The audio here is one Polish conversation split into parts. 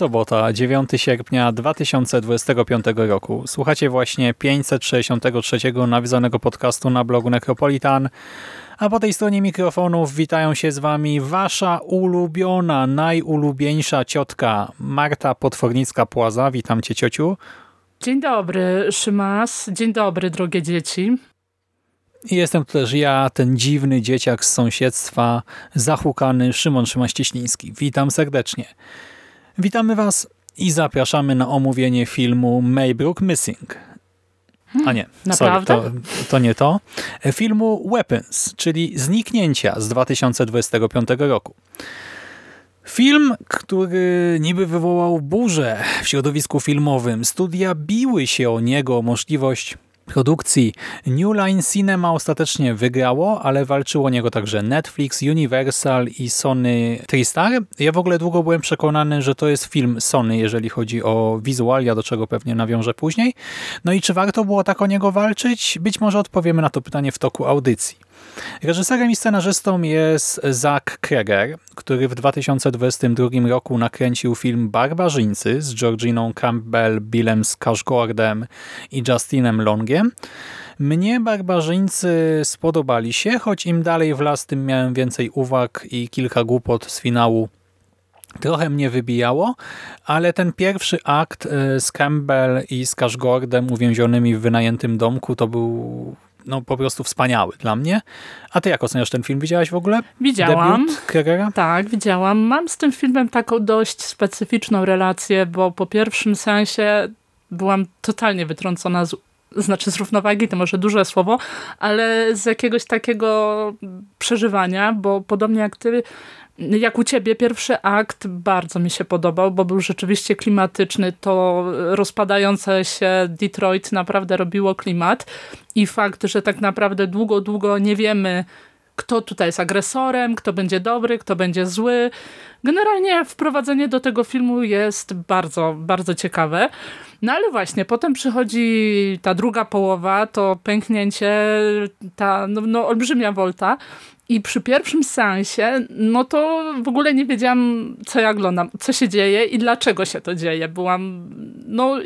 Sobota, 9 sierpnia 2025 roku. Słuchacie właśnie 563 nawiązanego podcastu na blogu Necropolitan, a po tej stronie mikrofonów witają się z wami wasza ulubiona, najulubieńsza ciotka Marta Potwornicka-Płaza. Witam cię ciociu. Dzień dobry, Szymas. Dzień dobry, drogie dzieci. Jestem tu też ja, ten dziwny dzieciak z sąsiedztwa, zahukany Szymon Szymaścieśliński. Witam serdecznie. Witamy Was i zapraszamy na omówienie filmu Maybrook Missing. A nie, sorry, to, to nie to. Filmu Weapons, czyli Zniknięcia z 2025 roku. Film, który niby wywołał burzę w środowisku filmowym. Studia biły się o niego, o możliwość produkcji. New Line Cinema ostatecznie wygrało, ale walczyło o niego także Netflix, Universal i Sony TriStar. Ja w ogóle długo byłem przekonany, że to jest film Sony, jeżeli chodzi o wizualia, do czego pewnie nawiążę później. No i czy warto było tak o niego walczyć? Być może odpowiemy na to pytanie w toku audycji. Reżyserem i scenarzystą jest Zach Kreger, który w 2022 roku nakręcił film Barbarzyńcy z Georginą Campbell, Billem Skarsgårdem i Justinem Longiem. Mnie Barbarzyńcy spodobali się, choć im dalej w las, tym miałem więcej uwag i kilka głupot z finału trochę mnie wybijało, ale ten pierwszy akt e, z Campbell i z Skarsgårdem uwięzionymi w wynajętym domku to był no, po prostu wspaniały dla mnie. A ty jak oceniasz ten film? Widziałaś w ogóle? Widziałam. Tak, widziałam. Mam z tym filmem taką dość specyficzną relację, bo po pierwszym sensie byłam totalnie wytrącona z znaczy z równowagi, to może duże słowo, ale z jakiegoś takiego przeżywania, bo podobnie jak ty jak u ciebie, pierwszy akt bardzo mi się podobał, bo był rzeczywiście klimatyczny. To rozpadające się Detroit naprawdę robiło klimat i fakt, że tak naprawdę długo, długo nie wiemy, kto tutaj jest agresorem, kto będzie dobry, kto będzie zły. Generalnie wprowadzenie do tego filmu jest bardzo, bardzo ciekawe. No ale właśnie, potem przychodzi ta druga połowa, to pęknięcie, ta no, no, olbrzymia wolta i przy pierwszym seansie, no to w ogóle nie wiedziałam, co ja oglądam, co się dzieje i dlaczego się to dzieje. Byłam, no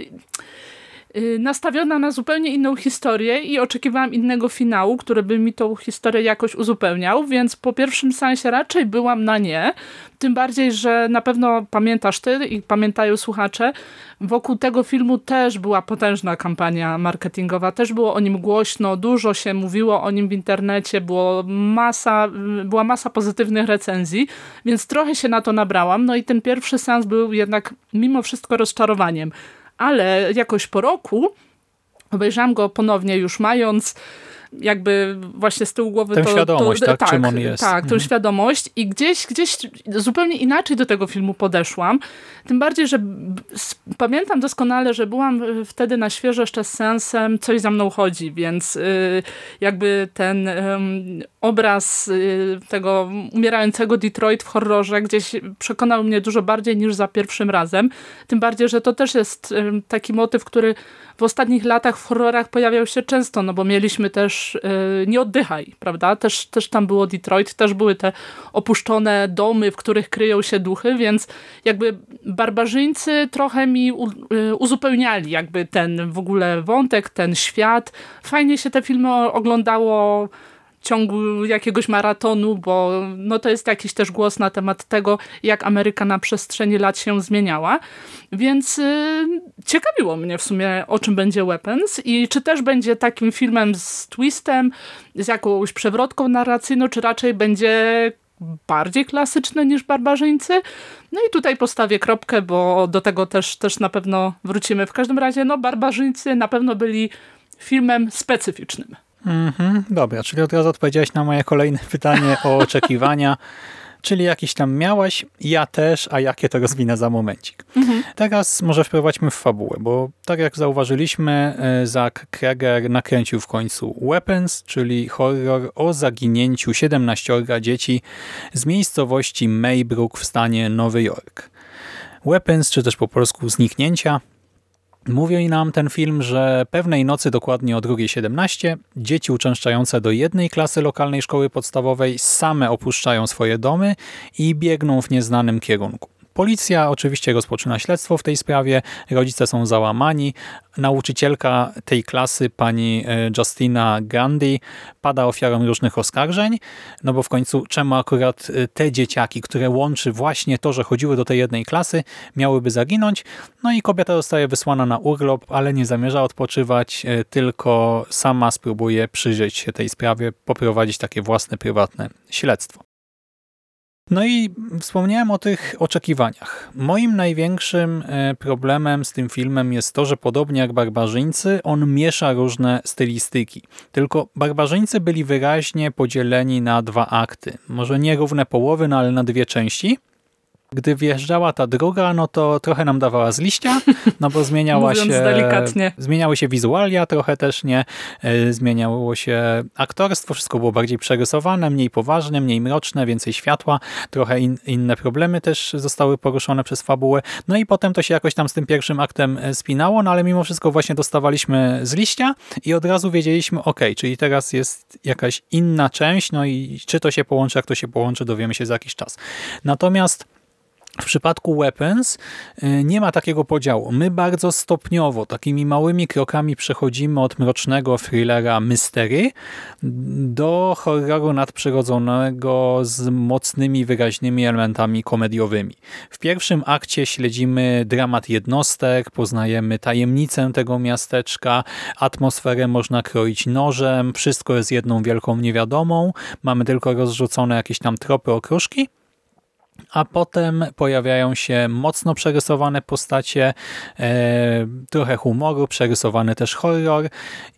nastawiona na zupełnie inną historię i oczekiwałam innego finału, który by mi tą historię jakoś uzupełniał, więc po pierwszym sensie raczej byłam na nie. Tym bardziej, że na pewno pamiętasz ty i pamiętają słuchacze, wokół tego filmu też była potężna kampania marketingowa, też było o nim głośno, dużo się mówiło o nim w internecie, było masa, była masa pozytywnych recenzji, więc trochę się na to nabrałam. No i ten pierwszy sens był jednak mimo wszystko rozczarowaniem. Ale jakoś po roku obejrzałam go ponownie już mając jakby właśnie z tyłu głowy tę to, świadomość, to, tak, tak, czym on jest. Tak, tę mhm. świadomość i gdzieś, gdzieś zupełnie inaczej do tego filmu podeszłam. Tym bardziej, że pamiętam doskonale, że byłam e, wtedy na świeżo jeszcze z sensem coś za mną chodzi, więc y, jakby ten obraz y, tego umierającego Detroit w horrorze gdzieś przekonał mnie dużo bardziej niż za pierwszym razem. Tym bardziej, że to też jest taki motyw, który w ostatnich latach w horrorach pojawiał się często, no bo mieliśmy też yy, Nie oddychaj, prawda? Też, też tam było Detroit, też były te opuszczone domy, w których kryją się duchy, więc jakby barbarzyńcy trochę mi yy, uzupełniali jakby ten w ogóle wątek, ten świat. Fajnie się te filmy oglądało ciągu jakiegoś maratonu, bo no to jest jakiś też głos na temat tego, jak Ameryka na przestrzeni lat się zmieniała. Więc yy, ciekawiło mnie w sumie, o czym będzie Weapons i czy też będzie takim filmem z twistem, z jakąś przewrotką narracyjną, czy raczej będzie bardziej klasyczny niż Barbarzyńcy. No i tutaj postawię kropkę, bo do tego też, też na pewno wrócimy. W każdym razie, no Barbarzyńcy na pewno byli filmem specyficznym. Mhm, dobra, czyli od razu odpowiedziałeś na moje kolejne pytanie o oczekiwania. Czyli jakiś tam miałaś, ja też, a jakie to rozwinę za momencik. Mhm. Teraz może wprowadźmy w fabułę, bo tak jak zauważyliśmy, e, Zack Kreger nakręcił w końcu Weapons, czyli horror o zaginięciu 17 dzieci z miejscowości Maybrook w stanie Nowy Jork. Weapons, czy też po polsku Zniknięcia, Mówi nam ten film, że pewnej nocy, dokładnie o 2.17, dzieci uczęszczające do jednej klasy lokalnej szkoły podstawowej same opuszczają swoje domy i biegną w nieznanym kierunku. Policja oczywiście rozpoczyna śledztwo w tej sprawie, rodzice są załamani. Nauczycielka tej klasy, pani e, Justina Gandhi, pada ofiarą różnych oskarżeń, no bo w końcu czemu akurat e, te dzieciaki, które łączy właśnie to, że chodziły do tej jednej klasy, miałyby zaginąć. No i kobieta zostaje wysłana na urlop, ale nie zamierza odpoczywać, e, tylko sama spróbuje przyjrzeć się tej sprawie, poprowadzić takie własne, prywatne śledztwo. No i wspomniałem o tych oczekiwaniach. Moim największym e, problemem z tym filmem jest to, że podobnie jak Barbarzyńcy, on miesza różne stylistyki. Tylko Barbarzyńcy byli wyraźnie podzieleni na dwa akty. Może nie równe połowy, no ale na dwie części. Gdy wjeżdżała ta druga, no to trochę nam dawała z liścia, no bo zmieniała się... delikatnie. Zmieniały się wizualia trochę też, nie? E, zmieniało się aktorstwo, wszystko było bardziej przerysowane, mniej poważne, mniej mroczne, więcej światła, trochę in, inne problemy też zostały poruszone przez fabułę. No i potem to się jakoś tam z tym pierwszym aktem e, spinało, no ale mimo wszystko właśnie dostawaliśmy z liścia i od razu wiedzieliśmy, ok, czyli teraz jest jakaś inna część, no i czy to się połączy, jak to się połączy, dowiemy się za jakiś czas. Natomiast w przypadku Weapons y, nie ma takiego podziału. My bardzo stopniowo, takimi małymi krokami przechodzimy od mrocznego thrillera mystery do horroru nadprzyrodzonego z mocnymi, wyraźnymi elementami komediowymi. W pierwszym akcie śledzimy dramat jednostek, poznajemy tajemnicę tego miasteczka, atmosferę można kroić nożem, wszystko jest jedną wielką niewiadomą, mamy tylko rozrzucone jakieś tam tropy, okruszki a potem pojawiają się mocno przerysowane postacie, e, trochę humoru, przerysowany też horror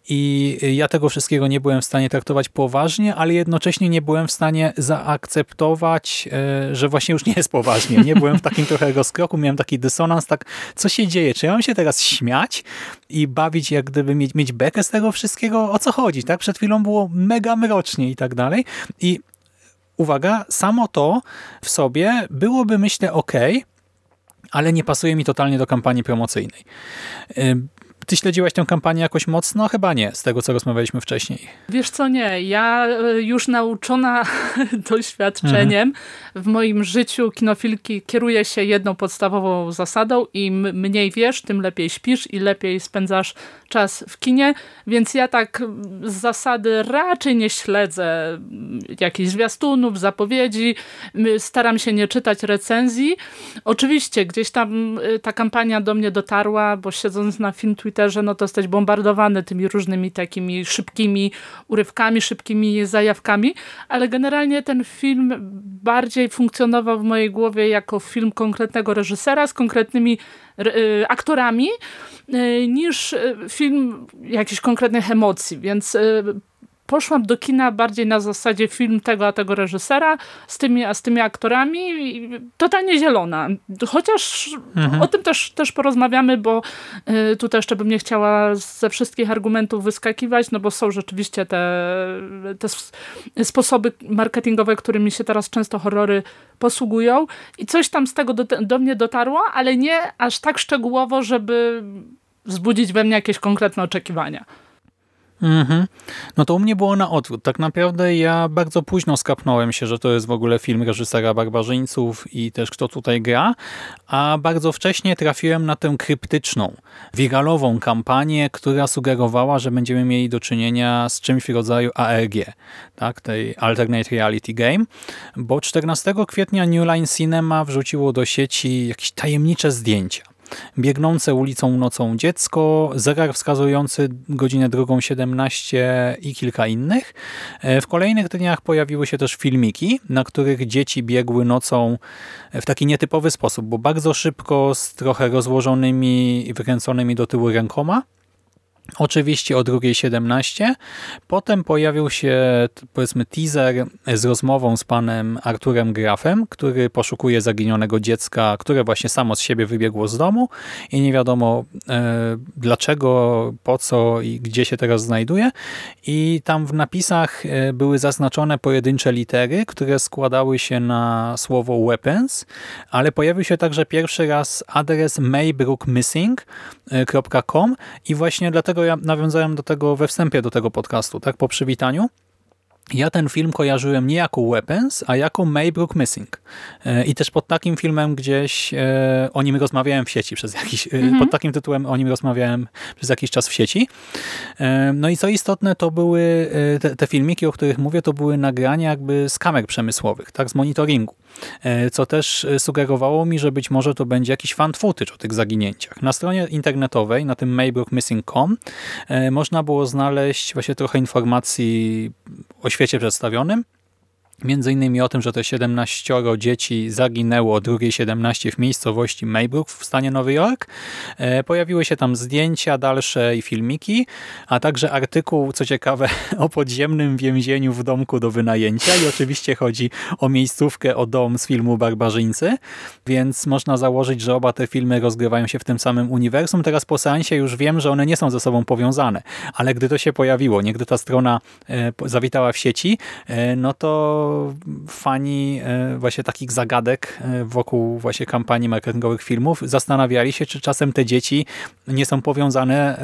i ja tego wszystkiego nie byłem w stanie traktować poważnie, ale jednocześnie nie byłem w stanie zaakceptować, e, że właśnie już nie jest poważnie. Nie byłem w takim trochę rozkroku, miałem taki dysonans, tak co się dzieje? Czy ja mam się teraz śmiać i bawić, jak gdyby mieć, mieć bekę z tego wszystkiego? O co chodzi? Tak? Przed chwilą było mega mrocznie i tak dalej. I uwaga, samo to w sobie byłoby myślę ok, ale nie pasuje mi totalnie do kampanii promocyjnej. Ty śledziłaś tę kampanię jakoś mocno? Chyba nie, z tego co rozmawialiśmy wcześniej. Wiesz co, nie. Ja e, już nauczona doświadczeniem mhm. w moim życiu kinofilki kieruję się jedną podstawową zasadą im mniej wiesz, tym lepiej śpisz i lepiej spędzasz czas w kinie, więc ja tak z zasady raczej nie śledzę jakichś zwiastunów, zapowiedzi, staram się nie czytać recenzji. Oczywiście gdzieś tam y, ta kampania do mnie dotarła, bo siedząc na film Twitterze, no to jesteś bombardowany tymi różnymi takimi szybkimi urywkami, szybkimi zajawkami, ale generalnie ten film bardziej funkcjonował w mojej głowie jako film konkretnego reżysera z konkretnymi aktorami, y, niż film jakichś konkretnych emocji, więc poszłam do kina bardziej na zasadzie film tego a tego reżysera z tymi, a z tymi aktorami totalnie zielona. Chociaż mhm. o tym też, też porozmawiamy, bo y, tu też bym nie chciała ze wszystkich argumentów wyskakiwać, no bo są rzeczywiście te, te sposoby marketingowe, którymi się teraz często horrory posługują i coś tam z tego do, do mnie dotarło, ale nie aż tak szczegółowo, żeby wzbudzić we mnie jakieś konkretne oczekiwania. Mhm. No to u mnie było na odwrót. Tak naprawdę ja bardzo późno skapnąłem się, że to jest w ogóle film reżysera Barbarzyńców i też kto tutaj gra, a bardzo wcześnie trafiłem na tę kryptyczną, wiralową kampanię, która sugerowała, że będziemy mieli do czynienia z czymś w rodzaju ARG, tak, tej Alternate Reality Game, bo 14 kwietnia New Line Cinema wrzuciło do sieci jakieś tajemnicze zdjęcia biegnące ulicą nocą dziecko, zegar wskazujący godzinę drugą 17 i kilka innych. E, w kolejnych dniach pojawiły się też filmiki, na których dzieci biegły nocą w taki nietypowy sposób, bo bardzo szybko z trochę rozłożonymi i wykręconymi do tyłu rękoma Oczywiście o 2.17. Potem pojawił się powiedzmy teaser z rozmową z panem Arturem Grafem, który poszukuje zaginionego dziecka, które właśnie samo z siebie wybiegło z domu i nie wiadomo e, dlaczego, po co i gdzie się teraz znajduje. I tam w napisach e, były zaznaczone pojedyncze litery, które składały się na słowo weapons, ale pojawił się także pierwszy raz adres maybrookmissing.com i właśnie dlatego ja nawiązałem do tego we wstępie do tego podcastu, tak po przywitaniu. Ja ten film kojarzyłem nie jako Weapons, a jako Maybrook Missing. E, I też pod takim filmem gdzieś e, o nim rozmawiałem w sieci przez jakiś, e, mhm. pod takim tytułem o nim rozmawiałem przez jakiś czas w sieci. No i co istotne, to były te, te filmiki, o których mówię, to były nagrania jakby z kamer przemysłowych, tak, z monitoringu. Co też sugerowało mi, że być może to będzie jakiś fan footage o tych zaginięciach. Na stronie internetowej, na tym maybrookmissing.com można było znaleźć właśnie trochę informacji o świecie przedstawionym, Między innymi o tym, że te 17 dzieci zaginęło o 2.17 w miejscowości Maybrook w stanie Nowy Jork. E, pojawiły się tam zdjęcia dalsze i filmiki, a także artykuł, co ciekawe, o podziemnym więzieniu w domku do wynajęcia i oczywiście chodzi o miejscówkę, o dom z filmu Barbarzyńcy, więc można założyć, że oba te filmy rozgrywają się w tym samym uniwersum. Teraz po seansie już wiem, że one nie są ze sobą powiązane, ale gdy to się pojawiło, nie gdy ta strona e, zawitała w sieci, e, no to fani e, właśnie takich zagadek e, wokół właśnie kampanii marketingowych filmów zastanawiali się, czy czasem te dzieci nie są powiązane,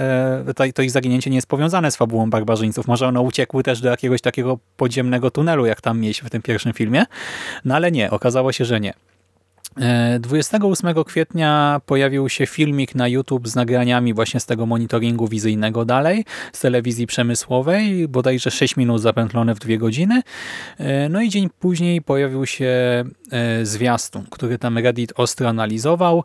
e, to ich zaginięcie nie jest powiązane z fabułą barbarzyńców. Może one uciekły też do jakiegoś takiego podziemnego tunelu, jak tam mieliśmy w tym pierwszym filmie. No ale nie, okazało się, że nie. 28 e, kwietnia pojawił się filmik na YouTube z nagraniami właśnie z tego monitoringu wizyjnego dalej, z telewizji przemysłowej, bodajże 6 minut zapętlone w 2 godziny. E, no i dzień później pojawił się e, zwiastun, który tam Reddit ostro analizował.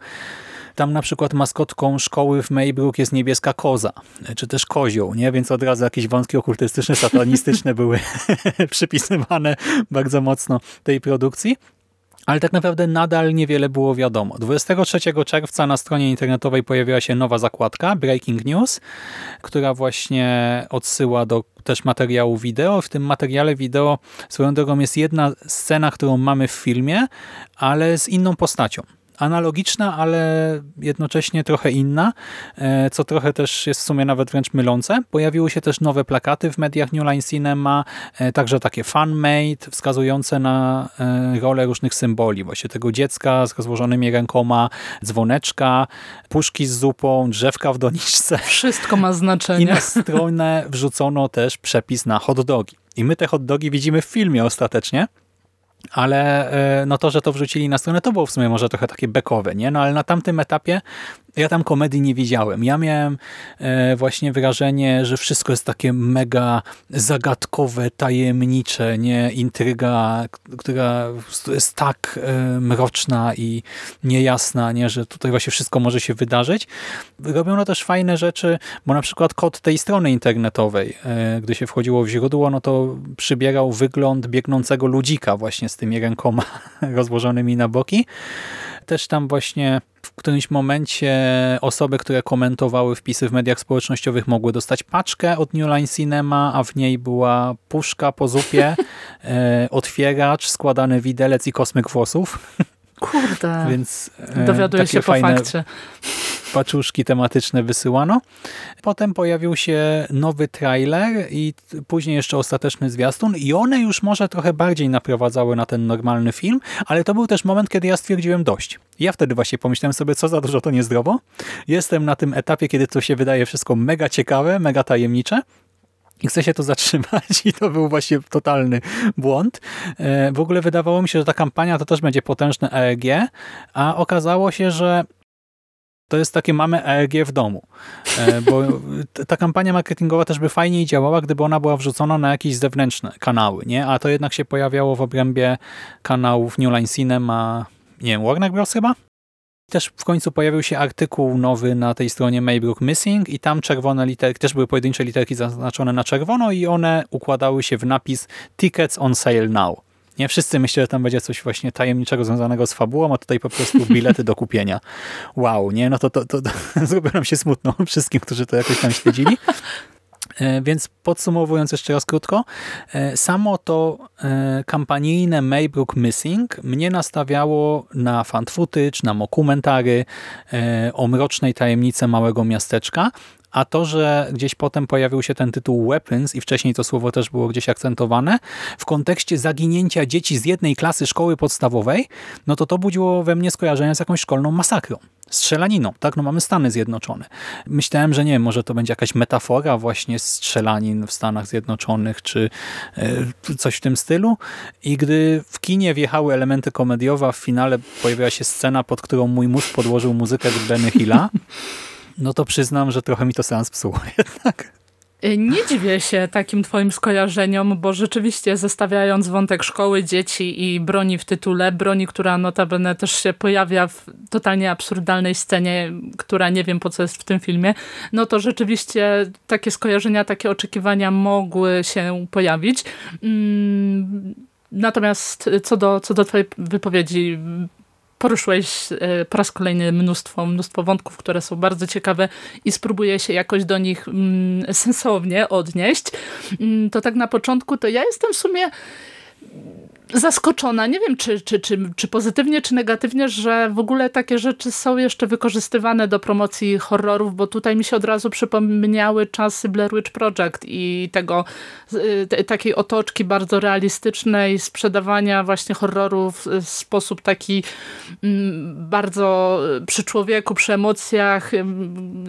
Tam na przykład maskotką szkoły w Maybrook jest niebieska koza, czy też kozioł, nie? więc od razu jakieś wątki okultystyczne, satanistyczne były przypisywane bardzo mocno tej produkcji ale tak naprawdę nadal niewiele było wiadomo. 23 czerwca na stronie internetowej pojawiła się nowa zakładka Breaking News, która właśnie odsyła do też materiału wideo. W tym materiale wideo swoją drogą jest jedna scena, którą mamy w filmie, ale z inną postacią analogiczna, ale jednocześnie trochę inna, e, co trochę też jest w sumie nawet wręcz mylące. Pojawiły się też nowe plakaty w mediach New Line Cinema, e, także takie fan-made, wskazujące na e, rolę różnych symboli, właśnie tego dziecka z rozłożonymi rękoma, dzwoneczka, puszki z zupą, drzewka w doniczce. Wszystko ma znaczenie. I na stronę wrzucono też przepis na hot dogi. I my te hot dogi widzimy w filmie ostatecznie, ale e, no to, że to wrzucili na stronę, to było w sumie może trochę takie bekowe, nie? No ale na tamtym etapie ja tam komedii nie widziałem. Ja miałem e, właśnie wrażenie, że wszystko jest takie mega zagadkowe, tajemnicze, nie? Intryga, która jest tak e, mroczna i niejasna, nie? Że tutaj właśnie wszystko może się wydarzyć. Robiono też fajne rzeczy, bo na przykład kod tej strony internetowej, gdy się wchodziło w źródło, no to przybierał wygląd biegnącego ludzika właśnie z tymi rękoma rozłożonymi na boki. Też tam właśnie którymś momencie osoby, które komentowały wpisy w mediach społecznościowych mogły dostać paczkę od New Line Cinema, a w niej była puszka po zupie, e, otwieracz, składany widelec i kosmyk włosów. Kurde, Więc, e, dowiaduję się po fakcie paczuszki tematyczne wysyłano. Potem pojawił się nowy trailer i później jeszcze ostateczny zwiastun i one już może trochę bardziej naprowadzały na ten normalny film, ale to był też moment, kiedy ja stwierdziłem dość. Ja wtedy właśnie pomyślałem sobie, co za dużo to niezdrowo. Jestem na tym etapie, kiedy to się wydaje wszystko mega ciekawe, mega tajemnicze, i chce się to zatrzymać i to był właśnie totalny błąd. E, w ogóle wydawało mi się, że ta kampania to też będzie potężne EEG, a okazało się, że to jest takie mamy EEG w domu. E, bo ta kampania marketingowa też by fajniej działała, gdyby ona była wrzucona na jakieś zewnętrzne kanały, nie? A to jednak się pojawiało w obrębie kanałów New Line Cinema, nie wiem, Warner Bros. chyba? Też w końcu pojawił się artykuł nowy na tej stronie Maybrook Missing i tam czerwone literki, też były pojedyncze literki zaznaczone na czerwono i one układały się w napis Tickets on sale now. Nie wszyscy myślą, że tam będzie coś właśnie tajemniczego związanego z fabułą, a tutaj po prostu bilety do kupienia. Wow, nie? No to, to, to, to nam się smutno wszystkim, którzy to jakoś tam śledzili. E, więc podsumowując jeszcze raz krótko, e, samo to e, kampanijne Maybrook Missing mnie nastawiało na fan footage, na mokumentary o mrocznej tajemnicy małego miasteczka, a to, że gdzieś potem pojawił się ten tytuł Weapons i wcześniej to słowo też było gdzieś akcentowane, w kontekście zaginięcia dzieci z jednej klasy szkoły podstawowej, no to to budziło we mnie skojarzenia z jakąś szkolną masakrą strzelaniną, tak? No mamy Stany Zjednoczone. Myślałem, że nie, może to będzie jakaś metafora właśnie strzelanin w Stanach Zjednoczonych, czy e, coś w tym stylu. I gdy w kinie wjechały elementy komediowe, w finale pojawiła się scena, pod którą mój mózg podłożył muzykę z Benny Hilla, no to przyznam, że trochę mi to sens psuło jednak. Y, nie dziwię się takim twoim skojarzeniom, bo rzeczywiście zestawiając wątek szkoły, dzieci i broni w tytule, broni, która notabene też się pojawia w totalnie absurdalnej scenie, która nie wiem po co jest w tym filmie, no to rzeczywiście takie skojarzenia, takie oczekiwania mogły się pojawić. Mm, natomiast co do, co do twojej wypowiedzi, poruszyłeś e, po raz kolejny mnóstwo, mnóstwo wątków, które są bardzo ciekawe i spróbuję się jakoś do nich mm, sensownie odnieść. Mm, to tak na początku, to ja jestem w sumie zaskoczona, nie wiem czy, czy, czy, czy pozytywnie, czy negatywnie, że w ogóle takie rzeczy są jeszcze wykorzystywane do promocji horrorów, bo tutaj mi się od razu przypomniały czasy Blair Witch Project i tego y, takiej otoczki bardzo realistycznej, sprzedawania właśnie horrorów w sposób taki mm, bardzo przy człowieku, przy emocjach,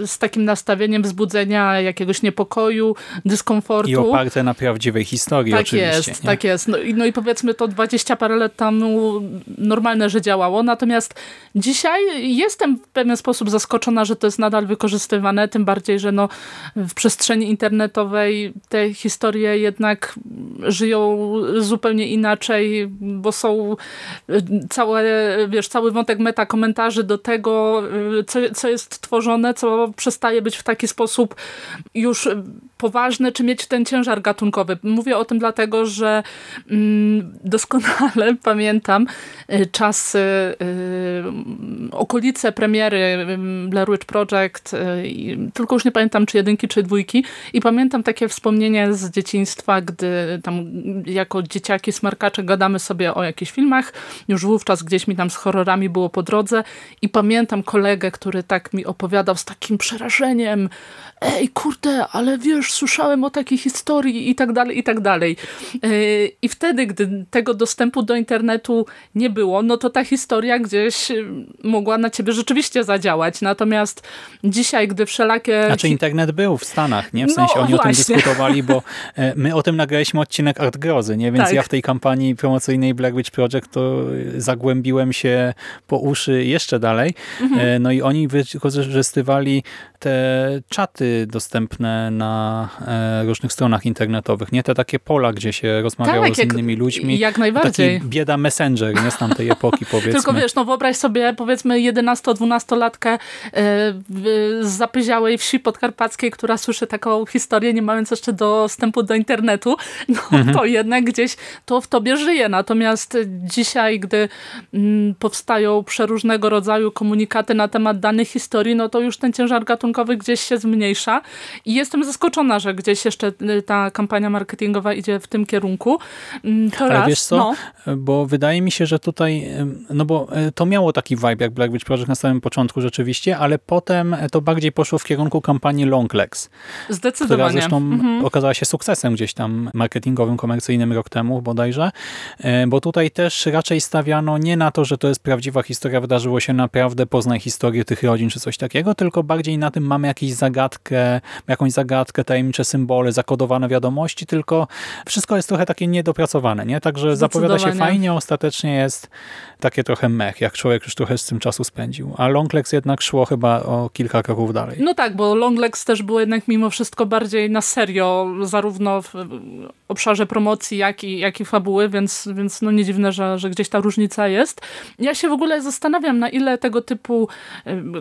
z takim nastawieniem wzbudzenia jakiegoś niepokoju, dyskomfortu. I oparte na prawdziwej historii tak oczywiście. Jest, tak jest, no, no i powiedzmy to 20 parę lat temu normalne, że działało. Natomiast dzisiaj jestem w pewien sposób zaskoczona, że to jest nadal wykorzystywane, tym bardziej, że no, w przestrzeni internetowej te historie jednak żyją zupełnie inaczej, bo są całe, wiesz, cały wątek meta komentarzy do tego, co, co jest tworzone, co przestaje być w taki sposób już poważne, czy mieć ten ciężar gatunkowy. Mówię o tym dlatego, że mm, doskonale pamiętam y, czasy, y, okolice premiery y, Blair Witch Project, tylko już nie pamiętam czy jedynki, czy dwójki. I pamiętam takie wspomnienie z dzieciństwa, gdy tam jako dzieciaki smarkacze gadamy sobie o jakichś filmach, już wówczas gdzieś mi tam z horrorami było po drodze. I pamiętam kolegę, który tak mi opowiadał z takim przerażeniem, ej kurde, ale wiesz, słyszałem o takiej historii i tak dalej, i tak dalej. I wtedy, gdy tego dostępu do internetu nie było, no to ta historia gdzieś y, mogła na ciebie rzeczywiście zadziałać. Natomiast dzisiaj, gdy wszelakie... Znaczy internet był w Stanach, nie? W sensie no, oni właśnie. o tym dyskutowali, bo e, my o tym nagraliśmy odcinek Art Grozy, nie? Więc tak. ja w tej kampanii promocyjnej Black Witch Project to zagłębiłem się po uszy jeszcze dalej. Mhm. E, no i oni wykorzystywali te czaty dostępne na e, różnych stronach internetowych, nie? Te takie pola, gdzie się rozmawiało tak, z innymi ludźmi. Jak najbardziej. Taki bieda messenger, nie? Z tamtej epoki, powiedzmy. Tylko wiesz, no wyobraź sobie, powiedzmy 11-12-latkę e, z zapyziałej wsi podkarpackiej, która słyszy taką historię, nie mając jeszcze dostępu do internetu, no mhm. to jednak gdzieś to w tobie żyje. Natomiast dzisiaj, gdy mm, powstają przeróżnego rodzaju komunikaty na temat danych historii, no to już ten ciężar gatunkowy gdzieś się zmniejsza i jestem zaskoczona, że gdzieś jeszcze y, ta kampania marketingowa idzie w tym kierunku. Mm, to Ale raz, wiesz co, no. bo wydaje mi się, że tutaj, no bo e, to miało taki vibe jak Black Witch Project na samym początku rzeczywiście, ale potem to bardziej poszło w kierunku kampanii Longlegs. Zdecydowanie. Która zresztą mhm. okazała się sukcesem gdzieś tam marketingowym, komercyjnym rok temu bodajże, e, bo tutaj też raczej stawiano nie na to, że to jest prawdziwa historia, wydarzyło się naprawdę, poznaj historię tych rodzin czy coś takiego, tylko bardziej na tym mamy jakąś zagadkę, jakąś zagadkę, tajemnicze symbole, zakodowane wiadomości, tylko wszystko jest trochę takie niedopracowane, nie? Także zapowiada się fajnie, ostatecznie jest takie trochę mech, jak człowiek już trochę z tym czasu spędził. A Longlegs jednak szło chyba o kilka kroków dalej. No tak, bo Longlegs też było jednak mimo wszystko bardziej na serio, zarówno w obszarze promocji, jak i, jak i fabuły, więc, więc no nie dziwne, że, że gdzieś ta różnica jest. Ja się w ogóle zastanawiam, na ile tego typu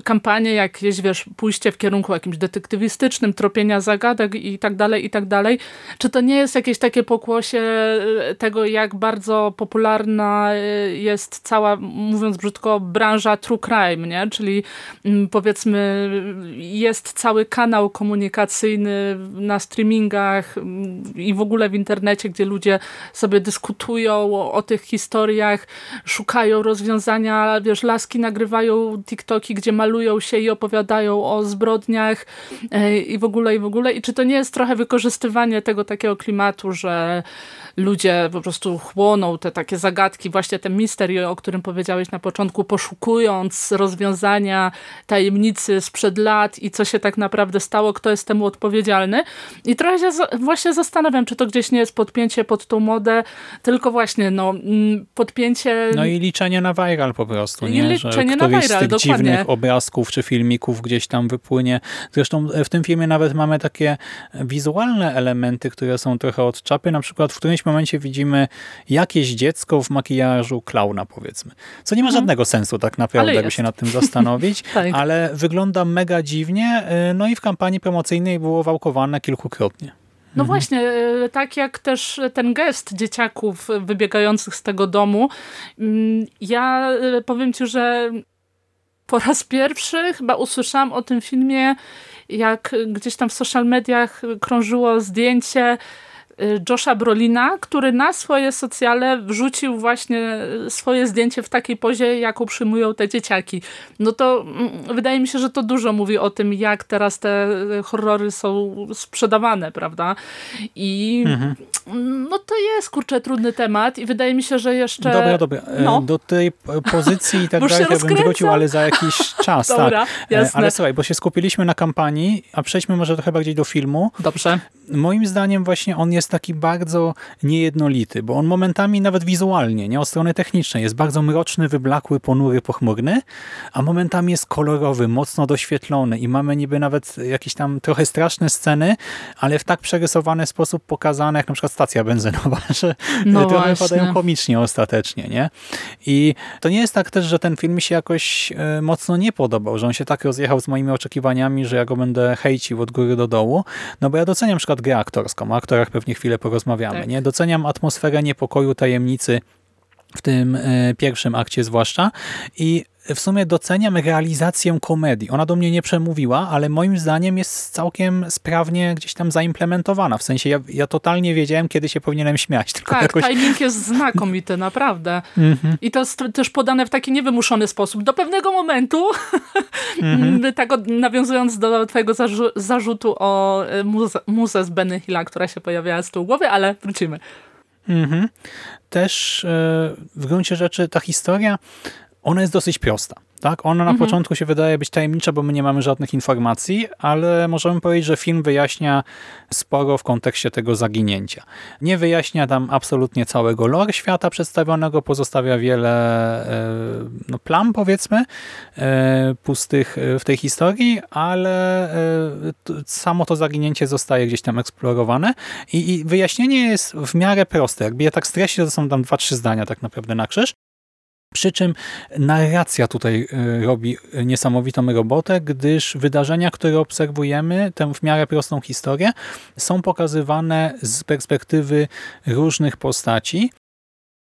kampanie, jakieś, wiesz, pójście w kierunku jakimś detektywistycznym, tropienia zagadek i tak dalej, i tak dalej. Czy to nie jest jakieś takie pokłosie e, tego, jak bardzo popularna e, jest cała, mówiąc brzydko, branża true crime, nie? Czyli mm, powiedzmy jest cały kanał komunikacyjny na streamingach mm, i w ogóle w internecie, gdzie ludzie sobie dyskutują o, o tych historiach, szukają rozwiązania, wiesz, laski nagrywają TikToki, gdzie malują się i opowiadają o zbrodniach e, i w ogóle, i w ogóle. I czy to nie jest trochę wykorzystywanie tego takiego klimatu, że ludzie po prostu chłoną te takie zagadki, właśnie ten mistery, o którym powiedziałeś na początku, poszukując rozwiązania tajemnicy sprzed lat i co się tak naprawdę stało, kto jest temu odpowiedzialny. I trochę się właśnie zastanawiam, czy to gdzieś nie jest podpięcie pod tą modę, tylko właśnie no, mm, podpięcie... No i liczenie na viral po prostu, nie? liczenie że na viral, z tych dokładnie. dziwnych obrazków czy filmików gdzieś tam wypłynie. Zresztą w tym filmie nawet mamy takie wizualne elementy, które są trochę od czapy. Na przykład w którymś momencie widzimy jakieś dziecko w makijażu klauna, powiedzmy. Co nie ma Mhm. żadnego sensu tak naprawdę, jakby się nad tym zastanowić, Tak. ale wygląda mega dziwnie. y, No i w kampanii promocyjnej było wałkowane kilkukrotnie. No właśnie, e, tak jak też ten gest dzieciaków wybiegających z tego domu. Mm, Ja e, powiem ci, że po raz pierwszy chyba usłyszałam o tym filmie, jak gdzieś tam w social mediach krążyło zdjęcie y, Josha Brolina, który na swoje socjale wrzucił właśnie swoje zdjęcie w takiej pozie, jaką przyjmują te dzieciaki. No to mm, wydaje mi się, że to dużo mówi o tym, jak teraz te horrory są sprzedawane, prawda? I no to jest, kurczę, trudny temat i wydaje mi się, że jeszcze... Dobra, dobra. No. Do tej pozycji i tak dalej ja bym wrócił, ale za jakiś czas. Dobra, tak. Jasne. Ale słuchaj, bo się skupiliśmy na kampanii, a przejdźmy może trochę bardziej do filmu. Dobrze. Moim zdaniem właśnie on jest taki bardzo niejednolity, bo on momentami nawet wizualnie, nie od strony technicznej, jest bardzo mroczny, wyblakły, ponury, pochmurny, a momentami jest kolorowy, mocno doświetlony i mamy niby nawet jakieś tam trochę straszne sceny, ale w tak przerysowany sposób pokazane, jak na przykład stacja benzynowa, że No trochę właśnie. wypadają komicznie ostatecznie, nie? I to nie jest tak też, że ten film mi się jakoś e, mocno nie podobał, że on się tak rozjechał z moimi oczekiwaniami, że ja go będę hejcił od góry do dołu, no bo ja doceniam na przykład grę aktorską, o aktorach pewnie chwilę porozmawiamy, Tak. nie? Doceniam atmosferę niepokoju, tajemnicy w tym e, pierwszym akcie zwłaszcza i w sumie doceniam realizację komedii. Ona do mnie nie przemówiła, ale moim zdaniem jest całkiem sprawnie gdzieś tam zaimplementowana. W sensie ja, ja totalnie wiedziałem, kiedy się powinienem śmiać. Tylko Tak, jakoś... timing jest znakomity, naprawdę. Mhm. I to jest też podane w taki niewymuszony sposób. Do pewnego momentu, Mhm. tak od- nawiązując do twojego zarzu zarzutu o e, muze, muzę z Benny Hilla, która się pojawiała z tyłu głowy, ale wrócimy. Mhm. Też e, w gruncie rzeczy ta historia, ona jest dosyć prosta. Tak? Ona na Mhm. początku się wydaje być tajemnicza, bo my nie mamy żadnych informacji, ale możemy powiedzieć, że film wyjaśnia sporo w kontekście tego zaginięcia. Nie wyjaśnia tam absolutnie całego lore świata przedstawionego, pozostawia wiele e, no, plam, powiedzmy, e, pustych e, w tej historii, ale samo to zaginięcie zostaje gdzieś tam eksplorowane i, i wyjaśnienie jest w miarę proste. Jakby je tak streścić, to są tam dwa, trzy zdania tak naprawdę na krzyż. Przy czym narracja tutaj y, robi y, niesamowitą robotę, gdyż wydarzenia, które obserwujemy, tę w miarę prostą historię, są pokazywane z perspektywy różnych postaci.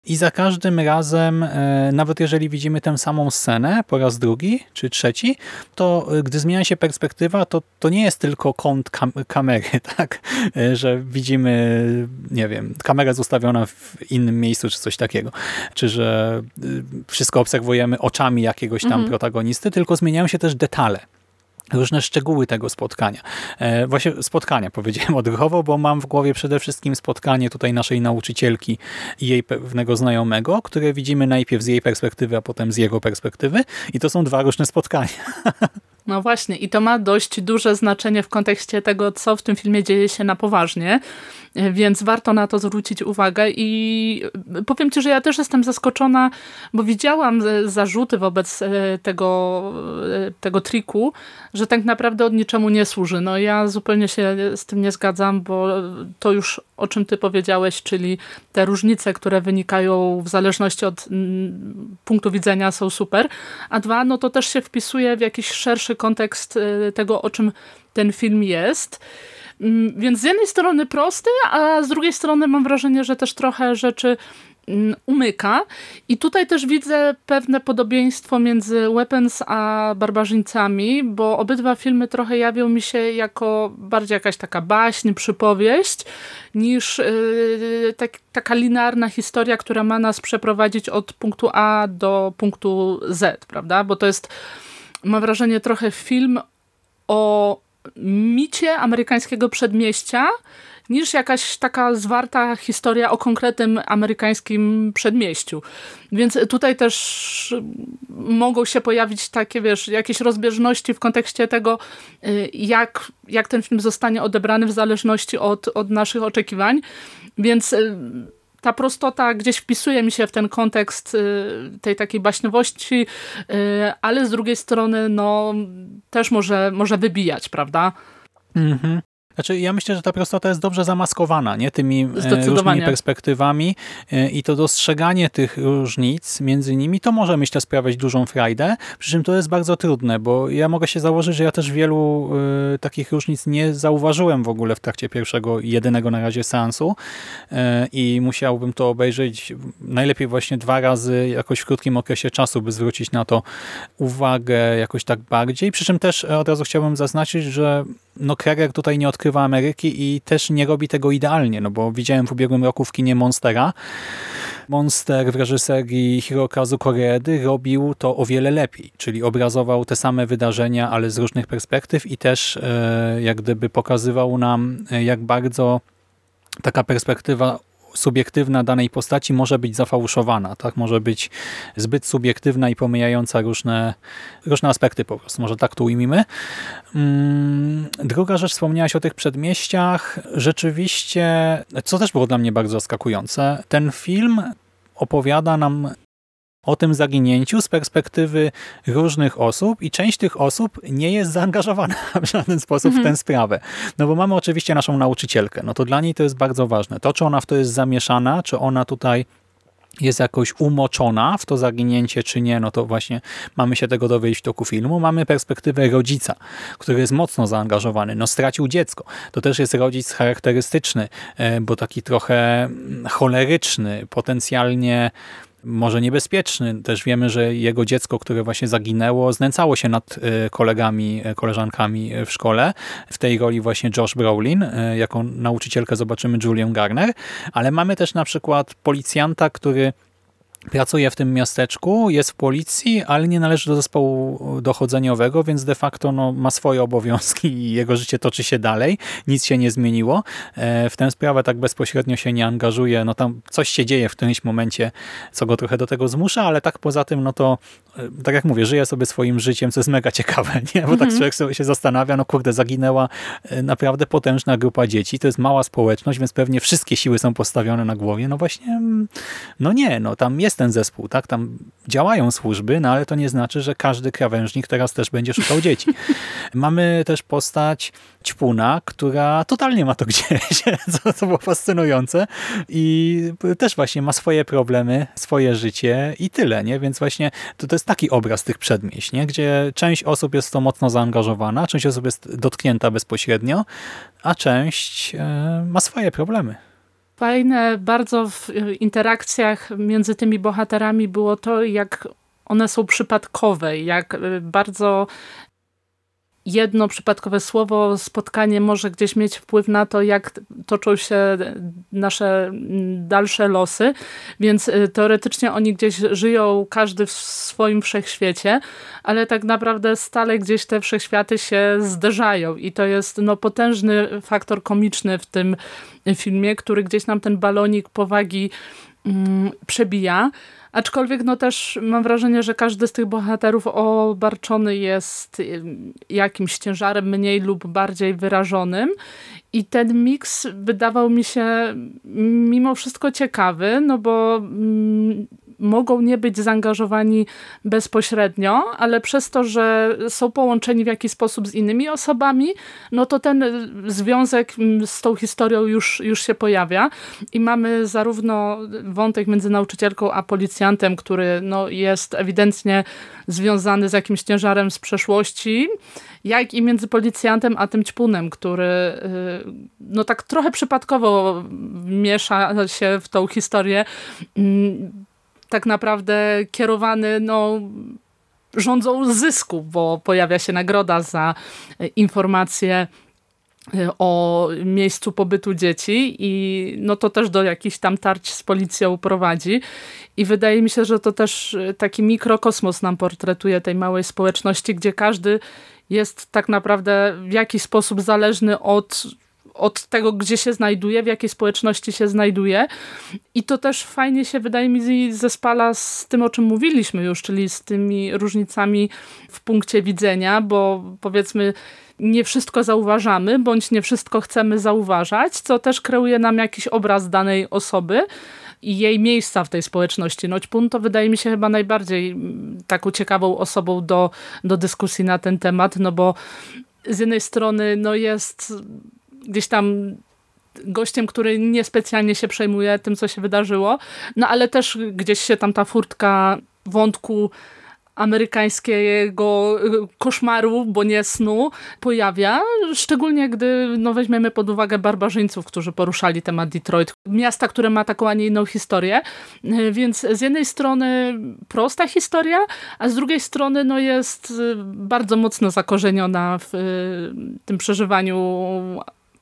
I za każdym razem, e, nawet jeżeli widzimy tę samą scenę po raz drugi czy trzeci, to e, gdy zmienia się perspektywa, to, to nie jest tylko kąt kam kamery, tak? E, że widzimy, nie wiem, kamera jest ustawiona w innym miejscu czy coś takiego, czy że wszystko obserwujemy oczami jakiegoś tam Mhm. protagonisty, tylko zmieniają się też detale różne szczegóły tego spotkania. E, właśnie spotkania powiedziałem odruchowo, bo mam w głowie przede wszystkim spotkanie tutaj naszej nauczycielki i jej pewnego znajomego, które widzimy najpierw z jej perspektywy, a potem z jego perspektywy i to są dwa różne spotkania. No właśnie, i to ma dość duże znaczenie w kontekście tego, co w tym filmie dzieje się na poważnie, e, więc warto na to zwrócić uwagę i powiem Ci, że ja też jestem zaskoczona, bo widziałam e, zarzuty wobec e, tego, e, tego triku, że tak naprawdę od niczemu nie służy. No ja zupełnie się z tym nie zgadzam, bo to już o czym ty powiedziałeś, czyli te różnice, które wynikają w zależności od mm, punktu widzenia są super, a dwa, no to też się wpisuje w jakiś szerszy kontekst y, tego, o czym ten film jest. Mm, więc z jednej strony prosty, a z drugiej strony mam wrażenie, że też trochę rzeczy umyka. I tutaj też widzę pewne podobieństwo między Weapons a Barbarzyńcami, bo obydwa filmy trochę jawią mi się jako bardziej jakaś taka baśń, przypowieść, niż yy, tak, taka linearna historia, która ma nas przeprowadzić od punktu A do punktu Z, prawda? Bo to jest, mam wrażenie, trochę film o micie amerykańskiego przedmieścia niż jakaś taka zwarta historia o konkretnym amerykańskim przedmieściu. Więc tutaj też mogą się pojawić takie, wiesz, jakieś rozbieżności w kontekście tego, y, jak, jak ten film zostanie odebrany w zależności od, od naszych oczekiwań. Więc y, ta prostota gdzieś wpisuje mi się w ten kontekst y, tej takiej baśniowości, ale z drugiej strony no, też może, może wybijać, prawda? Mhm. Znaczy, ja myślę, że ta prostota jest dobrze zamaskowana nie? tymi e, różnymi perspektywami e, i to dostrzeganie tych różnic między nimi, to może, myślę, sprawiać dużą frajdę, przy czym to jest bardzo trudne, bo ja mogę się założyć, że ja też wielu y, takich różnic nie zauważyłem w ogóle w trakcie pierwszego, jedynego na razie seansu y, i musiałbym to obejrzeć najlepiej właśnie dwa razy jakoś w krótkim okresie czasu, by zwrócić na to uwagę jakoś tak bardziej, przy czym też od razu chciałbym zaznaczyć, że no Kreger tutaj nie odkrywa Ameryki i też nie robi tego idealnie, no bo widziałem w ubiegłym roku w kinie Monstera. Monster w reżyserii Hirokazu Koreedy robił to o wiele lepiej, czyli obrazował te same wydarzenia, ale z różnych perspektyw i też e, jak gdyby pokazywał nam, e, jak bardzo taka perspektywa subiektywna danej postaci może być zafałszowana, tak? Może być zbyt subiektywna i pomijająca różne, różne aspekty po prostu. Może tak tu ujmijmy. Mm, druga rzecz, wspomniałaś o tych przedmieściach. Rzeczywiście, co też było dla mnie bardzo zaskakujące, ten film opowiada nam o tym zaginięciu z perspektywy różnych osób i część tych osób nie jest zaangażowana w żaden sposób mhm. w tę sprawę. No bo mamy oczywiście naszą nauczycielkę, no to dla niej to jest bardzo ważne. To, czy ona w to jest zamieszana, czy ona tutaj jest jakoś umoczona w to zaginięcie, czy nie, no to właśnie mamy się tego dowiedzieć w toku filmu. Mamy perspektywę rodzica, który jest mocno zaangażowany. No stracił dziecko. To też jest rodzic charakterystyczny, e, bo taki trochę choleryczny, potencjalnie może niebezpieczny. Też wiemy, że jego dziecko, które właśnie zaginęło, znęcało się nad e, kolegami, e, koleżankami w szkole. W tej roli właśnie Josh Brolin. E, jako nauczycielkę zobaczymy Julian Garner. Ale mamy też na przykład policjanta, który Pracuje w tym miasteczku, jest w policji, ale nie należy do zespołu dochodzeniowego, więc de facto no, ma swoje obowiązki i jego życie toczy się dalej. Nic się nie zmieniło. E, w tę sprawę tak bezpośrednio się nie angażuje. No tam coś się dzieje w którymś momencie, co go trochę do tego zmusza, ale tak poza tym, no to e, tak jak mówię, żyje sobie swoim życiem, co jest mega ciekawe, nie? bo tak mhm. człowiek sobie się zastanawia, no kurde, zaginęła e, naprawdę potężna grupa dzieci, to jest mała społeczność, więc pewnie wszystkie siły są postawione na głowie. No właśnie, mm, no nie, no tam jest jest ten zespół, tak? Tam działają służby, no ale to nie znaczy, że każdy krawężnik teraz też będzie szukał dzieci. Mamy też postać Ćpuna, która totalnie ma to gdzieś, co, co było fascynujące i też właśnie ma swoje problemy, swoje życie i tyle, nie? Więc właśnie to, to jest taki obraz tych przedmieść, nie? Gdzie część osób jest to mocno zaangażowana, część osób jest dotknięta bezpośrednio, a część e, ma swoje problemy fajne bardzo w interakcjach między tymi bohaterami było to, jak one są przypadkowe, jak y, bardzo jedno przypadkowe słowo, spotkanie może gdzieś mieć wpływ na to, jak toczą się nasze dalsze losy, więc y, teoretycznie oni gdzieś żyją, każdy w swoim wszechświecie, ale tak naprawdę stale gdzieś te wszechświaty się zderzają. I to jest no, potężny faktor komiczny w tym filmie, który gdzieś nam ten balonik powagi przebija, Aczkolwiek no też mam wrażenie, że każdy z tych bohaterów obarczony jest jakimś ciężarem mniej lub bardziej wyrażonym. I ten miks wydawał mi się mimo wszystko ciekawy, no bo mm, mogą nie być zaangażowani bezpośrednio, ale przez to, że są połączeni w jakiś sposób z innymi osobami, no to ten związek z tą historią już, już się pojawia i mamy zarówno wątek między nauczycielką a policjantem, który no, jest ewidentnie związany z jakimś ciężarem z przeszłości, jak i między policjantem a tym ćpunem, który y, no tak trochę przypadkowo miesza się w tą historię. Tak naprawdę kierowany no rządzą zysku, bo pojawia się nagroda za informacje y, o miejscu pobytu dzieci i no to też do jakichś tam tarć z policją prowadzi. I wydaje mi się, że to też y, taki mikrokosmos nam portretuje tej małej społeczności, gdzie każdy jest tak naprawdę w jakiś sposób zależny od od tego, gdzie się znajduje, w jakiej społeczności się znajduje. I to też fajnie się, wydaje mi, zespala z tym, o czym mówiliśmy już, czyli z tymi różnicami w punkcie widzenia, bo powiedzmy nie wszystko zauważamy, bądź nie wszystko chcemy zauważać, co też kreuje nam jakiś obraz danej osoby, i jej miejsca w tej społeczności. Noćpun to wydaje mi się chyba najbardziej mm, taką ciekawą osobą do, do dyskusji na ten temat, no bo z jednej strony no jest gdzieś tam gościem, który niespecjalnie się przejmuje tym, co się wydarzyło, no ale też gdzieś się tam ta furtka wątku amerykańskiego y, koszmaru, bo nie snu, pojawia, szczególnie gdy no, weźmiemy pod uwagę barbarzyńców, którzy poruszali temat Detroit, miasta, które ma taką, a nie inną historię, y, więc z jednej strony prosta historia, a z drugiej strony no, jest y, bardzo mocno zakorzeniona w tym przeżywaniu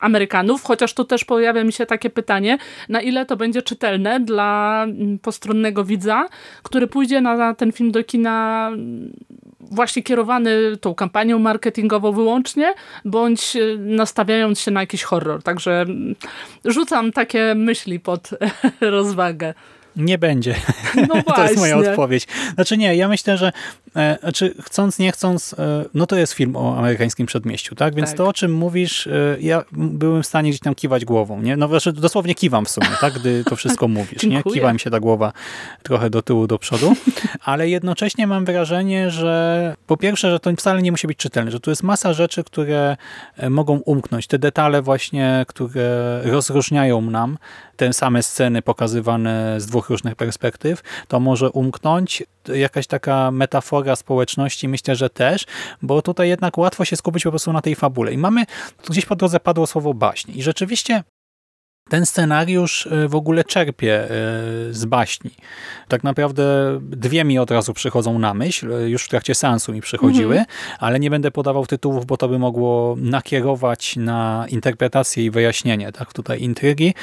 Amerykanów, chociaż tu też pojawia mi się takie pytanie, na ile to będzie czytelne dla mm, postronnego widza, który pójdzie na ten film do kina mm, właśnie kierowany tą kampanią marketingową wyłącznie, bądź y, nastawiając się na jakiś horror. Także mm, rzucam takie myśli pod rozwagę. Nie będzie. No to jest moja odpowiedź. Znaczy nie, ja myślę, że e, znaczy chcąc, nie chcąc, e, no to jest film o amerykańskim przedmieściu, tak? Więc tak. to, o czym mówisz, e, ja byłem w stanie gdzieś tam kiwać głową, nie? No znaczy dosłownie kiwam w sumie, tak? Gdy to wszystko mówisz, nie? Kiwa mi się ta głowa trochę do tyłu, do przodu, ale jednocześnie mam wrażenie, że po pierwsze, że to wcale nie musi być czytelne, że tu jest masa rzeczy, które e, mogą umknąć. Te detale właśnie, które rozróżniają nam te same sceny pokazywane z dwóch różnych perspektyw, to może umknąć. Jakaś taka metafora społeczności myślę, że też, bo tutaj jednak łatwo się skupić po prostu na tej fabule. I mamy, gdzieś po drodze padło słowo baśń. I rzeczywiście ten scenariusz e, w ogóle czerpie e, z baśni. Tak naprawdę dwie mi od razu przychodzą na myśl, e, już w trakcie seansu mi przychodziły, mhm. ale nie będę podawał tytułów, bo to by mogło nakierować na interpretację i wyjaśnienie tak tutaj intrygi.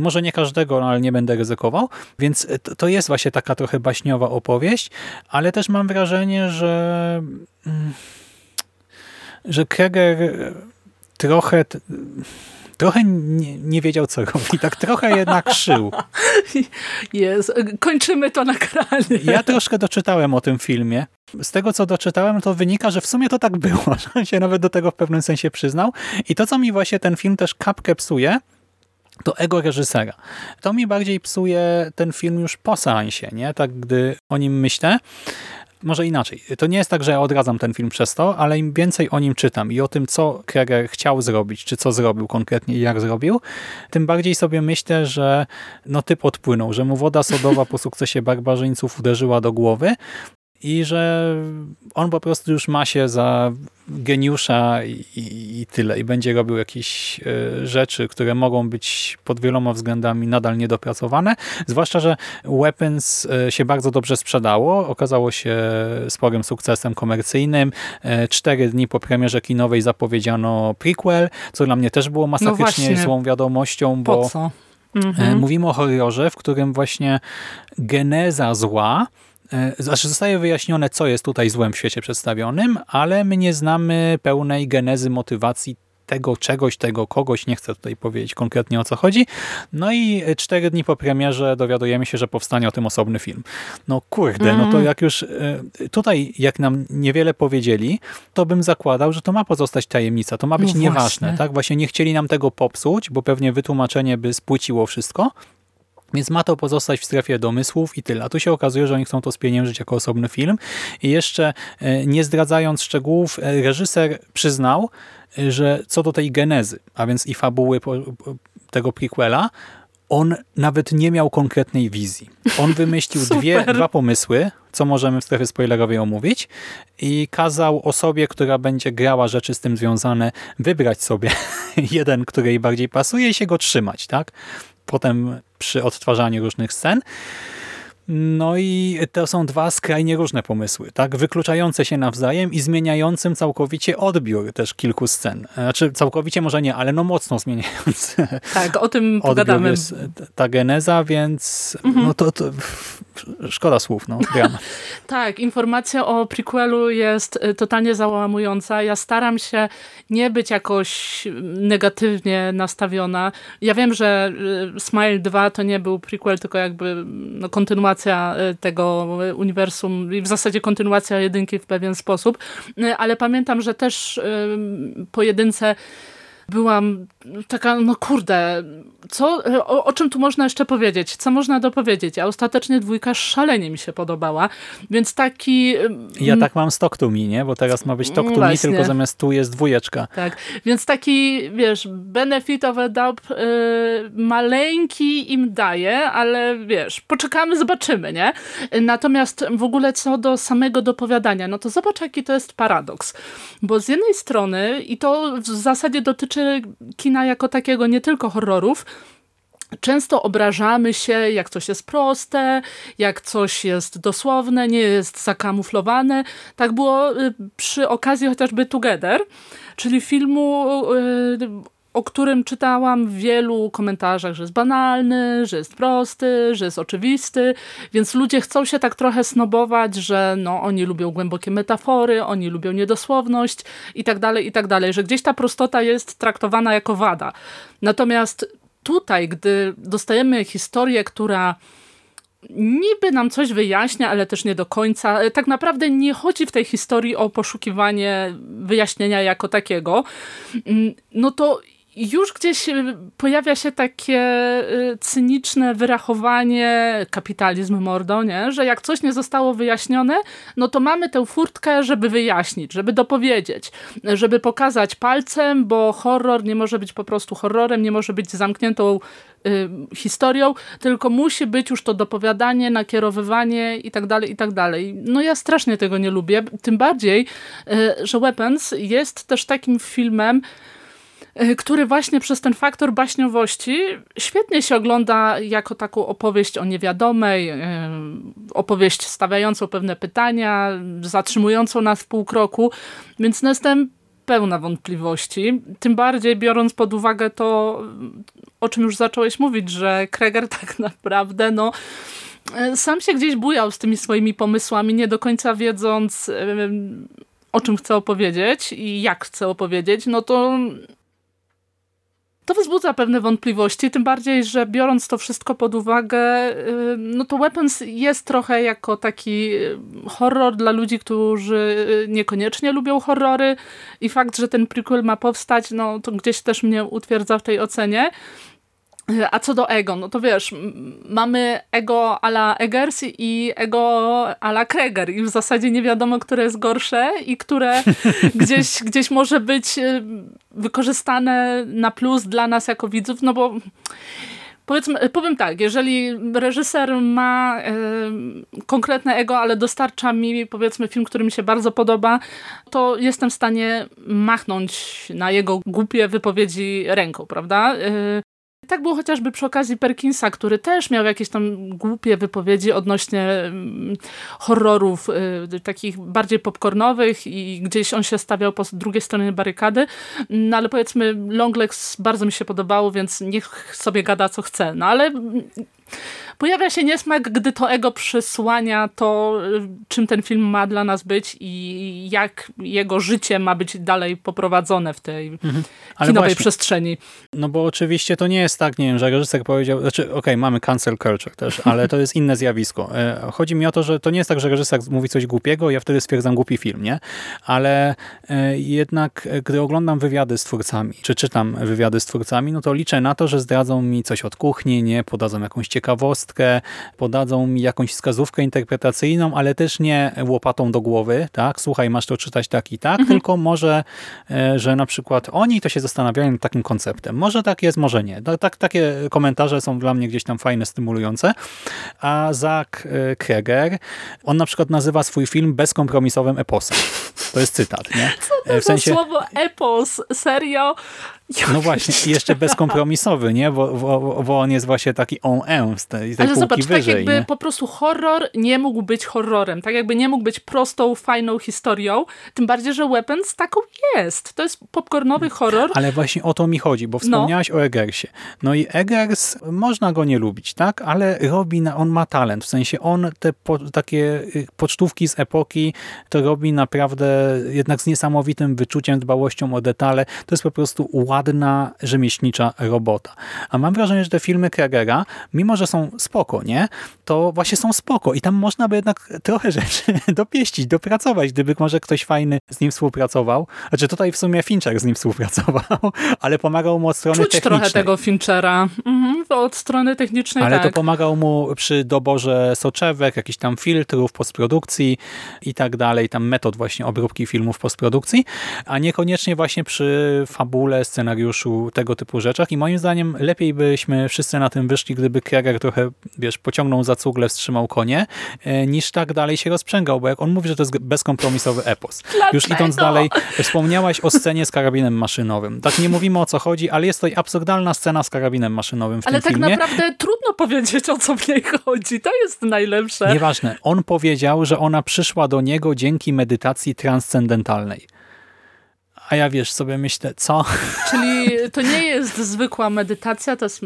Może nie każdego, no, ale nie będę ryzykował. Więc to jest właśnie taka trochę baśniowa opowieść, ale też mam wrażenie, że mm, że Kreger trochę trochę nie, nie, wiedział, co robi. Tak trochę jednak szył. Jest. Kończymy to nagranie. Ja troszkę doczytałem o tym filmie. Z tego, co doczytałem, to wynika, że w sumie to tak było. Że on się nawet do tego w pewnym sensie przyznał. I to, co mi właśnie ten film też kapkę psuje, to ego reżysera. To mi bardziej psuje ten film już po seansie, nie? Tak, gdy o nim myślę, może inaczej. To nie jest tak, że ja odradzam ten film przez to, ale im więcej o nim czytam i o tym, co Kreger chciał zrobić, czy co zrobił konkretnie i jak zrobił, tym bardziej sobie myślę, że no typ odpłynął, że mu woda sodowa po sukcesie barbarzyńców uderzyła do głowy i że on po prostu już ma się za geniusza i, i, i, tyle. I będzie robił jakieś y, rzeczy, które mogą być pod wieloma względami nadal niedopracowane. Zwłaszcza, że Weapons y, się bardzo dobrze sprzedało. Okazało się sporym sukcesem komercyjnym. Y, cztery dni po premierze kinowej zapowiedziano prequel, co dla mnie też było masakrycznie no złą wiadomością, bo? Mhm. mówimy o horrorze, w którym właśnie geneza zła E, znaczy zostaje wyjaśnione, co jest tutaj złem w świecie przedstawionym, ale my nie znamy pełnej genezy motywacji tego czegoś, tego kogoś, nie chcę tutaj powiedzieć konkretnie o co chodzi. No i cztery dni po premierze dowiadujemy się, że powstanie o tym osobny film. No kurde, mm. no to mhm. jak już e, tutaj, jak nam niewiele powiedzieli, to bym zakładał, że to ma pozostać tajemnica, to ma być no nieważne. Tak? Właśnie nie chcieli nam tego popsuć, bo pewnie wytłumaczenie by spłyciło wszystko, Więc ma to pozostać w strefie domysłów i tyle. A tu się okazuje, że oni chcą to spieniężyć jako osobny film. I jeszcze e, nie zdradzając szczegółów, e, reżyser przyznał, e, że co do tej genezy, a więc i fabuły tego prequela, on nawet nie miał konkretnej wizji. On wymyślił dwie, dwa pomysły, co możemy w strefie spoilerowej omówić i kazał osobie, która będzie grała rzeczy z tym związane, wybrać sobie jeden, który jej bardziej pasuje i się go trzymać. tak? Potem przy odtwarzaniu różnych scen. No i to są dwa skrajnie różne pomysły, tak? Wykluczające się nawzajem i zmieniającym całkowicie odbiór też kilku scen. Znaczy całkowicie może nie, ale no mocno zmieniający. Tak, o tym pogadamy. Jest ta geneza, więc mhm. no to, to szkoda słów, no, tak, informacja o prequelu jest y, totalnie załamująca. Ja staram się nie być jakoś negatywnie nastawiona. Ja wiem, że y, Smile 2 to nie był prequel, tylko jakby no, kontynuacja y, tego uniwersum i w zasadzie kontynuacja jedynki w pewien sposób, ale pamiętam, że też pojedynce byłam taka, no kurde, co, o, o, czym tu można jeszcze powiedzieć? Co można dopowiedzieć? A ostatecznie dwójka szalenie mi się podobała, więc taki... Ja tak mam stok to mi, nie? Bo teraz ma być tok to mi, tylko zamiast tu jest dwójeczka. Tak, więc taki, wiesz, benefit of a doubt yy, maleńki im daje, ale wiesz, poczekamy, zobaczymy, nie? Natomiast w ogóle co do samego dopowiadania, no to zobacz, jaki to jest paradoks. Bo z jednej strony, i to w zasadzie dotyczy kina jako takiego, nie tylko horrorów, Często obrażamy się, jak coś jest proste, jak coś jest dosłowne, nie jest zakamuflowane. Tak było y, przy okazji chociażby Together, czyli filmu y, o którym czytałam w wielu komentarzach, że jest banalny, że jest prosty, że jest oczywisty, więc ludzie chcą się tak trochę snobować, że no, oni lubią głębokie metafory, oni lubią niedosłowność i tak dalej, i tak dalej, że gdzieś ta prostota jest traktowana jako wada. Natomiast tutaj, gdy dostajemy historię, która niby nam coś wyjaśnia, ale też nie do końca. Tak naprawdę nie chodzi w tej historii o poszukiwanie wyjaśnienia jako takiego. Mm, no to już gdzieś y, pojawia się takie y, cyniczne wyrachowanie, kapitalizm mordo, nie? że jak coś nie zostało wyjaśnione, no to mamy tę furtkę, żeby wyjaśnić, żeby dopowiedzieć, żeby pokazać palcem, bo horror nie może być po prostu horrorem, nie może być zamkniętą y, historią, tylko musi być już to dopowiadanie, nakierowywanie i tak dalej, i tak dalej. No ja strasznie tego nie lubię, tym bardziej, y, że Weapons jest też takim filmem, który właśnie przez ten faktor baśniowości świetnie się ogląda jako taką opowieść o niewiadomej, e, opowieść stawiającą pewne pytania, zatrzymującą nas w pół kroku, więc no jestem pełna wątpliwości, tym bardziej biorąc pod uwagę to, o czym już zacząłeś mówić, że Kreger tak naprawdę no e, sam się gdzieś bujał z tymi swoimi pomysłami, nie do końca wiedząc o czym chce opowiedzieć i jak chce opowiedzieć, no to to wzbudza pewne wątpliwości, tym bardziej, że biorąc to wszystko pod uwagę, y, no to Weapons jest trochę jako taki y, horror dla ludzi, którzy y, niekoniecznie lubią horrory i fakt, że ten prequel ma powstać, no to gdzieś też mnie utwierdza w tej ocenie. A co do ego, no to wiesz, mamy ego ala Eggers i ego ala Kreger i w zasadzie nie wiadomo, które jest gorsze i które gdzieś, gdzieś może być y, wykorzystane na plus dla nas jako widzów, no bo powiedzmy, powiem tak, jeżeli reżyser ma y, konkretne ego, ale dostarcza mi powiedzmy film, który mi się bardzo podoba, to jestem w stanie machnąć na jego głupie wypowiedzi ręką, prawda? Y, tak było chociażby przy okazji Perkinsa, który też miał jakieś tam głupie wypowiedzi odnośnie mm, horrorów y, takich bardziej popcornowych i gdzieś on się stawiał po drugiej stronie barykady, no ale powiedzmy Longlegs bardzo mi się podobało, więc niech sobie gada co chce, no ale pojawia się niesmak, gdy to ego przysłania to, czym ten film ma dla nas być i jak jego życie ma być dalej poprowadzone w tej mhm. kinowej właśnie, przestrzeni. No bo oczywiście to nie jest tak, nie wiem, że reżyser powiedział, znaczy okej, okay, mamy cancel culture też, ale to jest inne zjawisko. E, chodzi mi o to, że to nie jest tak, że reżyser mówi coś głupiego, ja wtedy stwierdzam głupi film, nie? Ale e, jednak, e, gdy oglądam wywiady z twórcami, czy czytam wywiady z twórcami, no to liczę na to, że zdradzą mi coś od kuchni, nie? Podadzą jakąś ciekawostkę, podadzą mi jakąś wskazówkę interpretacyjną, ale też nie łopatą do głowy, tak, słuchaj, masz to czytać tak i tak, tylko może, e, że na przykład oni to się zastanawiają nad takim konceptem. Może tak jest, może nie. No, tak, takie komentarze są dla mnie gdzieś tam fajne, stymulujące. A Zach e, Kreger, on na przykład nazywa swój film bezkompromisowym eposem. To jest cytat, nie? Co to w sensie... słowo epos? Serio? No właśnie, jeszcze bezkompromisowy, nie? Bo, bo, bo on jest właśnie taki on en z tej, tej Ale zobacz, wyżej, tak jakby nie? po prostu horror nie mógł być horrorem, tak jakby nie mógł być prostą, fajną historią, tym bardziej, że Weapons taką jest. To jest popcornowy horror. Ale właśnie o to mi chodzi, bo wspomniałaś no. o Eggersie. No i Eggers, można go nie lubić, tak? Ale robi, na, on ma talent, w sensie on te po, takie y, pocztówki z epoki to robi naprawdę jednak z niesamowitym wyczuciem, dbałością o detale. To jest po prostu ładne ładna, rzemieślnicza robota. A mam wrażenie, że te filmy Kragera, mimo że są spoko, nie? To właśnie są spoko i tam można by jednak trochę rzeczy dopieścić, dopracować, gdyby może ktoś fajny z nim współpracował. Znaczy tutaj w sumie Fincher z nim współpracował, ale pomagał mu od strony Czuć technicznej. trochę tego Finchera. Mhm, od strony technicznej Ale tak. to pomagał mu przy doborze soczewek, jakichś tam filtrów, postprodukcji i tak dalej, tam metod właśnie obróbki filmów postprodukcji, a niekoniecznie właśnie przy fabule, scenariuszu scenariuszu, tego typu rzeczach i moim zdaniem lepiej byśmy wszyscy na tym wyszli, gdyby Kreger trochę, wiesz, pociągnął za cugle, wstrzymał konie, e, niż tak dalej się rozprzęgał, bo jak on mówi, że to jest bezkompromisowy epos. Dlaczego? Już idąc dalej, wspomniałaś o scenie z karabinem maszynowym. Tak nie mówimy o co chodzi, ale jest to absurdalna scena z karabinem maszynowym w ale tym tak filmie. Ale tak naprawdę trudno powiedzieć, o co w niej chodzi. To jest najlepsze. Nieważne. On powiedział, że ona przyszła do niego dzięki medytacji transcendentalnej. A ja wiesz, sobie myślę, co? Czyli to nie jest zwykła medytacja, to jest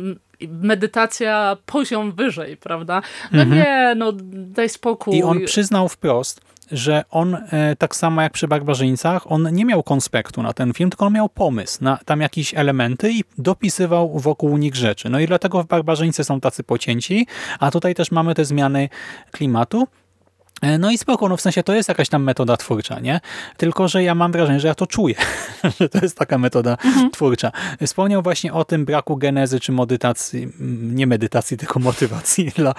medytacja poziom wyżej, prawda? No mhm. nie, no daj spokój. I on przyznał wprost, że on, e, tak samo jak przy Barbarzyńcach, on nie miał konspektu na ten film, tylko on miał pomysł na tam jakieś elementy i dopisywał wokół nich rzeczy. No i dlatego w Barbarzyńcy są tacy pocięci, a tutaj też mamy te zmiany klimatu. E, no i spoko, no w sensie to jest jakaś tam metoda twórcza, nie? Tylko, że ja mam wrażenie, że ja to czuję, że to jest taka metoda mhm. twórcza. Wspomniał właśnie o tym braku genezy czy medytacji, nie medytacji, tylko motywacji dla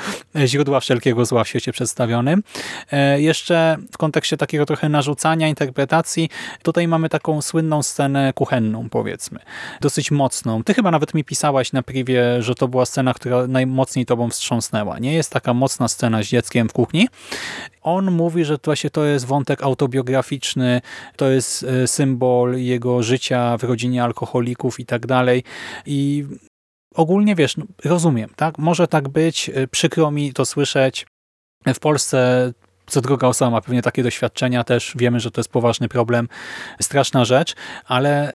źródła wszelkiego zła w świecie przedstawionym. E, jeszcze w kontekście takiego trochę narzucania, interpretacji, tutaj mamy taką słynną scenę kuchenną, powiedzmy. Dosyć mocną. Ty chyba nawet mi pisałaś na privie, że to była scena, która najmocniej tobą wstrząsnęła. Nie jest taka mocna scena z dzieckiem w kuchni, on mówi, że właśnie to jest wątek autobiograficzny, to jest e, symbol jego życia w rodzinie alkoholików i tak dalej. I ogólnie wiesz, no, rozumiem, tak? Może tak być, e, przykro mi to słyszeć. W Polsce co druga osoba ma pewnie takie doświadczenia też. Wiemy, że to jest poważny problem, straszna rzecz, ale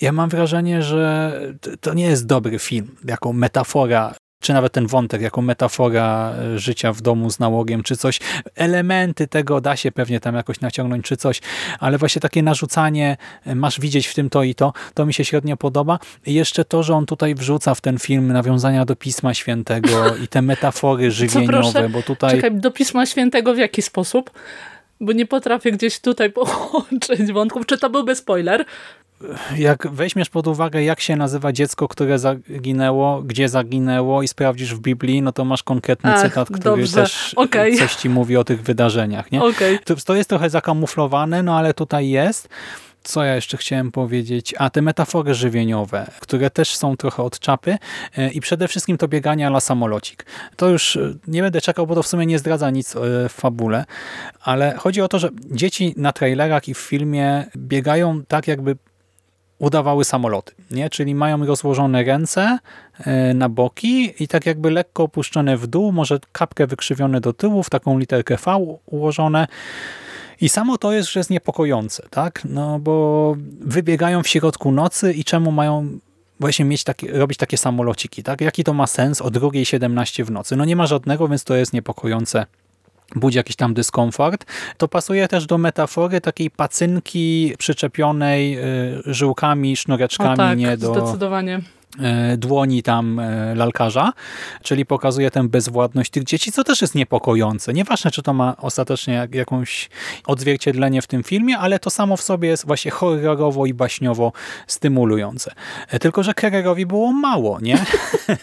ja mam wrażenie, że to nie jest dobry film, jako metafora czy nawet ten wątek jako metafora e, życia w domu z nałogiem, czy coś. Elementy tego da się pewnie tam jakoś naciągnąć, czy coś, ale właśnie takie narzucanie, e, masz widzieć w tym to i to, to mi się średnio podoba. I jeszcze to, że on tutaj wrzuca w ten film nawiązania do Pisma Świętego i te metafory żywieniowe, bo tutaj... Czekaj, do Pisma Świętego w jaki sposób? Bo nie potrafię gdzieś tutaj połączyć wątków. Czy to byłby spoiler? Jak weźmiesz pod uwagę, jak się nazywa dziecko, które zaginęło, gdzie zaginęło i sprawdzisz w Biblii, no to masz konkretny Ach, cytat, który dobrze. też okay. coś ci mówi o tych wydarzeniach. Nie? Okay. To, to jest trochę zakamuflowane, no ale tutaj jest. Co ja jeszcze chciałem powiedzieć? A te metafory żywieniowe, które też są trochę od czapy e, i przede wszystkim to bieganie ala samolocik. To już e, nie będę czekał, bo to w sumie nie zdradza nic e, w fabule, ale chodzi o to, że dzieci na trailerach i w filmie biegają tak jakby udawały samoloty, nie? czyli mają rozłożone ręce e, na boki i tak jakby lekko opuszczone w dół, może kapkę wykrzywione do tyłu, w taką literkę V ułożone. I samo to jest, że jest niepokojące, tak? No bo wybiegają w środku nocy i czemu mają właśnie mieć takie, robić takie samolociki, tak? Jaki to ma sens o 2.17 w nocy? No nie ma żadnego, więc to jest niepokojące budzi jakiś tam dyskomfort. To pasuje też do metafory takiej pacynki przyczepionej y, żyłkami, sznureczkami, o tak, nie do zdecydowanie. E, dłoni tam e, lalkarza, czyli pokazuje tę bezwładność tych dzieci, co też jest niepokojące. Nieważne, czy to ma ostatecznie jakąś odzwierciedlenie w tym filmie, ale to samo w sobie jest właśnie horrorowo i baśniowo stymulujące. E, tylko, że Kererowi było mało, nie?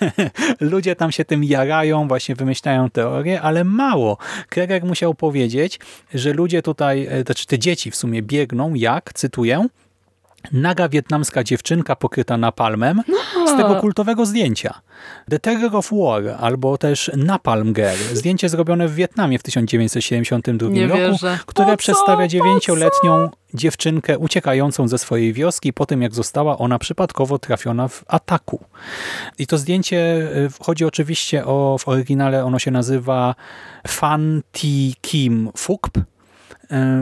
Ludzie tam się tym jarają, właśnie wymyślają teorie, ale mało. Kerer musiał powiedzieć, że ludzie tutaj, znaczy te dzieci w sumie biegną jak, cytuję, naga wietnamska dziewczynka pokryta napalmem z tego kultowego zdjęcia. The Terror of War albo też Napalm Girl. Zdjęcie zrobione w Wietnamie w 1972 Nie roku, wierzę. które Po przedstawia dziewięcioletnią dziewczynkę uciekającą ze swojej wioski po tym, jak została ona przypadkowo trafiona w ataku. I to zdjęcie, y, chodzi oczywiście o, w oryginale ono się nazywa Fan Ti Kim Fukp.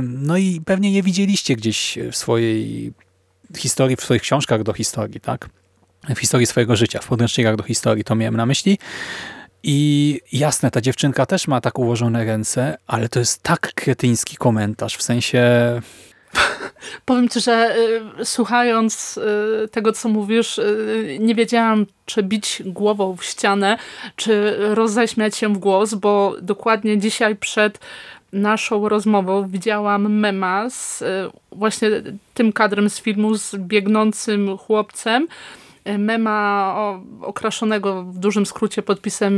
No i pewnie je widzieliście gdzieś w swojej historii, w swoich książkach do historii, tak? W historii swojego życia, w podręcznikach do historii, to miałem na myśli. I jasne, ta dziewczynka też ma tak ułożone ręce, ale to jest tak kretyński komentarz, w sensie... Powiem ci, że y, słuchając y, tego, co mówisz, y, nie wiedziałam, czy bić głową w ścianę, czy roześmiać się w głos, bo dokładnie dzisiaj przed naszą rozmową widziałam mema z y, właśnie tym kadrem z filmu z biegnącym chłopcem, mema okraszonego w dużym skrócie podpisem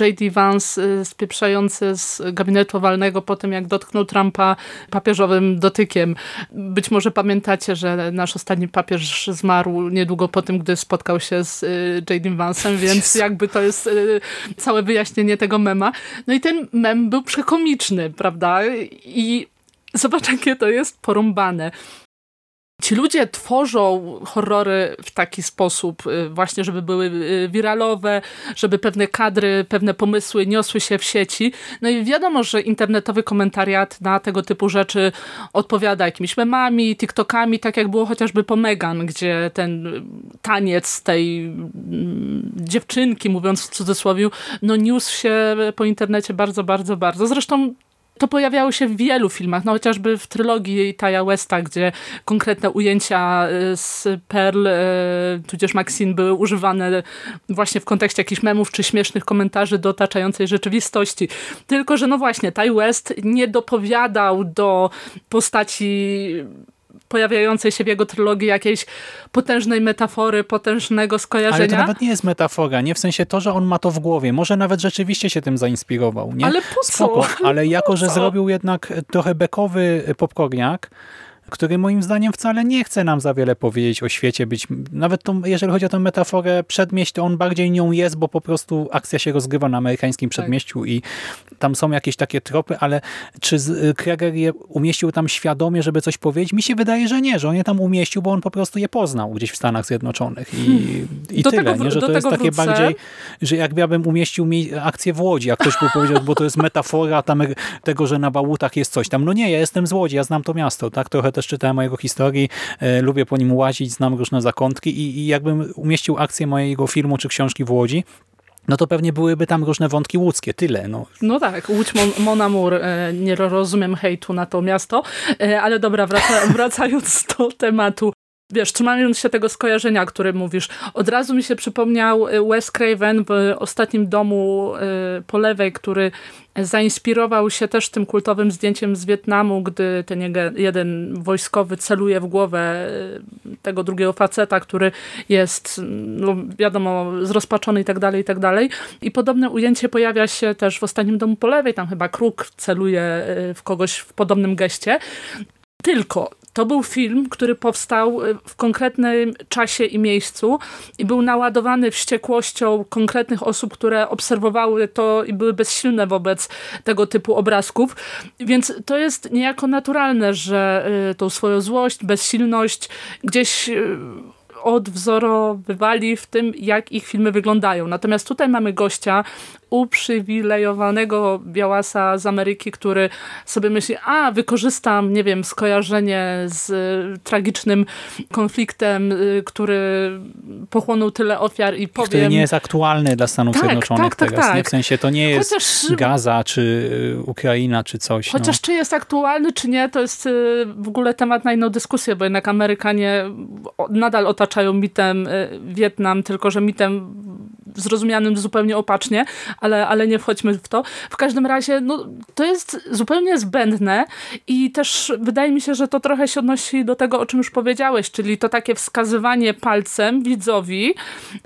J.D. Vance y, spieprzający z gabinetu owalnego po tym, jak dotknął Trumpa papieżowym dotykiem. Być może pamiętacie, że nasz ostatni papież zmarł niedługo po tym, gdy spotkał się z y, J.D. Vance'em, więc jakby to jest y, całe wyjaśnienie tego mema. No i ten mem był przekomiczny, prawda? I zobacz, jakie to jest porąbane. Ci ludzie tworzą horrory w taki sposób y, właśnie, żeby były y, wiralowe, żeby pewne kadry, pewne pomysły niosły się w sieci. No i wiadomo, że internetowy komentariat na tego typu rzeczy odpowiada jakimiś memami, tiktokami, tak jak było chociażby po Megan, gdzie ten taniec tej mm, dziewczynki, mówiąc w cudzysłowie, no niósł się po internecie bardzo, bardzo, bardzo. Zresztą to pojawiało się w wielu filmach, no chociażby w trylogii Taya Westa, gdzie konkretne ujęcia y, z Pearl, y, tudzież Maxine były używane właśnie w kontekście jakichś memów czy śmiesznych komentarzy do otaczającej rzeczywistości. Tylko, że no właśnie, Ty West nie dopowiadał do postaci pojawiającej się w jego trylogii jakiejś potężnej metafory, potężnego skojarzenia. Ale to nawet nie jest metafora, nie w sensie to, że on ma to w głowie. Może nawet rzeczywiście się tym zainspirował. Nie? Ale po co? Spoko. Ale jako, że zrobił jednak trochę bekowy popcorniak, który moim zdaniem wcale nie chce nam za wiele powiedzieć o świecie. Być, nawet to, jeżeli chodzi o tę metaforę przedmieść, to on bardziej nią jest, bo po prostu akcja się rozgrywa na amerykańskim przedmieściu tak. i tam są jakieś takie tropy, ale czy Kreger je umieścił tam świadomie, żeby coś powiedzieć? Mi się wydaje, że nie, że on je tam umieścił, bo on po prostu je poznał gdzieś w Stanach Zjednoczonych i, hmm. i tyle. Tego, nie? Że to jest takie wrócę. bardziej, że jakby ja bym umieścił mi akcję w Łodzi, jak ktoś by powiedział, bo to jest metafora tam tego, że na Bałutach jest coś tam. No nie, ja jestem z Łodzi, ja znam to miasto, tak? Trochę też czytałem o jego historii, e, lubię po nim łazić, znam różne zakątki i, i jakbym umieścił akcję mojego filmu czy książki w Łodzi, no to pewnie byłyby tam różne wątki łódzkie, tyle. No, no tak, Łódź Mon, Mon Amour, e, nie rozumiem hejtu na to miasto, e, ale dobra, wraca, wracając do tematu. Wiesz, trzymając się tego skojarzenia, o którym mówisz, od razu mi się przypomniał Wes Craven w ostatnim domu po lewej, który zainspirował się też tym kultowym zdjęciem z Wietnamu, gdy ten jeden wojskowy celuje w głowę e, tego drugiego faceta, który jest, no wiadomo, zrozpaczony i tak dalej, i tak dalej. I podobne ujęcie pojawia się też w ostatnim domu po lewej, tam chyba kruk celuje w kogoś w podobnym geście. Tylko to był film, który powstał y, w konkretnym czasie i miejscu i był naładowany wściekłością konkretnych osób, które obserwowały to i były bezsilne wobec tego typu obrazków. Więc to jest niejako naturalne, że y, tą swoją złość, bezsilność gdzieś y, odwzorowywali w tym, jak ich filmy wyglądają. Natomiast tutaj mamy gościa, uprzywilejowanego białasa z Ameryki, który sobie myśli, a wykorzystam, nie wiem, skojarzenie z y, tragicznym konfliktem, y, który pochłonął tyle ofiar i powiem... Który nie jest aktualny dla Stanów tak, Zjednoczonych tak, tak, teraz. tak. Nie? W sensie to nie jest Chociaż- Gaza, czy y, Ukraina, czy coś. Chociaż no. czy jest aktualny, czy nie, to jest y, w ogóle temat na inną dyskusję, bo jednak Amerykanie nadal otaczają mitem y, Wietnam, tylko że mitem zrozumianym zupełnie opacznie, ale, ale nie wchodźmy w to. W każdym razie no, to jest zupełnie zbędne i też wydaje mi się, że to trochę się odnosi do tego, o czym już powiedziałeś, czyli to takie wskazywanie palcem widzowi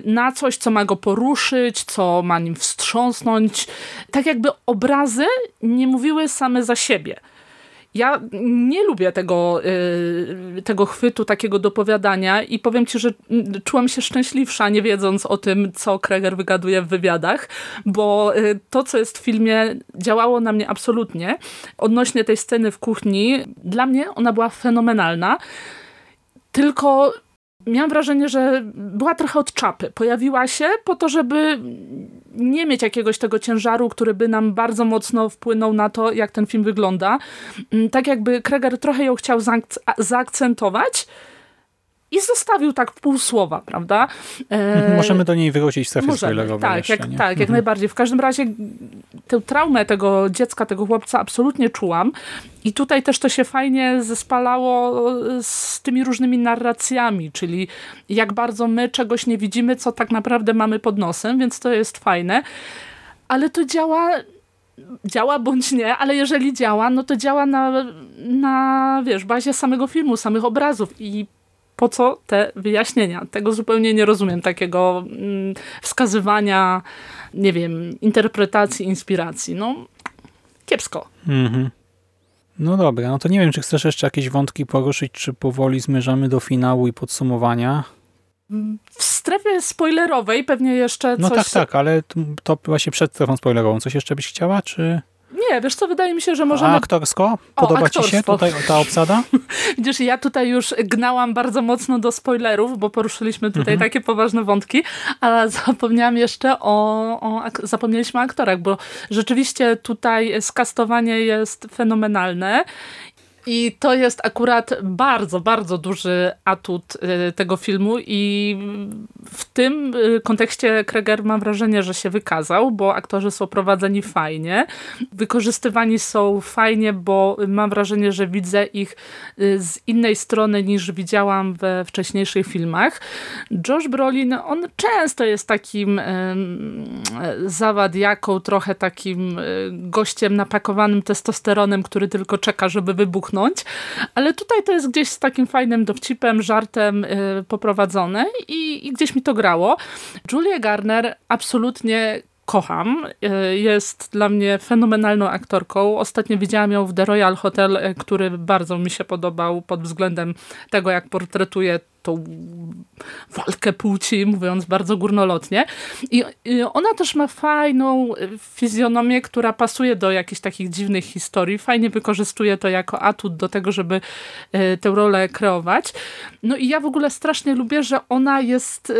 na coś, co ma go poruszyć, co ma nim wstrząsnąć. Tak jakby obrazy nie mówiły same za siebie. Ja nie lubię tego, y, tego chwytu, takiego dopowiadania i powiem ci, że mm, czułam się szczęśliwsza, nie wiedząc o tym, co Kreger wygaduje w wywiadach, bo y, to, co jest w filmie, działało na mnie absolutnie. Odnośnie tej sceny w kuchni, dla mnie ona była fenomenalna, tylko miałam wrażenie, że była trochę od czapy. Pojawiła się po to, żeby nie mieć jakiegoś tego ciężaru, który by nam bardzo mocno wpłynął na to, jak ten film wygląda. Mm, Tak jakby Kreger trochę ją chciał zaak- zaakcentować i zostawił tak w pół słowa, prawda? E, Możemy do niej wrócić w strefie Możemy, spoilerowej tak, jeszcze, jak, nie? tak, jak Mhm. najbardziej. W każdym razie tę traumę tego dziecka, tego chłopca absolutnie czułam i tutaj też to się fajnie zespalało z tymi różnymi narracjami, czyli jak bardzo my czegoś nie widzimy, co tak naprawdę mamy pod nosem, więc to jest fajne. Ale to działa działa bądź nie, ale jeżeli działa, no to działa na, na wiesz, bazie samego filmu, samych obrazów i po co te wyjaśnienia? Tego zupełnie nie rozumiem, takiego mm, wskazywania, nie wiem, interpretacji, inspiracji. No, kiepsko. Mhm. No dobra, no to nie wiem, czy chcesz jeszcze jakieś wątki poruszyć, czy powoli zmierzamy do finału i podsumowania. W strefie spoilerowej pewnie jeszcze No coś... tak, tak, ale to właśnie przed strefą spoilerową. Coś jeszcze byś chciała, czy... Nie, wiesz co, wydaje mi się, że A możemy... aktorsko? Podoba ci się tutaj ta obsada? Widzisz, ja tutaj już gnałam bardzo mocno do spoilerów, bo poruszyliśmy tutaj Mhm. takie poważne wątki, ale zapomniałam jeszcze o, o zapomnieliśmy o aktorach, bo rzeczywiście tutaj skastowanie jest fenomenalne. I to jest akurat bardzo, bardzo duży atut y, tego filmu i w tym y, kontekście Kreger mam wrażenie, że się wykazał, bo aktorzy są prowadzeni fajnie, wykorzystywani są fajnie, bo mam wrażenie, że widzę ich y, z innej strony niż widziałam we wcześniejszych filmach. Josh Brolin, on często jest takim zawadiaką, trochę takim gościem napakowanym testosteronem, który tylko czeka, żeby ale tutaj to jest gdzieś z takim fajnym dowcipem, żartem y, poprowadzone i, i gdzieś mi to grało. Julia Garner absolutnie kocham. Y, Jest dla mnie fenomenalną aktorką. Ostatnio widziałam ją w The Royal Hotel, y, który bardzo mi się podobał pod względem tego, jak portretuje tą walkę płci, mówiąc bardzo górnolotnie. I ona też ma fajną y, fizjonomię, która pasuje do jakichś takich dziwnych historii. Fajnie wykorzystuje to jako atut do tego, żeby tę rolę kreować. No i ja w ogóle strasznie lubię, że ona jest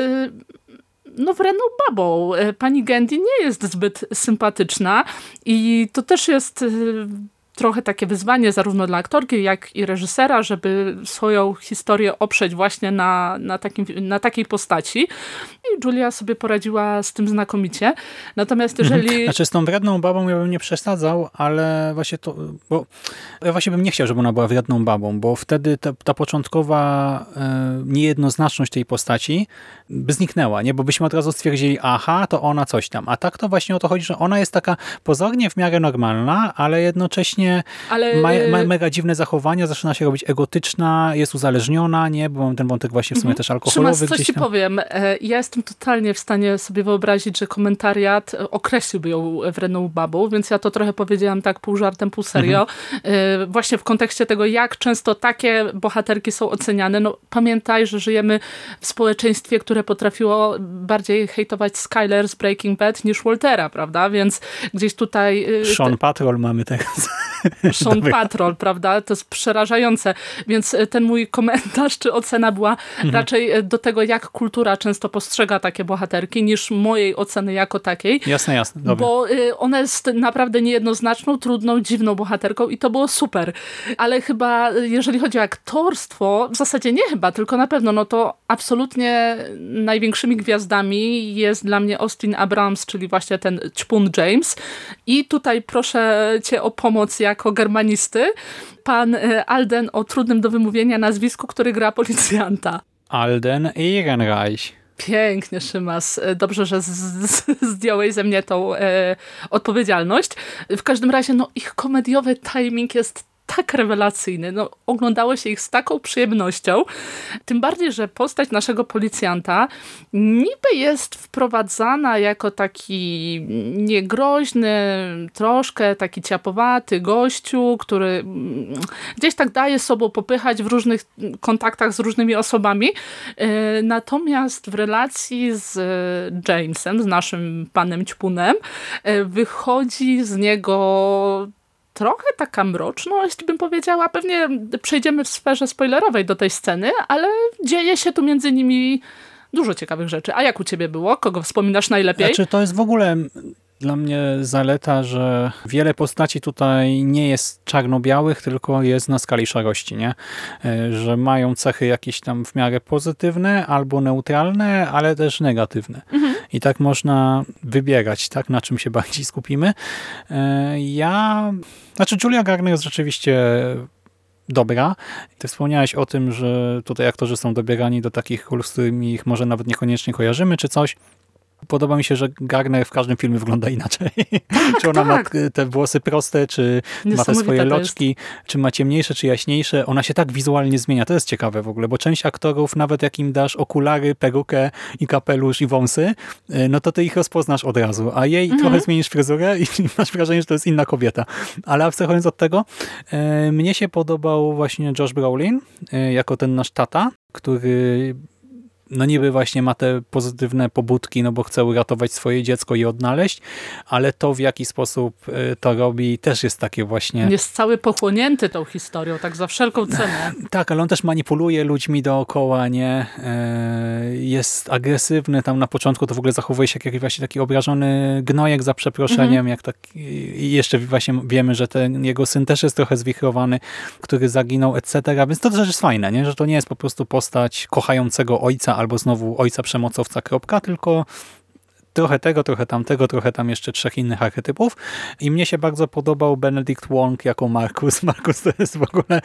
no wredną babą. E, Pani Gandy nie jest zbyt sympatyczna i to też jest y, trochę takie wyzwanie zarówno dla aktorki, jak i reżysera, żeby swoją historię oprzeć właśnie na, na, takim, na takiej postaci. I Julia sobie poradziła z tym znakomicie. Natomiast jeżeli... Znaczy z tą wredną babą ja bym nie przesadzał, ale właśnie to, bo ja właśnie bym nie chciał, żeby ona była wredną babą, bo wtedy ta, ta początkowa e, niejednoznaczność tej postaci by zniknęła, nie? Bo byśmy od razu stwierdzili, aha, to ona coś tam. A tak to właśnie o to chodzi, że ona jest taka pozornie w miarę normalna, ale jednocześnie Ale, ma, ma mega dziwne zachowania, zaczyna się robić egotyczna, jest uzależniona, nie? Bo mam ten wątek właśnie w sumie też alkoholowy Szymas, coś ci tam. powiem. E, Ja jestem totalnie w stanie sobie wyobrazić, że komentariat e, określiłby ją wredną babą, więc ja to trochę powiedziałam tak pół żartem, pół serio. E, Właśnie w kontekście tego, jak często takie bohaterki są oceniane. No, pamiętaj, że żyjemy w społeczeństwie, które potrafiło bardziej hejtować Skyler z Breaking Bad niż Waltera, prawda? Więc gdzieś tutaj... e, Sean Patrol mamy teraz. Sean. Patrol, prawda? To jest przerażające. Więc e, ten mój komentarz czy ocena była Mhm. raczej e, do tego, jak kultura często postrzega takie bohaterki, niż mojej oceny jako takiej. Jasne, jasne. Dobra. Bo y, ona jest naprawdę niejednoznaczną, trudną, dziwną bohaterką i to było super. Ale chyba, jeżeli chodzi o aktorstwo, w zasadzie nie chyba, tylko na pewno, no to absolutnie największymi gwiazdami jest dla mnie Austin Abrams, czyli właśnie ten ćpun James. I tutaj proszę cię o pomoc jako germanisty. Pan y, Alden o trudnym do wymówienia nazwisku, który gra policjanta. Alden Ehrenreich. Pięknie, Szymas. E, Dobrze, że z, z, zdjąłeś ze mnie tą e, odpowiedzialność. W każdym razie, no, ich komediowy timing jest tak rewelacyjny. No, oglądało się ich z taką przyjemnością. Tym bardziej, że postać naszego policjanta niby jest wprowadzana jako taki niegroźny, troszkę taki ciapowaty gościu, który mm, gdzieś tak daje sobą popychać w różnych kontaktach z różnymi osobami. E, Natomiast w relacji z e, Jamesem, z naszym panem Ćpunem, e, wychodzi z niego trochę taka mroczność, bym powiedziała. Pewnie przejdziemy w sferze spoilerowej do tej sceny, ale dzieje się tu między nimi dużo ciekawych rzeczy. A jak u ciebie było? Kogo wspominasz najlepiej? Znaczy, to jest w ogóle dla mnie zaleta, że wiele postaci tutaj nie jest czarno-białych, tylko jest na skali szarości, nie? E, Że mają cechy jakieś tam w miarę pozytywne albo neutralne, ale też negatywne. I tak można wybierać, tak, na czym się bardziej skupimy. E, Ja, znaczy Julia Garner jest rzeczywiście dobra. Ty wspomniałeś o tym, że tutaj aktorzy są dobierani do takich ról, z którymi ich może nawet niekoniecznie kojarzymy, czy coś. Podoba mi się, że Garner w każdym filmie wygląda inaczej. czy ona tak. ma te włosy proste, czy ma te swoje loczki, czy ma ciemniejsze, czy jaśniejsze. Ona się tak wizualnie zmienia. To jest ciekawe w ogóle, bo część aktorów, nawet jak im dasz okulary, perukę i kapelusz i wąsy, y, no to ty ich rozpoznasz od razu. A jej Mhm. trochę zmienisz fryzurę i masz wrażenie, że to jest inna kobieta. Ale abstrahując od tego, y, mnie się podobał właśnie Josh Brolin y, jako ten nasz tata, który no niby właśnie ma te pozytywne pobudki, no bo chce uratować swoje dziecko i odnaleźć, ale to w jaki sposób y, to robi też jest takie właśnie... Jest cały pochłonięty tą historią, tak za wszelką cenę. Tak, ale on też manipuluje ludźmi dookoła, nie? E, Jest agresywny, tam na początku to w ogóle zachowuje się jak jakiś właśnie taki obrażony gnojek za przeproszeniem, jak tak i jeszcze właśnie wiemy, że ten jego syn też jest trochę zwichrowany, który zaginął, etc. Więc to też jest fajne, nie? Że to nie jest po prostu postać kochającego ojca albo znowu ojca przemocowca, kropka, tylko trochę tego, trochę tamtego, trochę tam jeszcze trzech innych archetypów. I mnie się bardzo podobał Benedict Wong jako Markus. Markus to jest w ogóle,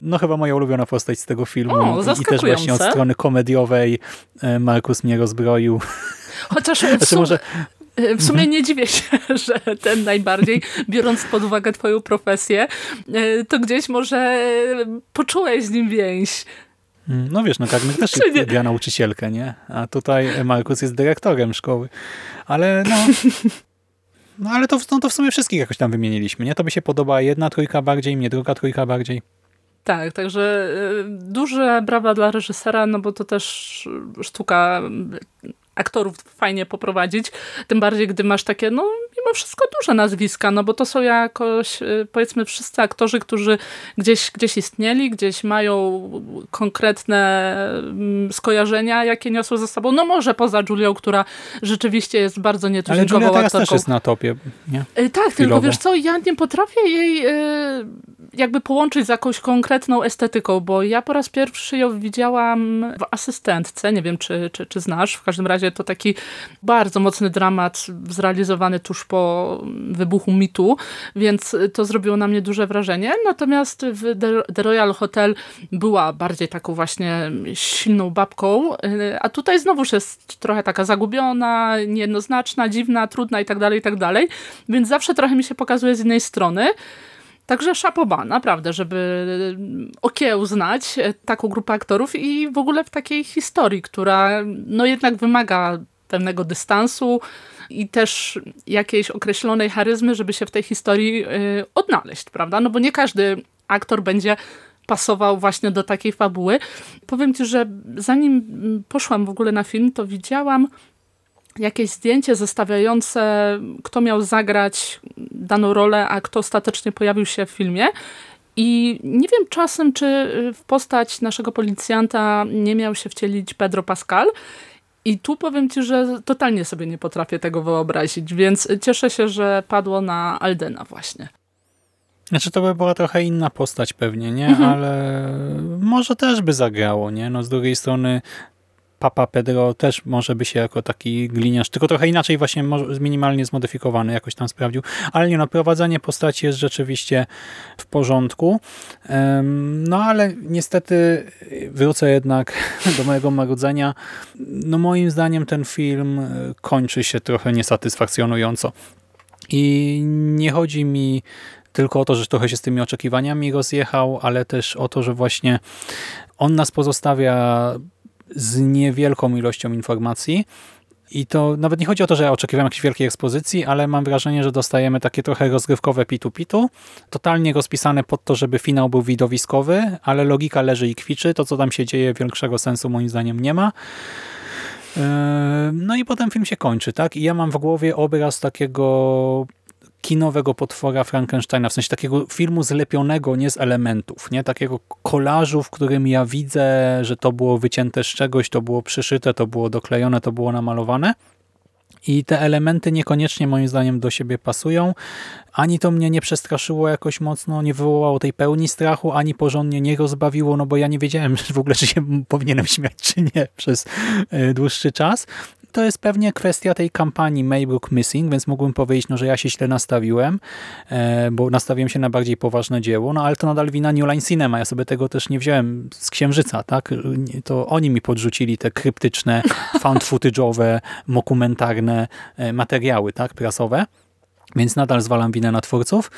no chyba moja ulubiona postać z tego filmu. O, I też właśnie od strony komediowej e, Markus mnie rozbroił. Chociaż w Znaczy sumie, może w sumie nie dziwię się, że ten najbardziej, biorąc pod uwagę twoją profesję, e, to gdzieś może poczułeś z nim więź. Mm, No wiesz, no Karmy też Czy nie? gra nauczycielkę, nie? A tutaj Markus jest dyrektorem szkoły. Ale no... No ale to, no, to w sumie wszystkich jakoś tam wymieniliśmy, nie? To by się podoba jedna trójka bardziej, mnie druga trójka bardziej. Tak, także e, duże brawa dla reżysera, no bo to też sztuka aktorów fajnie poprowadzić, tym bardziej gdy masz takie, no mimo wszystko duże nazwiska, no bo to są jakoś, y, powiedzmy, wszyscy aktorzy, którzy gdzieś, gdzieś istnieli, gdzieś mają konkretne mm, skojarzenia, jakie niosą ze sobą, no może poza Julią, która rzeczywiście jest bardzo Ale nietuzinkową Julia teraz też aktorką. jest na topie, nie? Y, Tak, tylko chwilowo. wiesz co, ja nie potrafię jej y, jakby połączyć z jakąś konkretną estetyką, bo ja po raz pierwszy ją widziałam w asystentce, nie wiem czy, czy, czy znasz, w każdym razie to taki bardzo mocny dramat zrealizowany tuż po wybuchu mitu, więc to zrobiło na mnie duże wrażenie, natomiast w The, The Royal Hotel była bardziej taką właśnie silną babką, y, a tutaj znowuż jest trochę taka zagubiona, niejednoznaczna, dziwna, trudna i tak dalej, i tak dalej, więc zawsze trochę mi się pokazuje z innej strony. Także szapoba, naprawdę, żeby okiełznać e, taką grupę aktorów i w ogóle w takiej historii, która no jednak wymaga pewnego dystansu i też jakiejś określonej charyzmy, żeby się w tej historii y, odnaleźć, prawda? No bo nie każdy aktor będzie pasował właśnie do takiej fabuły. Powiem ci, że zanim mm, poszłam w ogóle na film, to widziałam jakieś zdjęcie zestawiające, kto miał zagrać daną rolę, a kto ostatecznie pojawił się w filmie. I nie wiem czasem, czy w postać naszego policjanta nie miał się wcielić Pedro Pascal. I tu powiem ci, że totalnie sobie nie potrafię tego wyobrazić, więc cieszę się, że padło na Aldena właśnie. Znaczy to by była trochę inna postać pewnie, nie? Mhm. Ale może też by zagrało, nie? No z drugiej strony Papa Pedro też może by się jako taki gliniarz, tylko trochę inaczej właśnie minimalnie zmodyfikowany jakoś tam sprawdził. Ale nie no, prowadzenie postaci jest rzeczywiście w porządku. No ale niestety wrócę jednak do mojego marudzenia. No moim zdaniem ten film kończy się trochę niesatysfakcjonująco. I nie chodzi mi tylko o to, że trochę się z tymi oczekiwaniami rozjechał, ale też o to, że właśnie on nas pozostawia z niewielką ilością informacji. I to nawet nie chodzi o to, że ja jakiejś wielkiej ekspozycji, ale mam wrażenie, że dostajemy takie trochę rozgrywkowe pitu-pitu, totalnie rozpisane pod to, żeby finał był widowiskowy, ale logika leży i kwiczy. To, co tam się dzieje, większego sensu moim zdaniem nie ma. Yy, no i potem film się kończy, tak? I ja mam w głowie obraz takiego kinowego potwora Frankensteina, w sensie takiego filmu zlepionego nie z elementów, nie takiego kolażu, w którym ja widzę, że to było wycięte z czegoś, to było przyszyte, to było doklejone, to było namalowane. I te elementy niekoniecznie moim zdaniem do siebie pasują. Ani to mnie nie przestraszyło jakoś mocno, nie wywołało tej pełni strachu, ani porządnie nie rozbawiło, no bo ja nie wiedziałem w ogóle, czy się powinienem śmiać, czy nie przez e, dłuższy czas to jest pewnie kwestia tej kampanii Maybrook Missing, więc mógłbym powiedzieć, no, że ja się źle nastawiłem, e, bo nastawiłem się na bardziej poważne dzieło, no ale to nadal wina New Line Cinema. Ja sobie tego też nie wziąłem z Księżyca, tak? To oni mi podrzucili te kryptyczne, found footage'owe, mokumentarne e, materiały, tak? Prasowe. Więc nadal zwalam winę na twórców.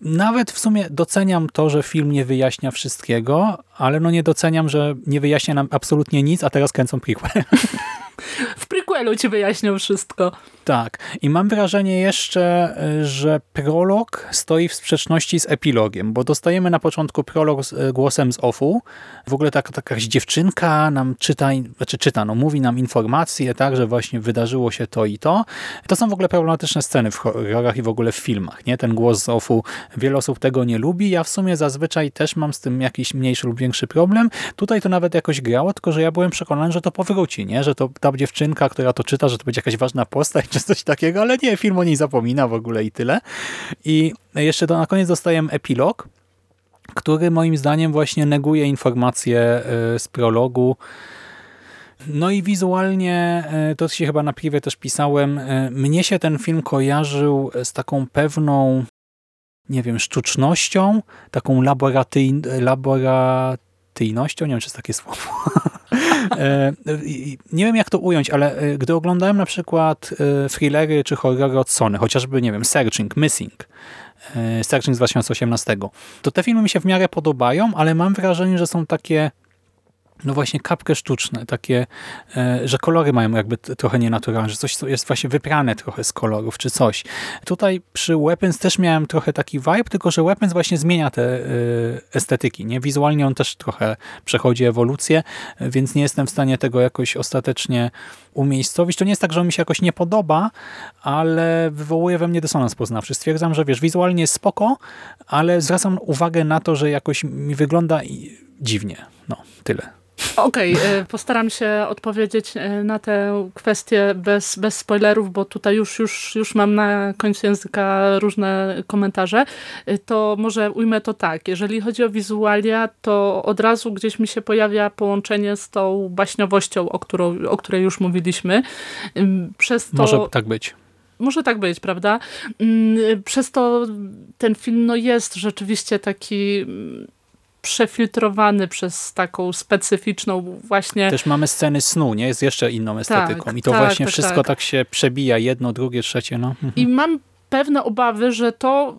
Nawet w sumie doceniam to, że film nie wyjaśnia wszystkiego, ale no nie doceniam, że nie wyjaśnia nam absolutnie nic, a teraz kręcą prequel. W prequelu ci wyjaśnią wszystko. Tak. I mam wrażenie jeszcze, że prolog stoi w sprzeczności z epilogiem, bo dostajemy na początku prolog z e, głosem z OFU. W ogóle taka, taka dziewczynka nam czyta, znaczy czyta, no mówi nam informacje, tak, że właśnie wydarzyło się to i to. To są w ogóle problematyczne sceny w horrorach i w ogóle w filmach, nie? Ten głos z OFU, wiele osób tego nie lubi. Ja w sumie zazwyczaj też mam z tym jakiś mniejszy lub większy problem. Tutaj to nawet jakoś grało, tylko że ja byłem przekonany, że to powróci, nie? Że to ta dziewczynka, która to czyta, że to będzie jakaś ważna postać, czy coś takiego, ale nie, film o niej zapomina w ogóle i tyle. I jeszcze do, na koniec dostajemy epilog, który moim zdaniem właśnie neguje informacje y, z prologu. No i wizualnie, y, to się chyba na piwie też pisałem, y, mnie się ten film kojarzył z taką pewną, nie wiem, sztucznością, taką laboratyjnością, nie wiem, czy jest takie słowo, nie wiem, jak to ująć, ale e, gdy oglądałem na przykład e, thrillery czy horrory od Sony, chociażby, nie wiem, Searching, Missing, Searching z 2018, to te filmy mi się w miarę podobają, ale mam wrażenie, że są takie no właśnie kapkę sztuczne, takie, e, że kolory mają jakby trochę nienaturalne, że coś jest właśnie wyprane trochę z kolorów, czy coś. Tutaj przy Weapons też miałem trochę taki vibe, tylko że Weapons właśnie zmienia te e, estetyki, nie? Wizualnie on też trochę przechodzi ewolucję, więc nie jestem w stanie tego jakoś ostatecznie umiejscowić. To nie jest tak, że on mi się jakoś nie podoba, ale wywołuje we mnie dysonans poznawczy. Stwierdzam, że wiesz, wizualnie jest spoko, ale zwracam uwagę na to, że jakoś mi wygląda dziwnie. No, tyle. Okej, okay, postaram się odpowiedzieć e, na tę kwestię bez, bez spoilerów, bo tutaj już, już, już mam na końcu języka różne komentarze. E, to może ujmę to tak. Jeżeli chodzi o wizualia, to od razu gdzieś mi się pojawia połączenie z tą baśniowością, o, którą, o której już mówiliśmy. Przez to... Może tak być. Może tak być, prawda? Przez to ten film no, jest rzeczywiście taki przefiltrowany przez taką specyficzną właśnie... Też mamy sceny snu, nie? Jest jeszcze inną estetyką. Tak, I to tak, właśnie tak, wszystko tak. tak. się przebija, jedno, drugie, trzecie. No. Mhm. I mam pewne obawy, że to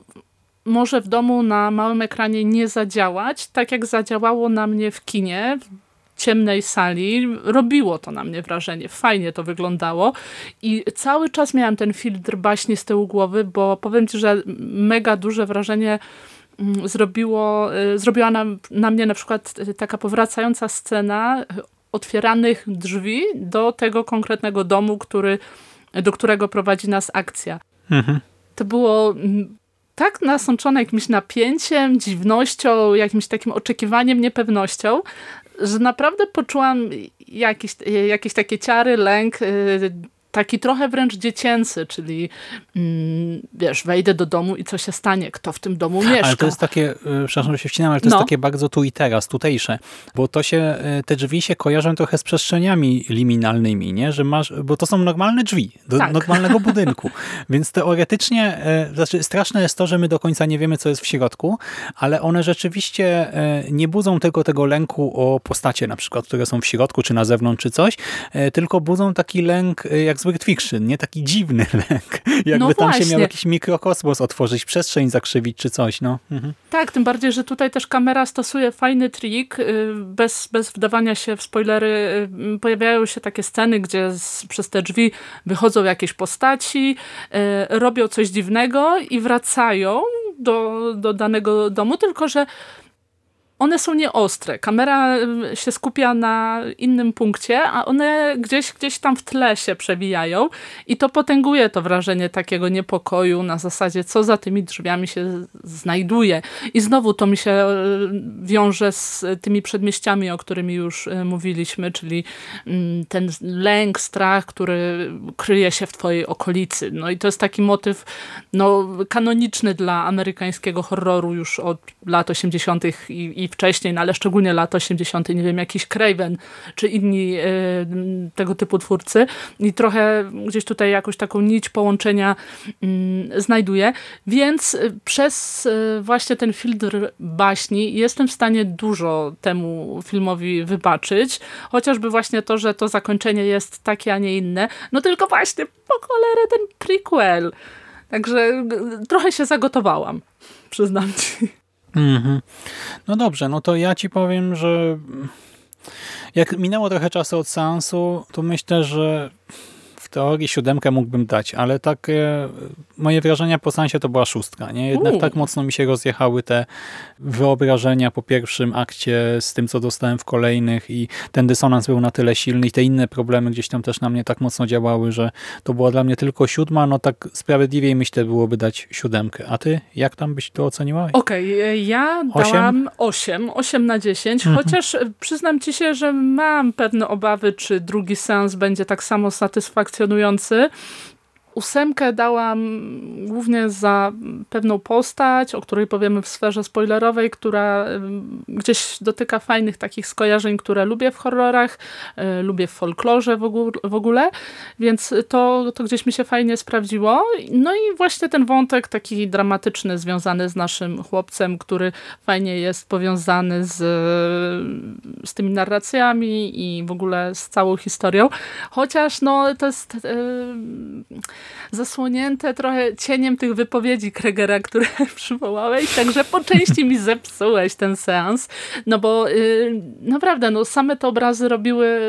może w domu na małym ekranie nie zadziałać, tak jak zadziałało na mnie w kinie, w ciemnej sali. Robiło to na mnie wrażenie. Fajnie to wyglądało. I cały czas miałam ten filtr baśnie z tyłu głowy, bo powiem ci, że mega duże wrażenie zrobiło, y, zrobiła na, na mnie na przykład taka powracająca scena otwieranych drzwi do tego konkretnego domu, który, do którego prowadzi nas akcja. Mhm. To było mm, tak nasączone jakimś napięciem, dziwnością, jakimś takim oczekiwaniem, niepewnością, że naprawdę poczułam jakieś, jakieś takie ciary, lęk, y, taki trochę wręcz dziecięcy, czyli mm, wiesz, wejdę do domu i co się stanie, kto w tym domu mieszka. Ale to jest takie, y, przepraszam, że się wcinam, ale to jest No. takie bardzo tu i teraz, tutejsze, bo to się, y, te drzwi się kojarzą trochę z przestrzeniami liminalnymi, nie? Że masz, bo to są normalne drzwi do Tak. normalnego budynku, więc teoretycznie, y, znaczy straszne jest to, że my do końca nie wiemy, co jest w środku, ale one rzeczywiście nie budzą tylko tego lęku o postacie na przykład, które są w środku, czy na zewnątrz, czy coś, tylko budzą taki lęk jak z Weird Fiction, nie? Taki dziwny lęk, jakby No tam się miał jakiś mikrokosmos otworzyć, przestrzeń zakrzywić, czy coś, no. Mhm. Tak, tym bardziej, że tutaj też kamera stosuje fajny trik, y, bez, bez wdawania się w spoilery. y, Pojawiają się takie sceny, gdzie z, przez te drzwi wychodzą jakieś postaci, y, robią coś dziwnego i wracają do, do danego domu, tylko że one są nieostre. Kamera y, się skupia na innym punkcie, a one gdzieś, gdzieś tam w tle się przewijają i to potęguje to wrażenie takiego niepokoju na zasadzie, co za tymi drzwiami się znajduje. I znowu to mi się y, wiąże z tymi przedmieściami, o którymi już y, mówiliśmy, czyli mm, ten lęk, strach, który kryje się w twojej okolicy. No i to jest taki motyw no, kanoniczny dla amerykańskiego horroru już od lat 80. i, i wcześniej, no ale szczególnie lat 80., nie wiem, jakiś Craven czy inni y, tego typu twórcy i trochę gdzieś tutaj jakąś taką nić połączenia mm, znajduję, więc y, przez y, właśnie ten filtr baśni jestem w stanie dużo temu filmowi wybaczyć, chociażby właśnie to, że to zakończenie jest takie, a nie inne, no tylko właśnie po cholerę ten prequel. Także trochę się zagotowałam, przyznam ci. Mhm. No dobrze, no to ja ci powiem, że jak minęło trochę czasu od seansu, to myślę, że w teorii siódemkę mógłbym dać, ale takie moje wrażenia po seansie to była szóstka. Nie? Jednak U. tak mocno mi się rozjechały te wyobrażenia po pierwszym akcie z tym, co dostałem w kolejnych i ten dysonans był na tyle silny i te inne problemy gdzieś tam też na mnie tak mocno działały, że to była dla mnie tylko siódma, no tak sprawiedliwiej myślę byłoby dać siódemkę. A ty jak tam byś to oceniła? Okej, e, ja dałam 8, 8 na 10, chociaż e, przyznam ci się, że mam pewne obawy, czy drugi seans będzie tak samo satysfakcjonujący. Ósemkę dałam głównie za pewną postać, o której powiemy w sferze spoilerowej, która gdzieś dotyka fajnych takich skojarzeń, które lubię w horrorach, y, lubię w folklorze w, ogó- w ogóle, więc to, to gdzieś mi się fajnie sprawdziło. No i właśnie ten wątek taki dramatyczny związany z naszym chłopcem, który fajnie jest powiązany z, z tymi narracjami i w ogóle z całą historią. Chociaż no, to jest y, zasłonięte trochę cieniem tych wypowiedzi Kregera, które przywołałeś, także po części mi zepsułeś ten seans, no bo y, naprawdę, no same te obrazy robiły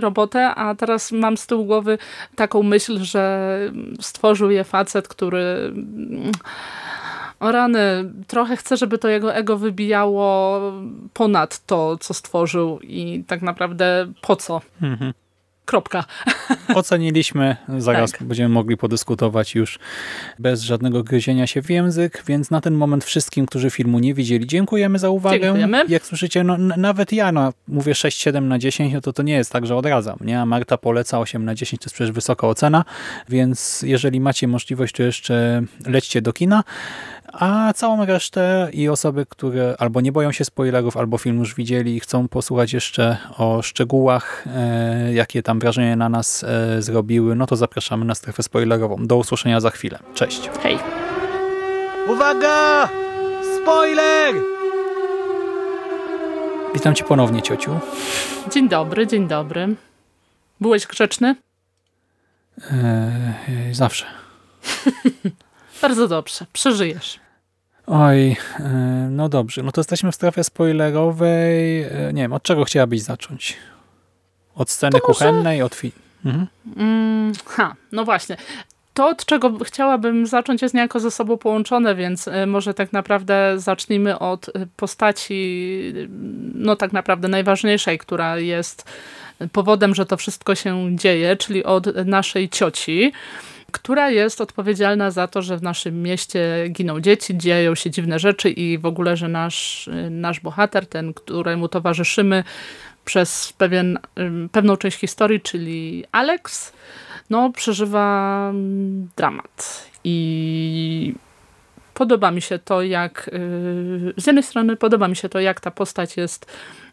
robotę, a teraz mam z tyłu głowy taką myśl, że stworzył je facet, który mm, o rany, trochę chcę, żeby to jego ego wybijało ponad to, co stworzył i tak naprawdę po co? Mhm. Kropka. Oceniliśmy, zaraz Tak. będziemy mogli podyskutować już bez żadnego gryzienia się w język, więc na ten moment wszystkim, którzy filmu nie widzieli, dziękujemy za uwagę. Dziękujemy. Jak słyszycie, no, nawet ja no, mówię 6-7 na 10, no to to nie jest tak, że odradzam. Nie? A Marta poleca 8 na 10, to jest przecież wysoka ocena, więc jeżeli macie możliwość, to jeszcze lećcie do kina. A całą resztę i osoby, które albo nie boją się spoilerów, albo film już widzieli i chcą posłuchać jeszcze o szczegółach, e, jakie tam wrażenie na nas e, zrobiły, no to zapraszamy na strefę spoilerową. Do usłyszenia za chwilę. Cześć. Hej. Uwaga! Spoiler! Witam cię ponownie, ciociu. Dzień dobry, dzień dobry. Byłeś grzeczny? E, zawsze. Bardzo dobrze, przeżyjesz. Oj, e, no dobrze. No to jesteśmy w strefie spoilerowej. E, nie wiem, od czego chciałabyś zacząć? Od sceny może- kuchennej, od filmu? Mhm. Mm, ha, no właśnie. to, od czego chciałabym zacząć, jest niejako ze sobą połączone, więc y, może tak naprawdę zacznijmy od postaci, no tak naprawdę najważniejszej, która jest powodem, że to wszystko się dzieje, czyli od naszej cioci, która jest odpowiedzialna za to, że w naszym mieście giną dzieci, dzieją się dziwne rzeczy i w ogóle, że nasz, nasz bohater, ten, któremu towarzyszymy przez pewien, pewną część historii, czyli Alex, no, przeżywa mm, dramat. I podoba mi się to, jak y, z jednej strony podoba mi się to, jak ta postać jest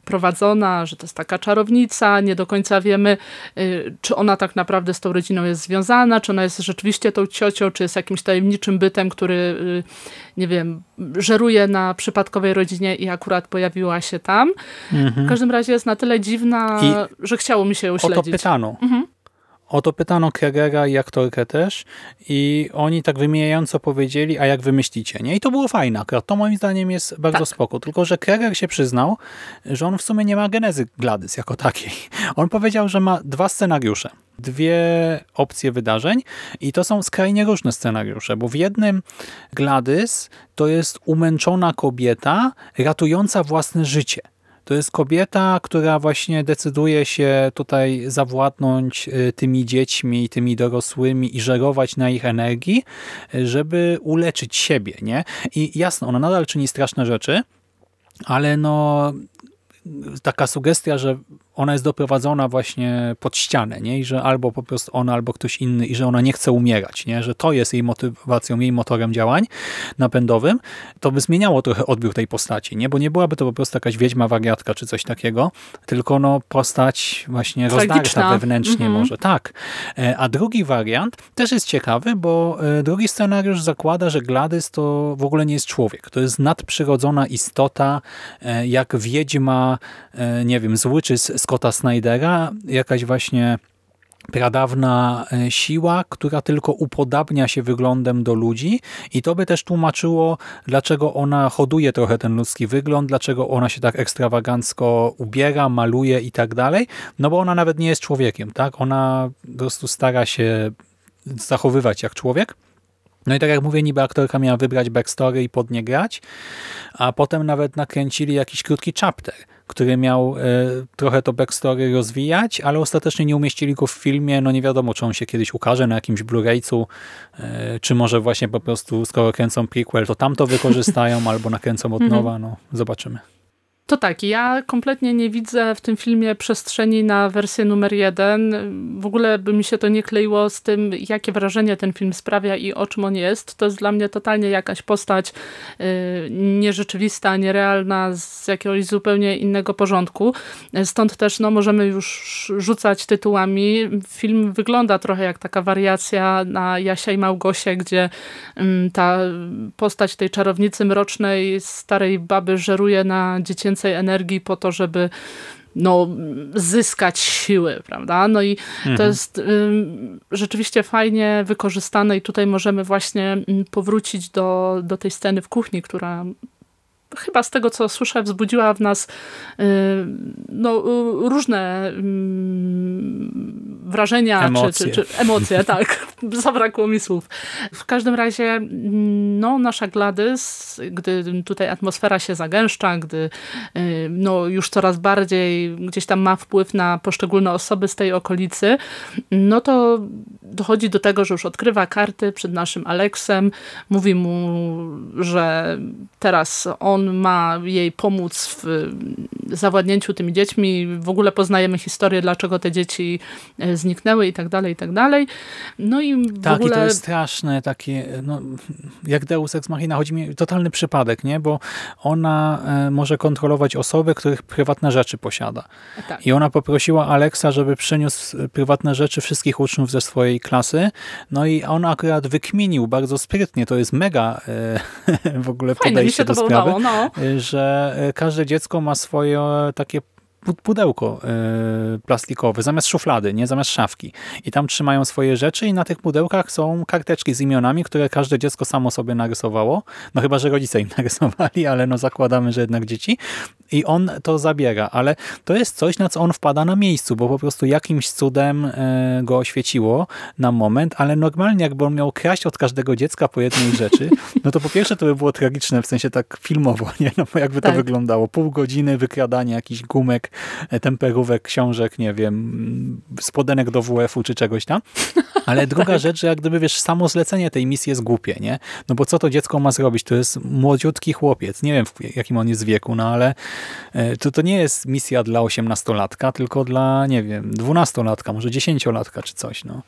prowadzona, że to jest taka czarownica, nie do końca wiemy, y, czy ona tak naprawdę z tą rodziną jest związana, czy ona jest rzeczywiście tą ciocią, czy jest jakimś tajemniczym bytem, który, y, nie wiem, żeruje na przypadkowej rodzinie i akurat pojawiła się tam. Mhm. W każdym razie jest na tyle dziwna, I że chciało mi się ją śledzić. O to pytano. Mhm. O to pytano Kregera i aktorkę też i oni tak wymijająco powiedzieli, a jak wymyślicie, nie? I to było fajne akurat. To moim zdaniem jest bardzo tak. spoko. Tylko, że Kreger się przyznał, że on w sumie nie ma genezy Gladys jako takiej. On powiedział, że ma dwa scenariusze. Dwie opcje wydarzeń i to są skrajnie różne scenariusze, bo w jednym Gladys to jest umęczona kobieta ratująca własne życie. To jest kobieta, która właśnie decyduje się tutaj zawładnąć y, tymi dziećmi, tymi dorosłymi i żerować na ich energii, y, żeby uleczyć siebie. nie? I jasno, ona nadal czyni straszne rzeczy, ale no taka sugestia, że ona jest doprowadzona właśnie pod ścianę, nie? I że albo po prostu ona, albo ktoś inny i że ona nie chce umierać, nie? Że to jest jej motywacją, jej motorem działań napędowym, to by zmieniało trochę odbiór tej postaci, nie? Bo nie byłaby to po prostu jakaś wiedźma, wariatka czy coś takiego, tylko no postać właśnie Tragiczna. rozdarta wewnętrznie mhm. może. Tak. E, a drugi wariant też jest ciekawy, bo e, drugi scenariusz zakłada, że Gladys to w ogóle nie jest człowiek. To jest nadprzyrodzona istota, e, jak wiedźma, nie wiem, zły czy Scotta Snydera, jakaś właśnie pradawna e, siła, która tylko upodabnia się wyglądem do ludzi i to by też tłumaczyło, dlaczego ona hoduje trochę ten ludzki wygląd, dlaczego ona się tak ekstrawagancko ubiera, maluje i tak dalej, no bo ona nawet nie jest człowiekiem, tak? Ona po prostu stara się zachowywać jak człowiek. No i tak jak mówię, niby aktorka miała wybrać backstory i pod nie grać, a potem nawet nakręcili jakiś krótki chapter, który miał e, trochę to backstory rozwijać, ale ostatecznie nie umieścili go w filmie. No nie wiadomo, czy on się kiedyś ukaże na jakimś Blu-raycu, e, czy może właśnie po prostu skoro kręcą prequel, to tam to wykorzystają albo nakręcą od mhm. nowa. No zobaczymy. To tak, ja kompletnie nie widzę w tym filmie przestrzeni na wersję numer jeden. W ogóle by mi się to nie kleiło z tym, jakie wrażenie ten film sprawia i o czym on jest. To jest dla mnie totalnie jakaś postać yy, nierzeczywista, nierealna, z jakiegoś zupełnie innego porządku. Stąd też no, możemy już rzucać tytułami. Film wygląda trochę jak taka wariacja na Jasia i Małgosię, gdzie yy, ta postać tej czarownicy mrocznej, starej baby żeruje na dziecięce więcej energii po to, żeby no, zyskać siły, prawda? No i mhm. to jest y, rzeczywiście fajnie wykorzystane i tutaj możemy właśnie powrócić do, do tej sceny w kuchni, która chyba z tego, co słyszę, wzbudziła w nas y, no, różne wrażenia emocje. Czy, czy, czy emocje, tak. Zabrakło mi słów. W każdym razie no, nasza Gladys, gdy tutaj atmosfera się zagęszcza, gdy y, no, już coraz bardziej gdzieś tam ma wpływ na poszczególne osoby z tej okolicy, no to dochodzi do tego, że już odkrywa karty przed naszym Aleksem, mówi mu, że teraz on ma jej pomóc w zawładnięciu tymi dziećmi. W ogóle poznajemy historię, dlaczego te dzieci e, zniknęły i tak dalej, i tak dalej. No i tak, ogóle... i to jest straszne takie, no, jak Deus Ex Machina, chodzi mi totalny przypadek, nie? Bo ona e, może kontrolować osoby, których prywatne rzeczy posiada. Tak. I ona poprosiła Alexa, żeby przyniósł prywatne rzeczy wszystkich uczniów ze swojej klasy. No i on akurat wykminił bardzo sprytnie, to jest mega e, w ogóle Fajne, podejście do sprawy. Podobało, no że e, każde dziecko ma swoje takie pudełko e, plastikowe, zamiast szuflady, nie zamiast szafki. I tam trzymają swoje rzeczy i na tych pudełkach są karteczki z imionami, które każde dziecko samo sobie narysowało. No chyba, że rodzice im narysowali, ale no zakładamy, że jednak dzieci. i on to zabiera, ale to jest coś, na co on wpada na miejscu, bo po prostu jakimś cudem e, go oświeciło na moment, ale normalnie jakby on miał kraść od każdego dziecka po jednej rzeczy, no to po pierwsze to by było tragiczne, w sensie tak filmowo, nie? No bo jakby Tak. to wyglądało. Pół godziny wykradania jakichś gumek, temperówek, książek, nie wiem, spodenek do WF-u czy czegoś tam. Ale druga rzecz, że jak gdyby, wiesz, samo zlecenie tej misji jest głupie, nie? No bo co to dziecko ma zrobić? To jest młodziutki chłopiec. Nie wiem, w jakim on jest wieku, no ale e, to, to nie jest misja dla osiemnastolatka, tylko dla, nie wiem, dwunastolatka, może dziesięciolatka czy coś, no.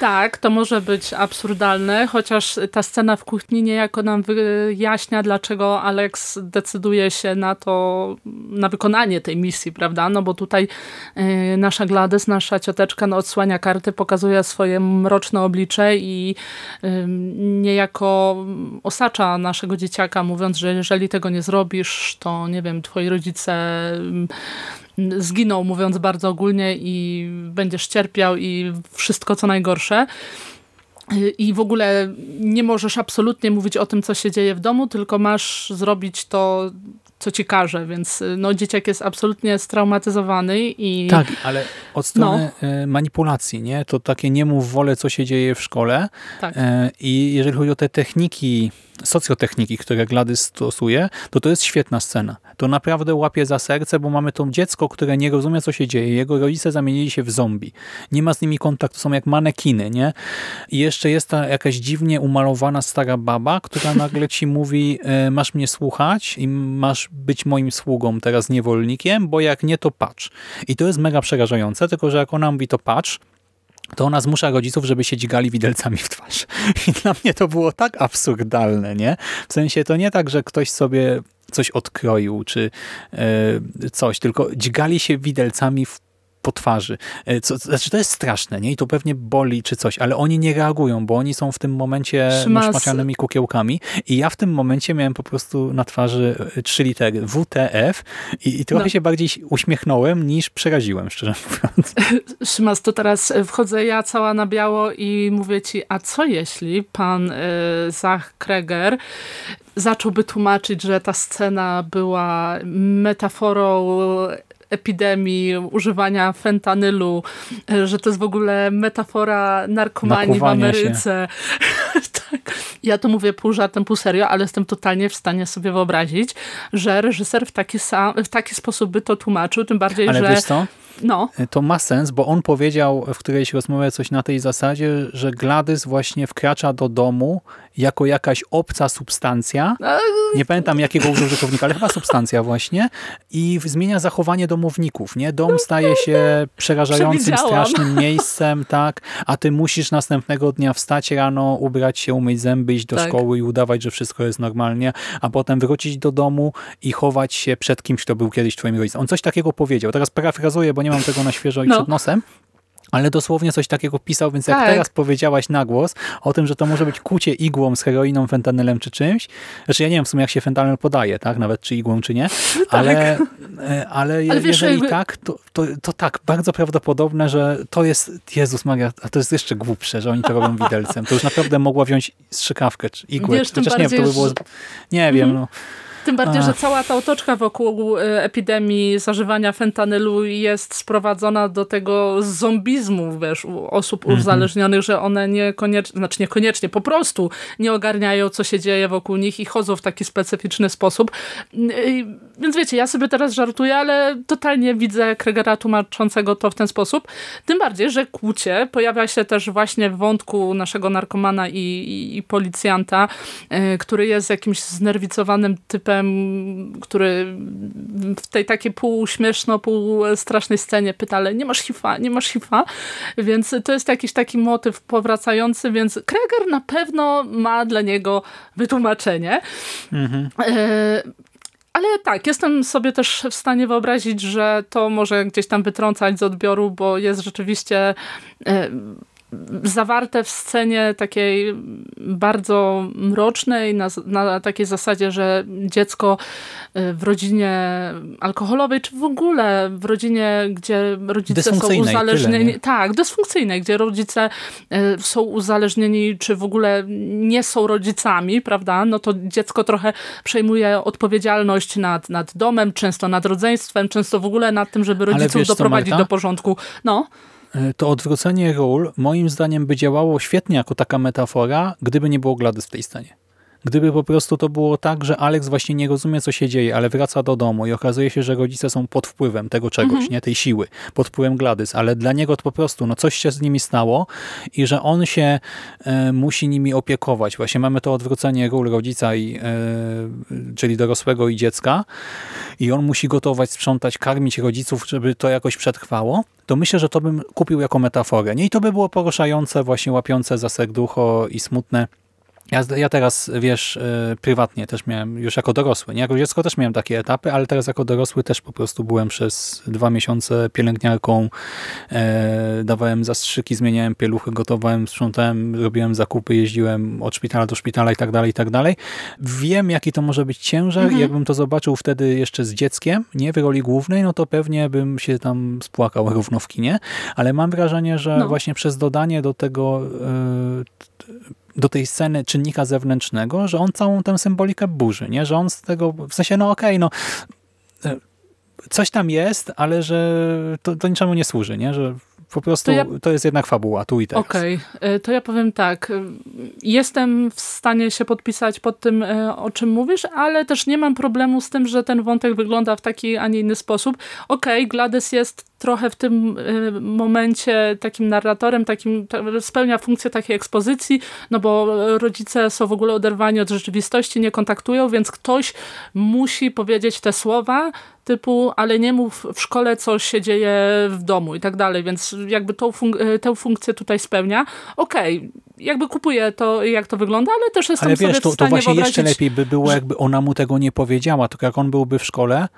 Tak, to może być absurdalne, chociaż ta scena w kuchni niejako nam wyjaśnia, dlaczego Alex decyduje się na to, na wykonanie tej misji, prawda? No bo tutaj y, nasza Gladys, nasza cioteczka no, odsłania karty, pokazuje swoje mroczne oblicze i y, niejako osacza naszego dzieciaka, mówiąc, że jeżeli tego nie zrobisz, to nie wiem, twoi rodzice y, zginą, mówiąc bardzo ogólnie i będziesz cierpiał i wszystko co najgorsze. I w ogóle nie możesz absolutnie mówić o tym, co się dzieje w domu, tylko masz zrobić to, co ci każe, więc no, dzieciak jest absolutnie straumatyzowany i Tak, ale od strony e, manipulacji, nie? To takie nie mów wolę, co się dzieje w szkole. tak. E, I jeżeli chodzi o te techniki, socjotechniki, które Gladys stosuje, to to jest świetna scena. To naprawdę łapie za serce, bo mamy to dziecko, które nie rozumie, co się dzieje. Jego rodzice zamienili się w zombie. Nie ma z nimi kontaktu, są jak manekiny, nie? I jeszcze jest ta jakaś dziwnie umalowana stara baba, która nagle ci mówi, e, masz mnie słuchać i masz być moim sługą, teraz niewolnikiem, bo jak nie, to patrz. I to jest mega przerażające, tylko że jak ona mówi to patrz, to ona zmusza rodziców, żeby się dźgali widelcami w twarz. I dla mnie to było tak absurdalne, nie? W sensie to nie tak, że ktoś sobie coś odkroił, czy e, coś, tylko dźgali się widelcami w po twarzy. E, Co, znaczy to jest straszne, nie? I to pewnie boli czy coś, ale oni nie reagują, bo oni są w tym momencie Szymas- szmacianymi kukiełkami i ja w tym momencie miałem po prostu na twarzy e, trzy litery WTF i, i trochę No. się bardziej uśmiechnąłem niż przeraziłem, szczerze mówiąc. Szymas, to teraz wchodzę ja cała na biało i mówię ci, a co jeśli pan y, Zach Kreger zacząłby tłumaczyć, że ta scena była metaforą epidemii, używania fentanylu, y, że to jest w ogóle metafora narkomanii w. Ameryce. tak. Ja to mówię pół żartem, pół serio, ale jestem totalnie w stanie sobie wyobrazić, że reżyser w taki, sam, w taki sposób by to tłumaczył, tym bardziej, Ale że... wiesz co? No, To ma sens, bo on powiedział w którejś rozmowie coś na tej zasadzie, że Gladys właśnie wkracza do domu jako jakaś obca substancja. Nie pamiętam jakiego użył użytkownika, ale chyba substancja właśnie. I zmienia zachowanie domowników. Nie? Dom staje się przerażającym, Przewidziałam. strasznym miejscem, tak? A ty musisz następnego dnia wstać rano, ubrać się, umyć zęby, iść do Tak. szkoły i udawać, że wszystko jest normalnie, a potem wrócić do domu i chować się przed kimś, kto był kiedyś twoim rodzicem. On coś takiego powiedział. Teraz parafrazuję, bo nie mam tego na świeżo i No. przed nosem. Ale dosłownie coś takiego pisał, więc jak Tak. teraz powiedziałaś na głos o tym, że to może być kucie igłą z heroiną, fentanylem czy czymś, znaczy ja nie wiem w sumie jak się fentanyl podaje, tak, nawet czy igłą czy nie, ale, e, ale, je- Ale wiesz, jeżeli jakby- tak, to, to, to tak, bardzo prawdopodobne, że to jest, Jezus Maria, a to jest jeszcze głupsze, że oni to robią widelcem. To już naprawdę mogła wziąć strzykawkę czy igłę, Wiesz, tym chociaż nie wiem, to by było, nie wiem, no. Tym bardziej, Ach. że cała ta otoczka wokół e, epidemii zażywania fentanylu jest sprowadzona do tego zombizmu, wiesz, u osób Mhm. uzależnionych, że one niekoniecznie, znaczy niekoniecznie, po prostu nie ogarniają, co się dzieje wokół nich i chodzą w taki specyficzny sposób. I, więc wiecie, ja sobie teraz żartuję, ale totalnie widzę Kregera tłumaczącego to w ten sposób. Tym bardziej, że kłucie pojawia się też właśnie w wątku naszego narkomana i, i, i policjanta, e, który jest jakimś znerwicowanym typem, który w tej takiej półśmieszno, półstrasznej scenie pyta, ale nie masz hifa, nie masz hifa, więc to jest jakiś taki motyw powracający, więc Kreger na pewno ma dla niego wytłumaczenie. E, ale tak, jestem sobie też w stanie wyobrazić, że to może gdzieś tam wytrącać z odbioru, bo jest rzeczywiście e, zawarte w scenie takiej bardzo mrocznej, na, na takiej zasadzie, że dziecko y, w rodzinie alkoholowej, czy w ogóle w rodzinie, gdzie rodzice są uzależnieni. Tyle, tak, dysfunkcyjnej, gdzie rodzice y, są uzależnieni, czy w ogóle nie są rodzicami, prawda? No to dziecko trochę przejmuje odpowiedzialność nad, nad domem, często nad rodzeństwem, często w ogóle nad tym, żeby rodziców doprowadzić co, do porządku. No. E, to odwrócenie ról moim zdaniem by działało świetnie jako taka metafora, gdyby nie było Gladys w tej scenie. Gdyby po prostu to było tak, że Alex właśnie nie rozumie, co się dzieje, ale wraca do domu i okazuje się, że rodzice są pod wpływem tego czegoś, mhm. nie tej siły, pod wpływem Gladys, ale dla niego to po prostu no coś się z nimi stało i że on się e, musi nimi opiekować. Właśnie mamy to odwrócenie ról rodzica, i, e, czyli dorosłego i dziecka i on musi gotować, sprzątać, karmić rodziców, żeby to jakoś przetrwało to myślę, że to bym kupił jako metaforę. Nie? I to by było poruszające, właśnie łapiące za serducho i smutne. Ja, ja teraz, wiesz, yy, prywatnie też miałem, już jako dorosły, nie? Jako dziecko też miałem takie etapy, ale teraz jako dorosły też po prostu byłem przez dwa miesiące pielęgniarką, yy, dawałem zastrzyki, zmieniałem pieluchy, gotowałem, sprzątałem, robiłem zakupy, jeździłem od szpitala do szpitala i tak dalej, i tak dalej. Wiem, jaki to może być ciężar mhm. i jakbym to zobaczył wtedy jeszcze z dzieckiem, nie w roli głównej, no to pewnie bym się tam spłakał równo w kinie, ale mam wrażenie, że no. właśnie przez dodanie do tego yy, do tej sceny czynnika zewnętrznego, że on całą tę symbolikę burzy, nie? że on z tego, w sensie, no okej, okay, no e, coś tam jest, ale że to, to niczemu nie służy, nie? że po prostu to, ja... to, jest jednak fabuła, tu i teraz. Okej, okay. E, to ja powiem tak. Jestem w stanie się podpisać pod tym, e, o czym mówisz, ale też nie mam problemu z tym, że ten wątek wygląda w taki, a nie inny sposób. Okej, okay, Gladys jest trochę w tym y, momencie takim narratorem, takim spełnia funkcję takiej ekspozycji, no bo rodzice są w ogóle oderwani od rzeczywistości, nie kontaktują, więc ktoś musi powiedzieć te słowa typu, ale nie mów w szkole, co się dzieje w domu i tak dalej, więc jakby tą fun y, tę funkcję tutaj spełnia. Okej, okay, jakby kupuję to, jak to wygląda, ale też jestem ale wiesz, sobie to, w stanie to właśnie jeszcze lepiej by było, jakby ona mu tego nie powiedziała, to jak on byłby w szkole,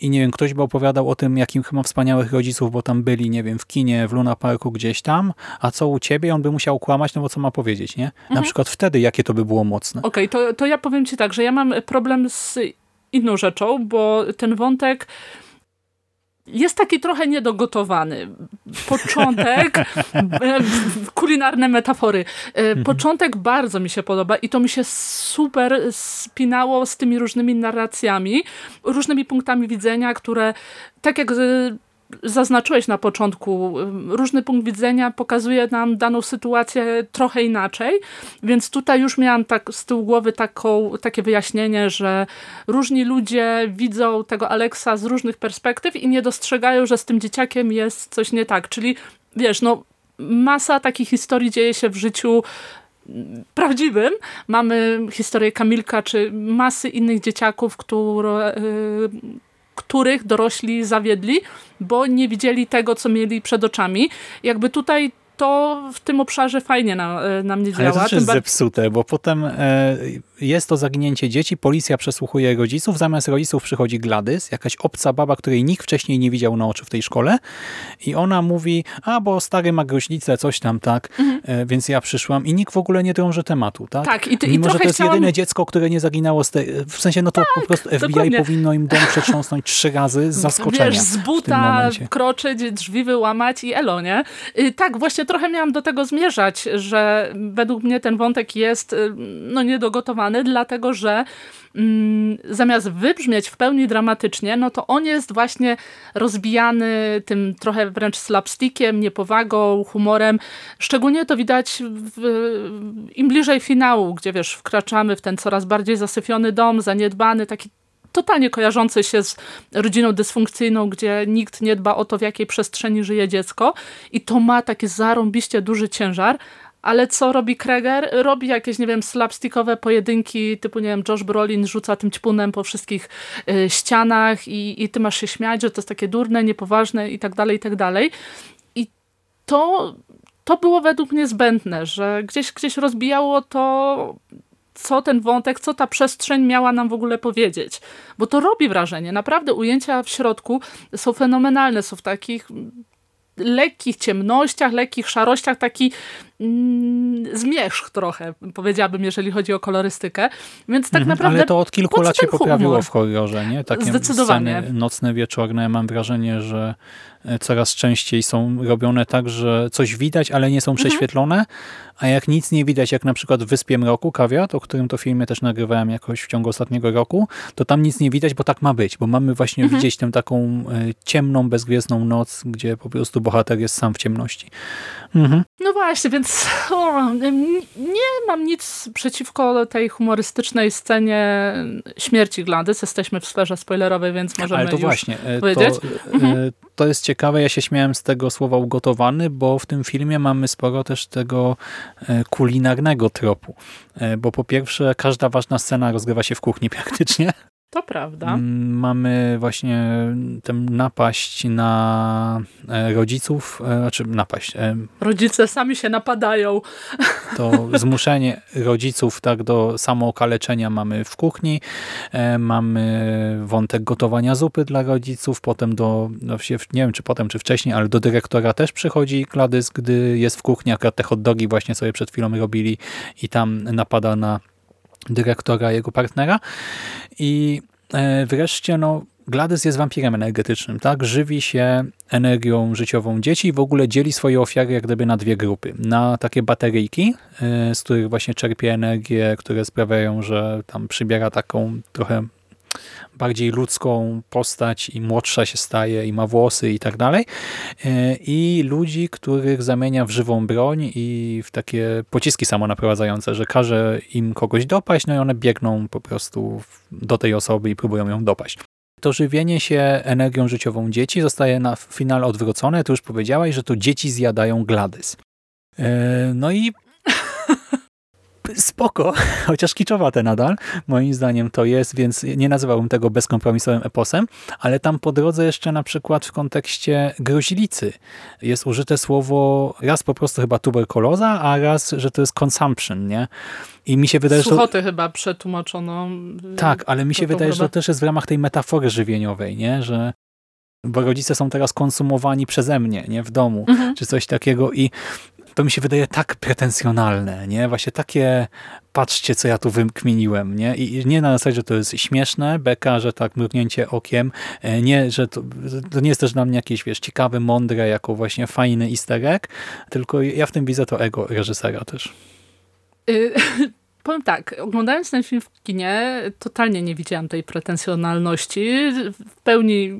i nie wiem, ktoś by opowiadał o tym, jakim chyba wspaniałych rodziców, bo tam byli, nie wiem, w kinie, w Luna Parku gdzieś tam, a co u ciebie, on by musiał kłamać, no bo co ma powiedzieć, nie? Mhm. Na przykład wtedy, jakie to by było mocne. Okej, okay, to, to ja powiem ci tak, że ja mam problem z inną rzeczą, bo ten wątek jest taki trochę niedogotowany. Początek, kulinarne metafory. E, mhm. Początek bardzo mi się podoba i to mi się super spinało z tymi różnymi narracjami, różnymi punktami widzenia, które tak jak zaznaczyłeś na początku, różny punkt widzenia pokazuje nam daną sytuację trochę inaczej, więc tutaj już miałam tak z tyłu głowy taką, takie wyjaśnienie, że różni ludzie widzą tego Aleksa z różnych perspektyw i nie dostrzegają, że z tym dzieciakiem jest coś nie tak, czyli wiesz, no masa takich historii dzieje się w życiu prawdziwym. Mamy historię Kamilka, czy masy innych dzieciaków, które, których dorośli zawiedli, bo nie widzieli tego, co mieli przed oczami. Jakby tutaj to w tym obszarze fajnie na, e, na mnie działa. Ale to jest zepsute, bo potem e, jest to zaginięcie dzieci, policja przesłuchuje rodziców, zamiast rodziców przychodzi Gladys, jakaś obca baba, której nikt wcześniej nie widział na oczy w tej szkole i ona mówi, a bo stary ma groźnicę, coś tam, tak, mhm. e, więc ja przyszłam i nikt w ogóle nie drąży tematu, tak? Tak. I, Mimo, i że to jest chciałam... jedyne dziecko, które nie zaginęło z tej, w sensie, no to tak, po prostu FBI dokładnie. powinno im dom przetrząsnąć trzy razy z zaskoczenia. Wiesz, z buta kroczyć, drzwi wyłamać i elo, nie? Y, tak, właśnie trochę miałam do tego zmierzać, że według mnie ten wątek jest y, no niedogotowany, dlatego że mm, zamiast wybrzmieć w pełni dramatycznie, no to on jest właśnie rozbijany tym trochę wręcz slapstickiem, niepowagą, humorem. Szczególnie to widać w, im bliżej finału, gdzie wiesz, wkraczamy w ten coraz bardziej zasyfiony dom, zaniedbany, taki totalnie kojarzący się z rodziną dysfunkcyjną, gdzie nikt nie dba o to, w jakiej przestrzeni żyje dziecko i to ma taki zarąbiście duży ciężar, ale co robi Kreger? Robi jakieś, nie wiem, slapstickowe pojedynki, typu, nie wiem, Josh Brolin rzuca tym ćpunem po wszystkich y, ścianach i, i ty masz się śmiać, że to jest takie durne, niepoważne i tak dalej, i tak dalej. I to, to było według mnie zbędne, że gdzieś, gdzieś rozbijało to co ten wątek, co ta przestrzeń miała nam w ogóle powiedzieć. Bo to robi wrażenie. Naprawdę ujęcia w środku są fenomenalne, są w takich lekkich ciemnościach, lekkich szarościach, taki mm, zmierzch trochę, powiedziałabym, jeżeli chodzi o kolorystykę. Więc tak mhm, naprawdę... Ale to od kilku lat się poprawiło humor. w horrorze, nie? Takie Zdecydowanie. sceny nocne, wieczorne. Mam wrażenie, że e, coraz częściej są robione tak, że coś widać, ale nie są mhm. A jak nic nie widać, jak na przykład w Wyspie Mroku, Kawiat, o którym to filmie też nagrywałem jakoś w ciągu ostatniego roku, to tam nic nie widać, bo tak ma być, bo mamy właśnie mhm. widzieć tę taką e, ciemną, bezgwiezdną noc, gdzie po prostu bohater jest sam w ciemności. Mhm. No właśnie, więc o, nie mam nic przeciwko tej humorystycznej scenie śmierci Gladys. Jesteśmy w sferze spoilerowej, więc możemy Ale to już właśnie, e, powiedzieć. To, mhm. to jest ciekawe, ja się śmiałem z tego słowa ugotowany, bo w tym filmie mamy sporo też tego e, kulinarnego tropu. Bo po pierwsze, każda ważna scena rozgrywa się w kuchni praktycznie. To prawda. Mm, mamy właśnie tę napaść na e, rodziców, e, znaczy napaść. E, Rodzice sami się napadają. To zmuszenie rodziców tak do samookaleczenia mamy w kuchni. Mamy wątek gotowania zupy dla rodziców, potem do, no nie wiem czy potem, czy wcześniej, ale do dyrektora też przychodzi Gladys, gdy jest w kuchni, akurat te hot dogi właśnie sobie przed chwilą robili i tam napada na dyrektora, jego partnera. I e, wreszcie no, Gladys jest wampirem energetycznym, tak? Żywi się energią życiową dzieci i w ogóle dzieli swoje ofiary jak gdyby na dwie grupy. Na takie bateryjki, e, z których właśnie czerpie energię, które sprawiają, że tam przybiera taką trochę bardziej ludzką postać i młodsza się staje i ma włosy i tak dalej. E, I ludzi, których zamienia w żywą broń i w takie pociski samonaprowadzające, że każe im kogoś dopaść, no i one biegną po prostu do tej osoby i próbują ją dopaść. To żywienie się energią życiową dzieci zostaje na finale odwrócone. Tu już powiedziałaś, że to dzieci zjadają Gladys. E, no i spoko, chociaż kiczowate nadal, moim zdaniem to jest, więc nie nazywałbym tego bezkompromisowym eposem, ale tam po drodze jeszcze na przykład w kontekście groźlicy jest użyte słowo raz po prostu chyba tuberkuloza, a raz, że to jest consumption, nie? I mi się wydaje, Suchoty że to... chyba przetłumaczono. Tak, ale mi się wydaje, że to też jest w ramach tej metafory żywieniowej, nie? Że bo rodzice są teraz konsumowani przeze mnie, nie? W domu, mhm. czy coś takiego i to mi się wydaje tak pretensjonalne, nie? Właśnie takie, patrzcie, co ja tu wykminiłem, nie? I nie na zasadzie, że to jest śmieszne, beka, że tak mrugnięcie okiem, e, nie, że to, to nie jest też dla mnie jakieś, wiesz, ciekawe, mądre, jako właśnie fajny easter egg, tylko ja w tym widzę to ego reżysera też. Y powiem tak, oglądając ten film w kinie, totalnie nie widziałam tej pretensjonalności. W pełni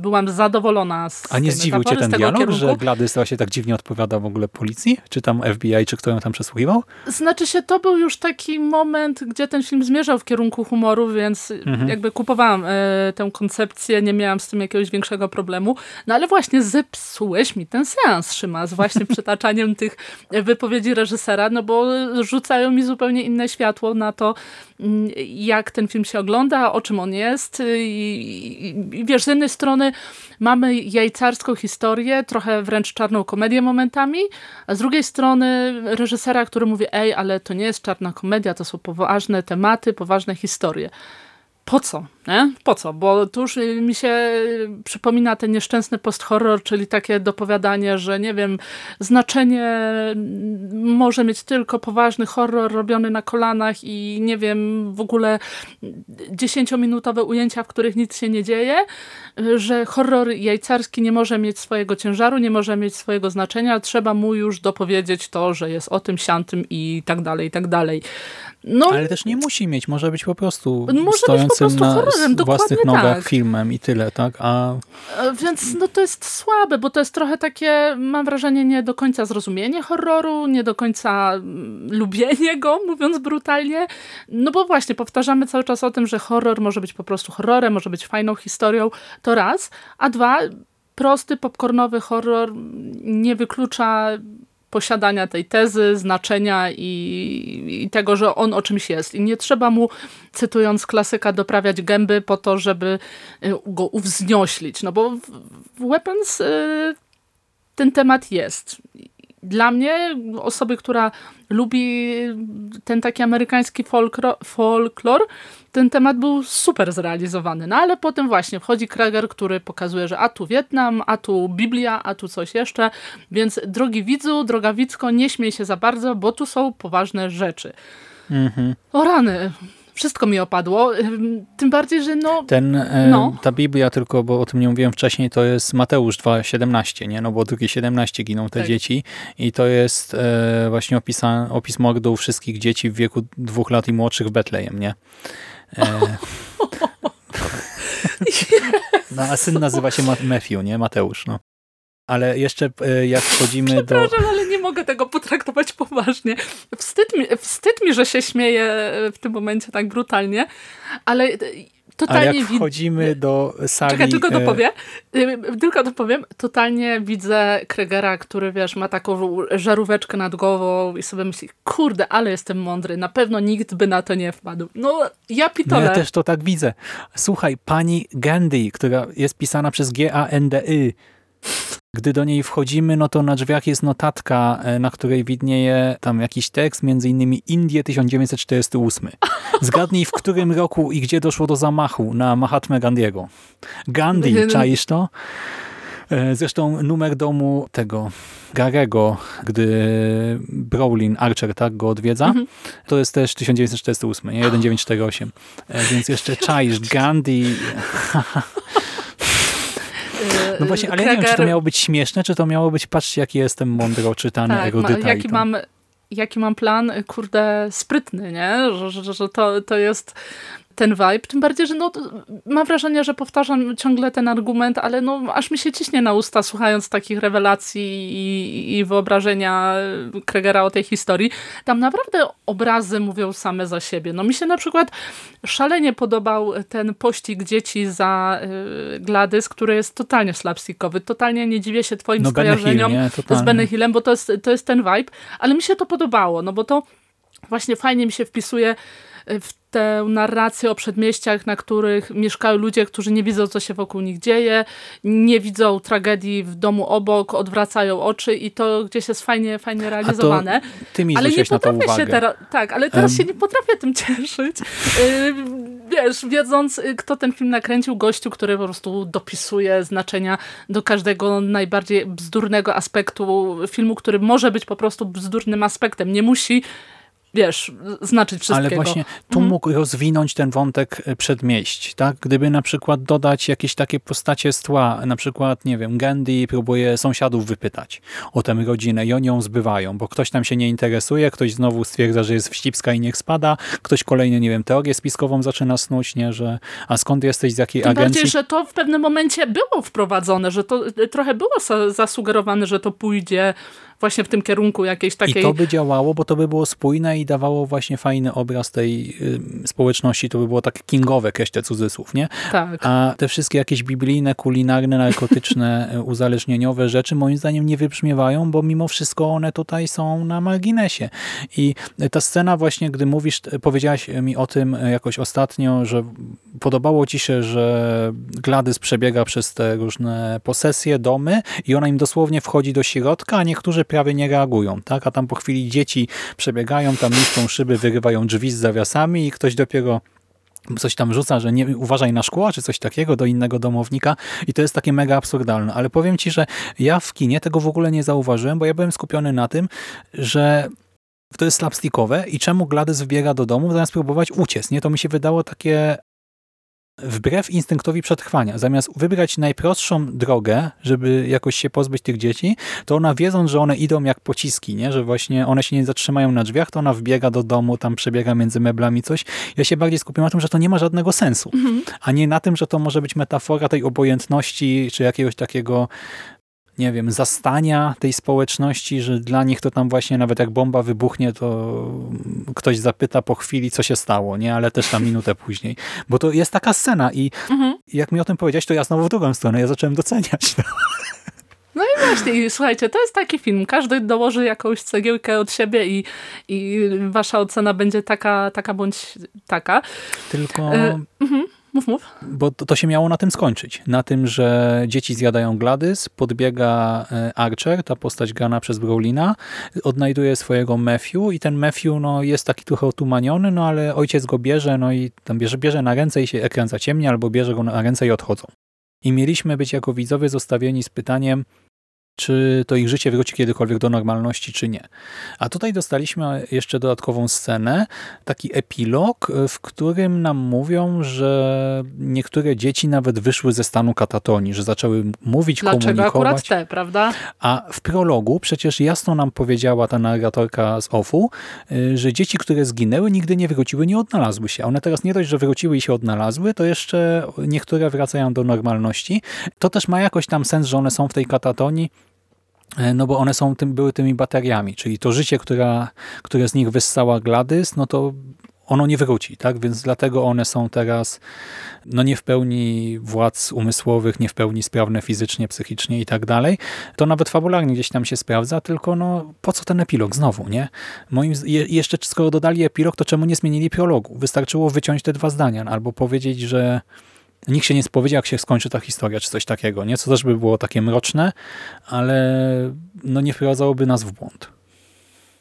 byłam zadowolona z A nie zdziwił cię ten dialog, kierunku. że Gladys się tak dziwnie odpowiada w ogóle policji? Czy tam FBI, czy kto ją tam przesłuchiwał? Znaczy się, to był już taki moment, gdzie ten film zmierzał w kierunku humoru, więc mhm. jakby kupowałam e, tę koncepcję, nie miałam z tym jakiegoś większego problemu. No ale właśnie zepsułeś mi ten seans, Szyma, z właśnie przytaczaniem tych wypowiedzi reżysera, no bo rzucają mi zupełnie inne światło na to, mm, jak ten film się ogląda, o czym on jest i, i, i wiesz, z jednej strony mamy jajcarską historię, trochę wręcz czarną komedię momentami, a z drugiej strony reżysera, który mówi, ej, ale to nie jest czarna komedia, to są poważne tematy, poważne historie po co? Nie? Po co? Bo tu już mi się przypomina ten nieszczęsny post-horror, czyli takie dopowiadanie, że nie wiem, znaczenie może mieć tylko poważny horror robiony na kolanach i nie wiem, w ogóle dziesięciominutowe ujęcia, w których nic się nie dzieje, że horror jajcarski nie może mieć swojego ciężaru, nie może mieć swojego znaczenia, trzeba mu już dopowiedzieć to, że jest o tym, siantym i tak dalej, i tak dalej. No, Ale też nie musi mieć, może być po prostu może stojącym po prostu na horrorem, własnych nogach tak. filmem i tyle, tak? A... E, więc no to jest słabe, bo to jest trochę takie, mam wrażenie, nie do końca zrozumienie horroru, nie do końca mm, lubienie go, mówiąc brutalnie. No bo właśnie, powtarzamy cały czas o tym, że horror może być po prostu horrorem, może być fajną historią, to raz, a dwa, prosty, popcornowy horror nie wyklucza posiadania tej tezy, znaczenia i, i, tego, że on o czymś jest. I nie trzeba mu, cytując klasyka, doprawiać gęby po to, żeby y, go uwznioślić. No bo w, Weapons y, ten temat jest. dla mnie, osoby, która lubi ten taki amerykański folklor, folklor, ten temat był super zrealizowany. No ale potem właśnie wchodzi Kreger, który pokazuje, że a tu Wietnam, a tu Biblia, a tu coś jeszcze. Więc drogi widzu, droga widzko, nie śmiej się za bardzo, bo tu są poważne rzeczy. Mhm. O rany, wszystko mi opadło. Tym bardziej, że no... Ten, e, no. Ta Biblia, tylko bo o tym nie mówiłem wcześniej, to jest Mateusz 2,17, nie? No bo drugie 17 giną te Tak. dzieci i to jest e, właśnie opisa, opis mordu wszystkich dzieci w wieku dwóch lat i młodszych w Betlejem, nie? E, no, a syn nazywa się Ma- Matthew, nie? Mateusz, no. Ale jeszcze e, jak wchodzimy do... Ale nie mogę tego potraktować poważnie. Wstyd mi, wstyd mi, że się śmieję w tym momencie tak brutalnie, ale Ale totalnie jak widzę... wchodzimy do sali... Czekaj, tylko e, dopowiem. Y, Tylko dopowiem. Totalnie widzę Kregera, który, wiesz, ma taką żaróweczkę nad głową i sobie myśli, kurde, ale jestem mądry, na pewno nikt by na to nie wpadł. No, ja No pitole. ja też to tak widzę. Słuchaj, pani Gandhi, która jest pisana przez G-A-N-D-Y, gdy do niej wchodzimy, no to na drzwiach jest notatka, e, na której widnieje tam jakiś tekst, między innymi Indie 1948. Zgadnij, w którym roku i gdzie doszło do zamachu na Mahatmę Gandhiego. Gandhi, czaisz to? E, Zresztą numer domu tego Garego, gdy Brolin, Archer, tak, go odwiedza, to jest też 1948, nie? 1948. E, Więc jeszcze czaisz, Gandhi... No właśnie, ale ja nie wiem, czy to Kreger- miało być śmieszne, czy to miało być, patrzcie, jaki jestem mądro czytany, tak, ma, erudyta i jaki mam jaki mam plan, kurde, sprytny, nie? Że, że, że to, to jest ten vibe. Tym bardziej, że no, mam wrażenie, że powtarzam ciągle ten argument, ale no, aż mi się ciśnie na usta słuchając takich rewelacji i, i wyobrażenia Kregera o tej historii. Tam naprawdę obrazy mówią same za siebie. No mi się na przykład szalenie podobał ten pościg dzieci za y, Gladys, który jest totalnie slapstickowy. Totalnie nie dziwię się twoim No Hill, skojarzeniom nie? z. Benny Hillem, bo to jest, to jest ten vibe, ale mi się to podobało, no bo to właśnie fajnie mi się wpisuje w tę narrację o przedmieściach, na których mieszkają ludzie, którzy nie widzą, co się wokół nich dzieje, nie widzą tragedii w domu obok, odwracają oczy i to gdzieś jest fajnie, fajnie realizowane. Ty mi Ale nie potrafię się teraz, tak, ale teraz Em. się nie potrafię tym cieszyć. Yy, wiesz, wiedząc, y, kto ten film nakręcił, gościu, który po prostu dopisuje znaczenia do każdego najbardziej bzdurnego aspektu filmu, który może być po prostu bzdurnym aspektem. Nie musi, wiesz, znaczyć wszystkiego. Ale właśnie tu Mhm. mógł rozwinąć ten wątek e, przedmieść, tak? Gdyby na przykład dodać jakieś takie postacie z tła, na przykład, nie wiem, Gandhi próbuje sąsiadów wypytać o tę rodzinę i oni ją zbywają, bo ktoś tam się nie interesuje, ktoś znowu stwierdza, że jest wścibska i niech spada, ktoś kolejny, nie wiem, teorię spiskową zaczyna snuć, nie, że a skąd jesteś, z jakiej Tym agencji? bardziej, że to w pewnym momencie było wprowadzone, że to y, trochę było zasugerowane, że to pójdzie właśnie w tym kierunku jakiejś takiej... I to by działało, bo to by było spójne i dawało właśnie fajny obraz tej y, społeczności. To by było tak kingowe, kreślę cudzysłów, nie? Tak. A te wszystkie jakieś biblijne, kulinarne, narkotyczne, y, uzależnieniowe rzeczy moim zdaniem nie wybrzmiewają, bo mimo wszystko one tutaj są na marginesie. I ta scena właśnie, gdy mówisz, powiedziałaś mi o tym jakoś ostatnio, że podobało ci się, że Gladys przebiega przez te różne posesje, domy i ona im dosłownie wchodzi do środka, a niektórzy prawie nie reagują, tak? A tam po chwili dzieci przebiegają, tam niszczą szyby, wyrywają drzwi z zawiasami i ktoś dopiero coś tam rzuca, że nie uważaj na szkło, czy coś takiego do innego domownika i to jest takie mega absurdalne. Ale powiem ci, że ja w kinie tego w ogóle nie zauważyłem, bo ja byłem skupiony na tym, że to jest slapstickowe i czemu Gladys wbiega do domu, zamiast próbować uciec. Nie, to mi się wydało takie wbrew instynktowi przetrwania. Zamiast wybrać najprostszą drogę, żeby jakoś się pozbyć tych dzieci, to ona wiedząc, że one idą jak pociski, nie? że właśnie one się nie zatrzymają na drzwiach, to ona wbiega do domu, tam przebiega między meblami coś. Ja się bardziej skupiam na tym, że to nie ma żadnego sensu. A nie na tym, że to może być metafora tej obojętności, czy jakiegoś takiego nie wiem, zastania tej społeczności, że dla nich to tam właśnie nawet jak bomba wybuchnie, to ktoś zapyta po chwili, co się stało, nie? Ale też tam minutę później. Bo to jest taka scena i jak mi o tym powiedziałeś, to ja znowu w drugą stronę, ja zacząłem doceniać. No. No i właśnie, i słuchajcie, to jest taki film. Każdy dołoży jakąś cegiełkę od siebie i, i wasza ocena będzie taka, taka bądź taka. Tylko E, Mów, mów. Bo to, to się miało na tym skończyć. Na tym, że dzieci zjadają Gladys, podbiega e, Archer, ta postać grana przez Brolina, odnajduje swojego Matthew i ten Matthew no, jest taki trochę otumaniony, no ale ojciec go bierze, no i tam bierze, bierze na ręce i się ekran zaciemnia, albo bierze go na ręce i odchodzą. I mieliśmy być jako widzowie zostawieni z pytaniem, czy to ich życie wróci kiedykolwiek do normalności, czy nie. A tutaj dostaliśmy jeszcze dodatkową scenę, taki epilog, w którym nam mówią, że niektóre dzieci nawet wyszły ze stanu katatonii, że zaczęły mówić, Dlaczego komunikować. akurat te, prawda? A w prologu przecież jasno nam powiedziała ta narratorka z OFU, y, że dzieci, które zginęły, nigdy nie wróciły, nie odnalazły się. One teraz nie dość, że wróciły i się odnalazły, to jeszcze niektóre wracają do normalności. To też ma jakoś tam sens, że one są w tej katatonii, no bo one są tym, były tymi bateriami, czyli to życie, która, które z nich wyssała Gladys, no to ono nie wróci, tak? Więc dlatego one są teraz no nie w pełni władz umysłowych, nie w pełni sprawne fizycznie, psychicznie i tak dalej. To nawet fabularnie gdzieś tam się sprawdza, tylko no po co ten epilog znowu, nie? Moim je, jeszcze skoro dodali epilog, to czemu nie zmienili prologu? Wystarczyło wyciąć te dwa zdania, albo powiedzieć, że nikt się nie spowiedział, jak się skończy ta historia, czy coś takiego, nie? Co też by było takie mroczne, ale no nie wprowadzałoby nas w błąd.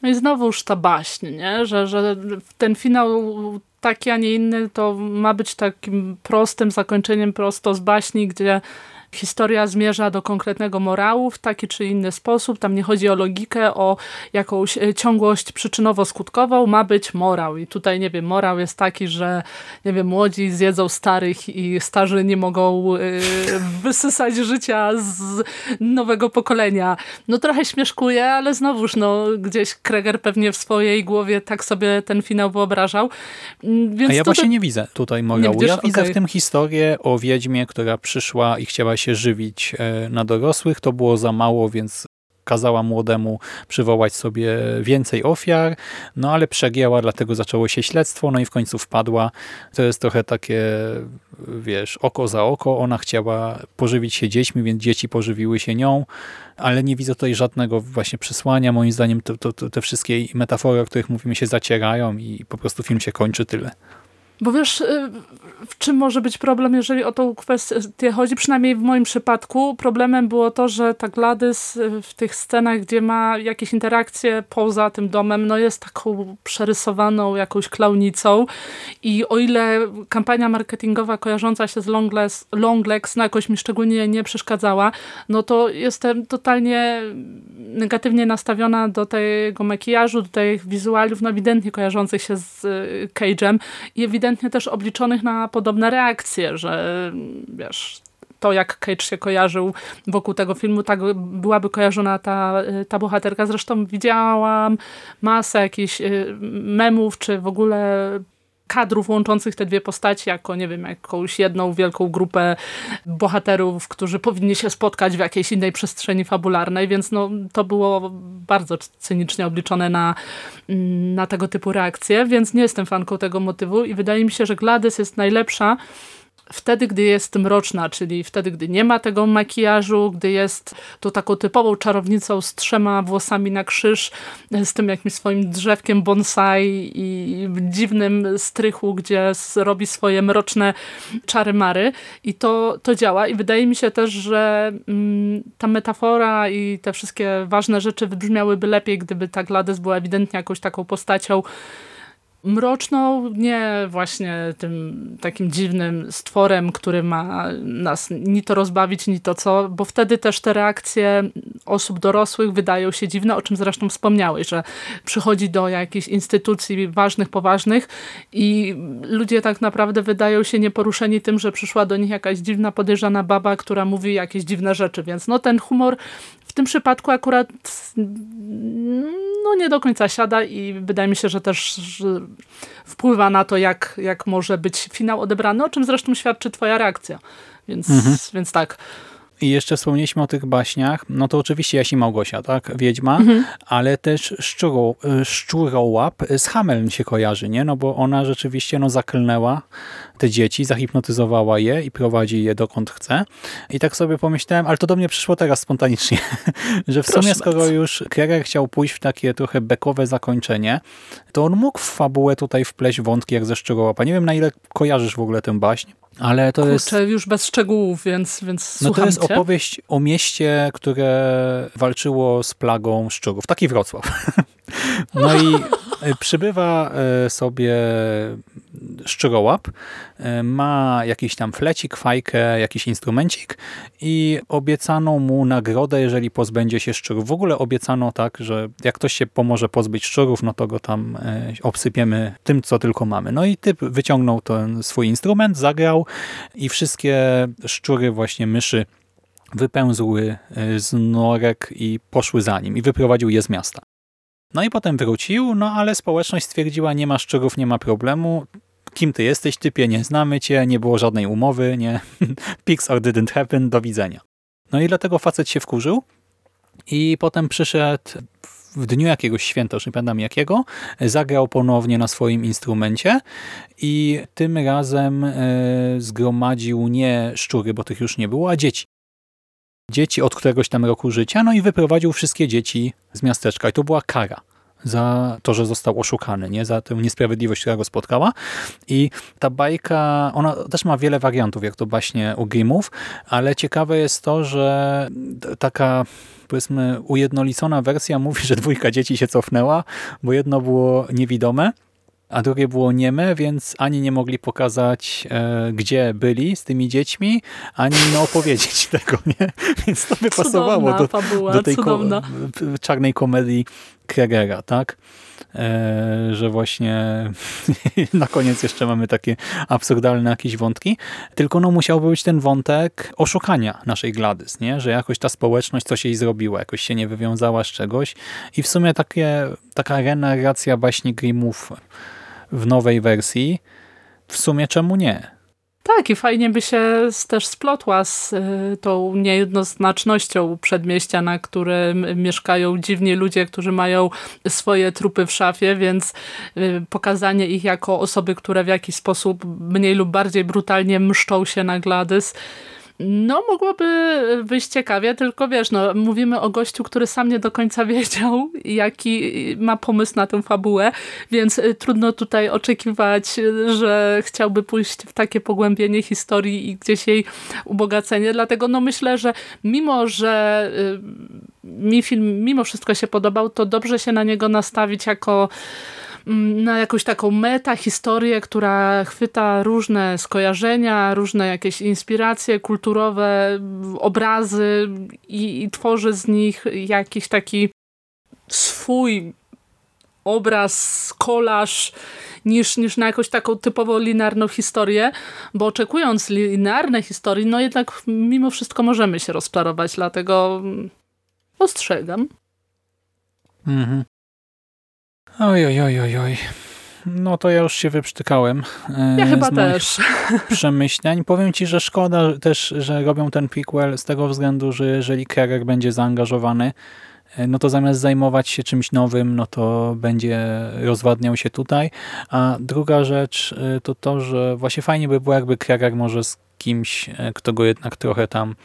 No i znowuż ta baśń, nie? Że, że ten finał taki, a nie inny, to ma być takim prostym zakończeniem prosto z baśni, gdzie historia zmierza do konkretnego morału w taki czy inny sposób. Tam nie chodzi o logikę, o jakąś e, ciągłość przyczynowo-skutkową. Ma być morał. I tutaj, nie wiem, morał jest taki, że nie wiem, młodzi zjedzą starych i starzy nie mogą yy, wysysać życia z nowego pokolenia. No trochę śmieszkuje, ale znowuż, no gdzieś Kreger pewnie w swojej głowie tak sobie ten finał wyobrażał. Mm, więc A ja tutaj... właśnie nie widzę tutaj morału. Ja widzę okay. w tym historię o wiedźmie, która przyszła i chciała się żywić e, na dorosłych. To było za mało, więc kazała młodemu przywołać sobie więcej ofiar, no ale przegięła, dlatego zaczęło się śledztwo, no i w końcu wpadła. To jest trochę takie, wiesz, oko za oko. Ona chciała pożywić się dziećmi, więc dzieci pożywiły się nią, ale nie widzę tutaj żadnego właśnie przesłania. Moim zdaniem to, to, to te wszystkie metafory, o których mówimy, się zacierają i po prostu film się kończy tyle. Bo wiesz, y, w czym może być problem, jeżeli o tą kwestię chodzi? Przynajmniej w moim przypadku problemem było to, że ta Gladys y, w tych scenach, gdzie ma jakieś interakcje poza tym domem, no jest taką przerysowaną jakąś klaunicą i o ile kampania marketingowa kojarząca się z Longlegs, Longlegs no jakoś mi szczególnie nie przeszkadzała, no to jestem totalnie negatywnie nastawiona do tego makijażu, do tych wizualiów, no ewidentnie kojarzących się z y, Cage'em i ewidentnie ewidentnie też obliczonych na podobne reakcje, że wiesz, to jak Cage się kojarzył wokół tego filmu, tak byłaby kojarzona ta, ta bohaterka. Zresztą widziałam masę jakichś y, memów, czy w ogóle kadrów łączących te dwie postaci jako, nie wiem, jakąś jedną wielką grupę bohaterów, którzy powinni się spotkać w jakiejś innej przestrzeni fabularnej, więc no, to było bardzo cynicznie obliczone na, na tego typu reakcje, więc nie jestem fanką tego motywu i wydaje mi się, że Gladys jest najlepsza wtedy, gdy jest mroczna, czyli wtedy, gdy nie ma tego makijażu, gdy jest to taką typową czarownicą z trzema włosami na krzyż, z tym jakimś swoim drzewkiem bonsai i dziwnym strychu, gdzie robi swoje mroczne czary-mary i to, to działa. I wydaje mi się też, że mm, ta metafora i te wszystkie ważne rzeczy wybrzmiałyby lepiej, gdyby ta Gladys była ewidentnie jakąś taką postacią mroczną, nie właśnie tym takim dziwnym stworem, który ma nas ni to rozbawić, ni to co, bo wtedy też te reakcje osób dorosłych wydają się dziwne, o czym zresztą wspomniałeś, że przychodzi do jakichś instytucji ważnych, poważnych i ludzie tak naprawdę wydają się nieporuszeni tym, że przyszła do nich jakaś dziwna, podejrzana baba, która mówi jakieś dziwne rzeczy, więc no ten humor tym przypadku akurat no nie do końca siada i wydaje mi się, że też wpływa na to, jak, jak może być finał odebrany, o czym zresztą świadczy twoja reakcja. Więc, mhm. więc tak. I jeszcze wspomnieliśmy o tych baśniach, no to oczywiście Jasi Małgosia, tak, Wiedźma, mhm. ale też szczuro, Szczurołap z Hameln się kojarzy, nie? No bo ona rzeczywiście no, zaklnęła te dzieci, zahipnotyzowała je i prowadzi je dokąd chce. I tak sobie pomyślałem, ale to do mnie przyszło teraz spontanicznie, że w Proszę sumie skoro bardzo. już Kreger chciał pójść w takie trochę bekowe zakończenie, to on mógł w fabułę tutaj wpleść wątki jak ze Szczurołapa. Nie wiem na ile kojarzysz w ogóle tę baśń, Ale to Kurczę, jest... już bez szczegółów, więc, więc No to jest cię. opowieść o mieście, które walczyło z plagą szczurów. Taki Wrocław. No i e, przybywa e, sobie szczurołap, e, ma jakiś tam flecik, fajkę, jakiś instrumencik i obiecano mu nagrodę, jeżeli pozbędzie się szczurów. W ogóle obiecano tak, że jak ktoś się pomoże pozbyć szczurów, no to go tam obsypiemy tym, co tylko mamy. No i typ wyciągnął ten swój instrument, zagrał i wszystkie szczury, właśnie myszy wypełzły e, z norek i poszły za nim i wyprowadził je z miasta. No i potem wrócił, no ale społeczność stwierdziła, nie ma szczurów, nie ma problemu. Kim ty jesteś, typie, nie znamy cię, nie było żadnej umowy, nie. Pixar didn't happen, do widzenia. No i dlatego facet się wkurzył i potem przyszedł w dniu jakiegoś święta, już nie pamiętam jakiego, zagrał ponownie na swoim instrumencie i tym razem e, zgromadził nie szczury, bo tych już nie było, a dzieci. Dzieci od któregoś tam roku życia, no i wyprowadził wszystkie dzieci z miasteczka i to była kara za to, że został oszukany, nie? za tę niesprawiedliwość, która go spotkała. I ta bajka, ona też ma wiele wariantów, jak to baśnie u Grimmów, ale ciekawe jest to, że taka powiedzmy ujednolicona wersja mówi, że dwójka dzieci się cofnęła, bo jedno było niewidome, a drugie było nieme, więc ani nie mogli pokazać, e, gdzie byli z tymi dziećmi, ani no opowiedzieć tego, nie? Więc to by pasowało do, fabuła, do tej ko czarnej komedii Kregera, tak? E, że właśnie na koniec jeszcze mamy takie absurdalne jakieś wątki. Tylko no musiałby być ten wątek oszukania naszej Gladys, nie? Że jakoś ta społeczność coś jej zrobiła, jakoś się nie wywiązała z czegoś i w sumie takie, taka renarracja baśni Grimmów w nowej wersji, w sumie czemu nie? Tak, i fajnie by się też splotła z y, tą niejednoznacznością przedmieścia, na którym mieszkają dziwni ludzie, którzy mają swoje trupy w szafie, więc y, pokazanie ich jako osoby, które w jakiś sposób mniej lub bardziej brutalnie mszczą się na Gladys, no, mogłoby wyjść ciekawie, tylko wiesz, no, mówimy o gościu, który sam nie do końca wiedział, jaki ma pomysł na tę fabułę, więc y, trudno tutaj oczekiwać, że chciałby pójść w takie pogłębienie historii i gdzieś jej ubogacenie. Dlatego no myślę, że mimo, że y, mi film mimo wszystko się podobał, to dobrze się na niego nastawić jako na jakąś taką meta historię, która chwyta różne skojarzenia, różne jakieś inspiracje kulturowe, obrazy i, i tworzy z nich jakiś taki swój obraz, kolaż, niż, niż na jakąś taką typowo linearną historię, bo oczekując linearnej historii, no jednak mimo wszystko możemy się rozczarować, dlatego mm, ostrzegam. Mhm. Oj, oj, oj, oj, oj. No to ja już się wyprztykałem. e, Ja chyba z moich też. przemyśleń. Powiem ci, że szkoda też, że robią ten prequel z tego względu, że jeżeli Kerr będzie zaangażowany, e, no to zamiast zajmować się czymś nowym, no to będzie rozwadniał się tutaj. A druga rzecz e, to to, że właśnie fajnie by było, jakby Kerr może z kimś, kto go jednak trochę tam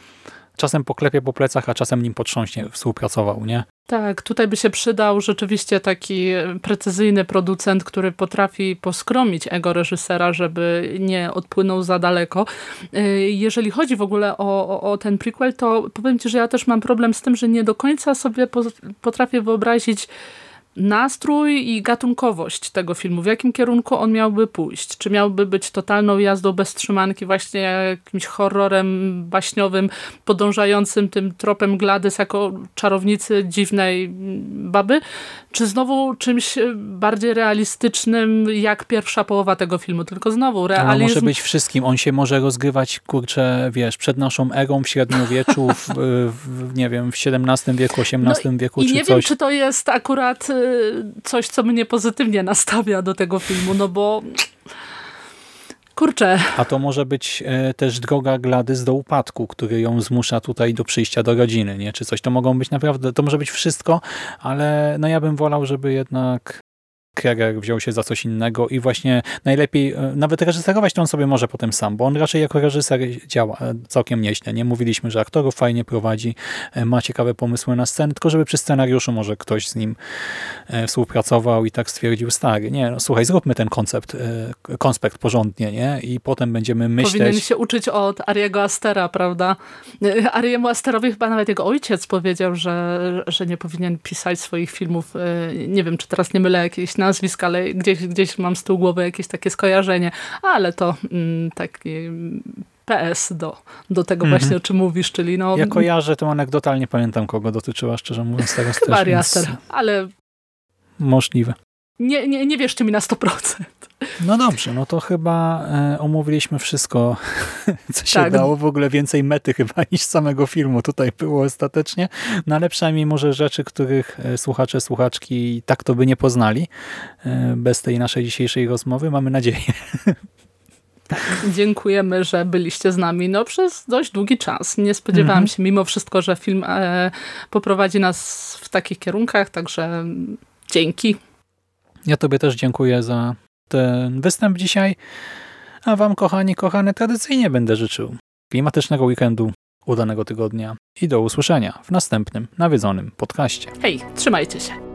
czasem poklepie po plecach, a czasem nim potrząśnie, współpracował, nie? Tak, tutaj by się przydał rzeczywiście taki precyzyjny producent, który potrafi poskromić ego reżysera, żeby nie odpłynął za daleko. Y, Jeżeli chodzi w ogóle o, o, o ten prequel, to powiem Ci, że ja też mam problem z tym, że nie do końca sobie po- potrafię wyobrazić nastrój i gatunkowość tego filmu, w jakim kierunku on miałby pójść. Czy miałby być totalną jazdą bez trzymanki, właśnie jakimś horrorem baśniowym, podążającym tym tropem Gladys jako czarownicy dziwnej baby, czy znowu czymś bardziej realistycznym, jak pierwsza połowa tego filmu, tylko znowu Ale realizm... może być wszystkim. On się może rozgrywać, kurczę, wiesz, przed naszą erą w średniowieczu, w, w, nie wiem, w XVII wieku, XVIII wieku, No I czy nie coś. wiem, czy to jest akurat y, coś, co mnie pozytywnie nastawia do tego filmu, no bo kurczę, A to może być e, też droga Gladys do upadku, który ją zmusza tutaj do przyjścia do rodziny, nie? Czy coś. To mogą być naprawdę, to może być wszystko, ale no ja bym wolał, żeby jednak Kreger wziął się za coś innego i właśnie najlepiej, e, nawet reżyserować to on sobie może potem sam, bo on raczej jako reżyser działa e, całkiem nieźle. Nie mówiliśmy, że aktorów fajnie prowadzi, e, ma ciekawe pomysły na sceny, tylko żeby przy scenariuszu może ktoś z nim współpracował i tak stwierdził, stary, nie, no, słuchaj, zróbmy ten koncept, konspekt porządnie, nie? I potem będziemy myśleć... Powinien się uczyć od Ariego Astera, prawda? Ariemu Asterowi chyba nawet jego ojciec powiedział, że, że nie powinien pisać swoich filmów, nie wiem, czy teraz nie mylę jakieś nazwisk, ale gdzieś, gdzieś mam z tyłu głowy jakieś takie skojarzenie, ale to mm, taki PS do, do tego mhm. właśnie, o czym mówisz, czyli no... Ja kojarzę tą anegdotalnie, pamiętam kogo dotyczyła, szczerze mówiąc teraz Chyba też. Ariaster, ale... Możliwe. Nie, nie, nie wierzcie mi na 100%. No dobrze, no to chyba e, omówiliśmy wszystko, co się tak. dało. W ogóle więcej mety chyba niż samego filmu tutaj było ostatecznie. No ale przynajmniej może rzeczy, których e, słuchacze, słuchaczki tak to by nie poznali e, bez tej naszej dzisiejszej rozmowy. Mamy nadzieję. Tak, dziękujemy, że byliście z nami no, przez dość długi czas. Nie spodziewałam mhm. się mimo wszystko, że film e, poprowadzi nas w takich kierunkach, także dzięki. Ja tobie też dziękuję za ten występ dzisiaj. A wam, kochani, kochane, tradycyjnie będę życzył klimatycznego weekendu, udanego tygodnia i do usłyszenia w następnym nawiedzonym podcaście. Hej, trzymajcie się.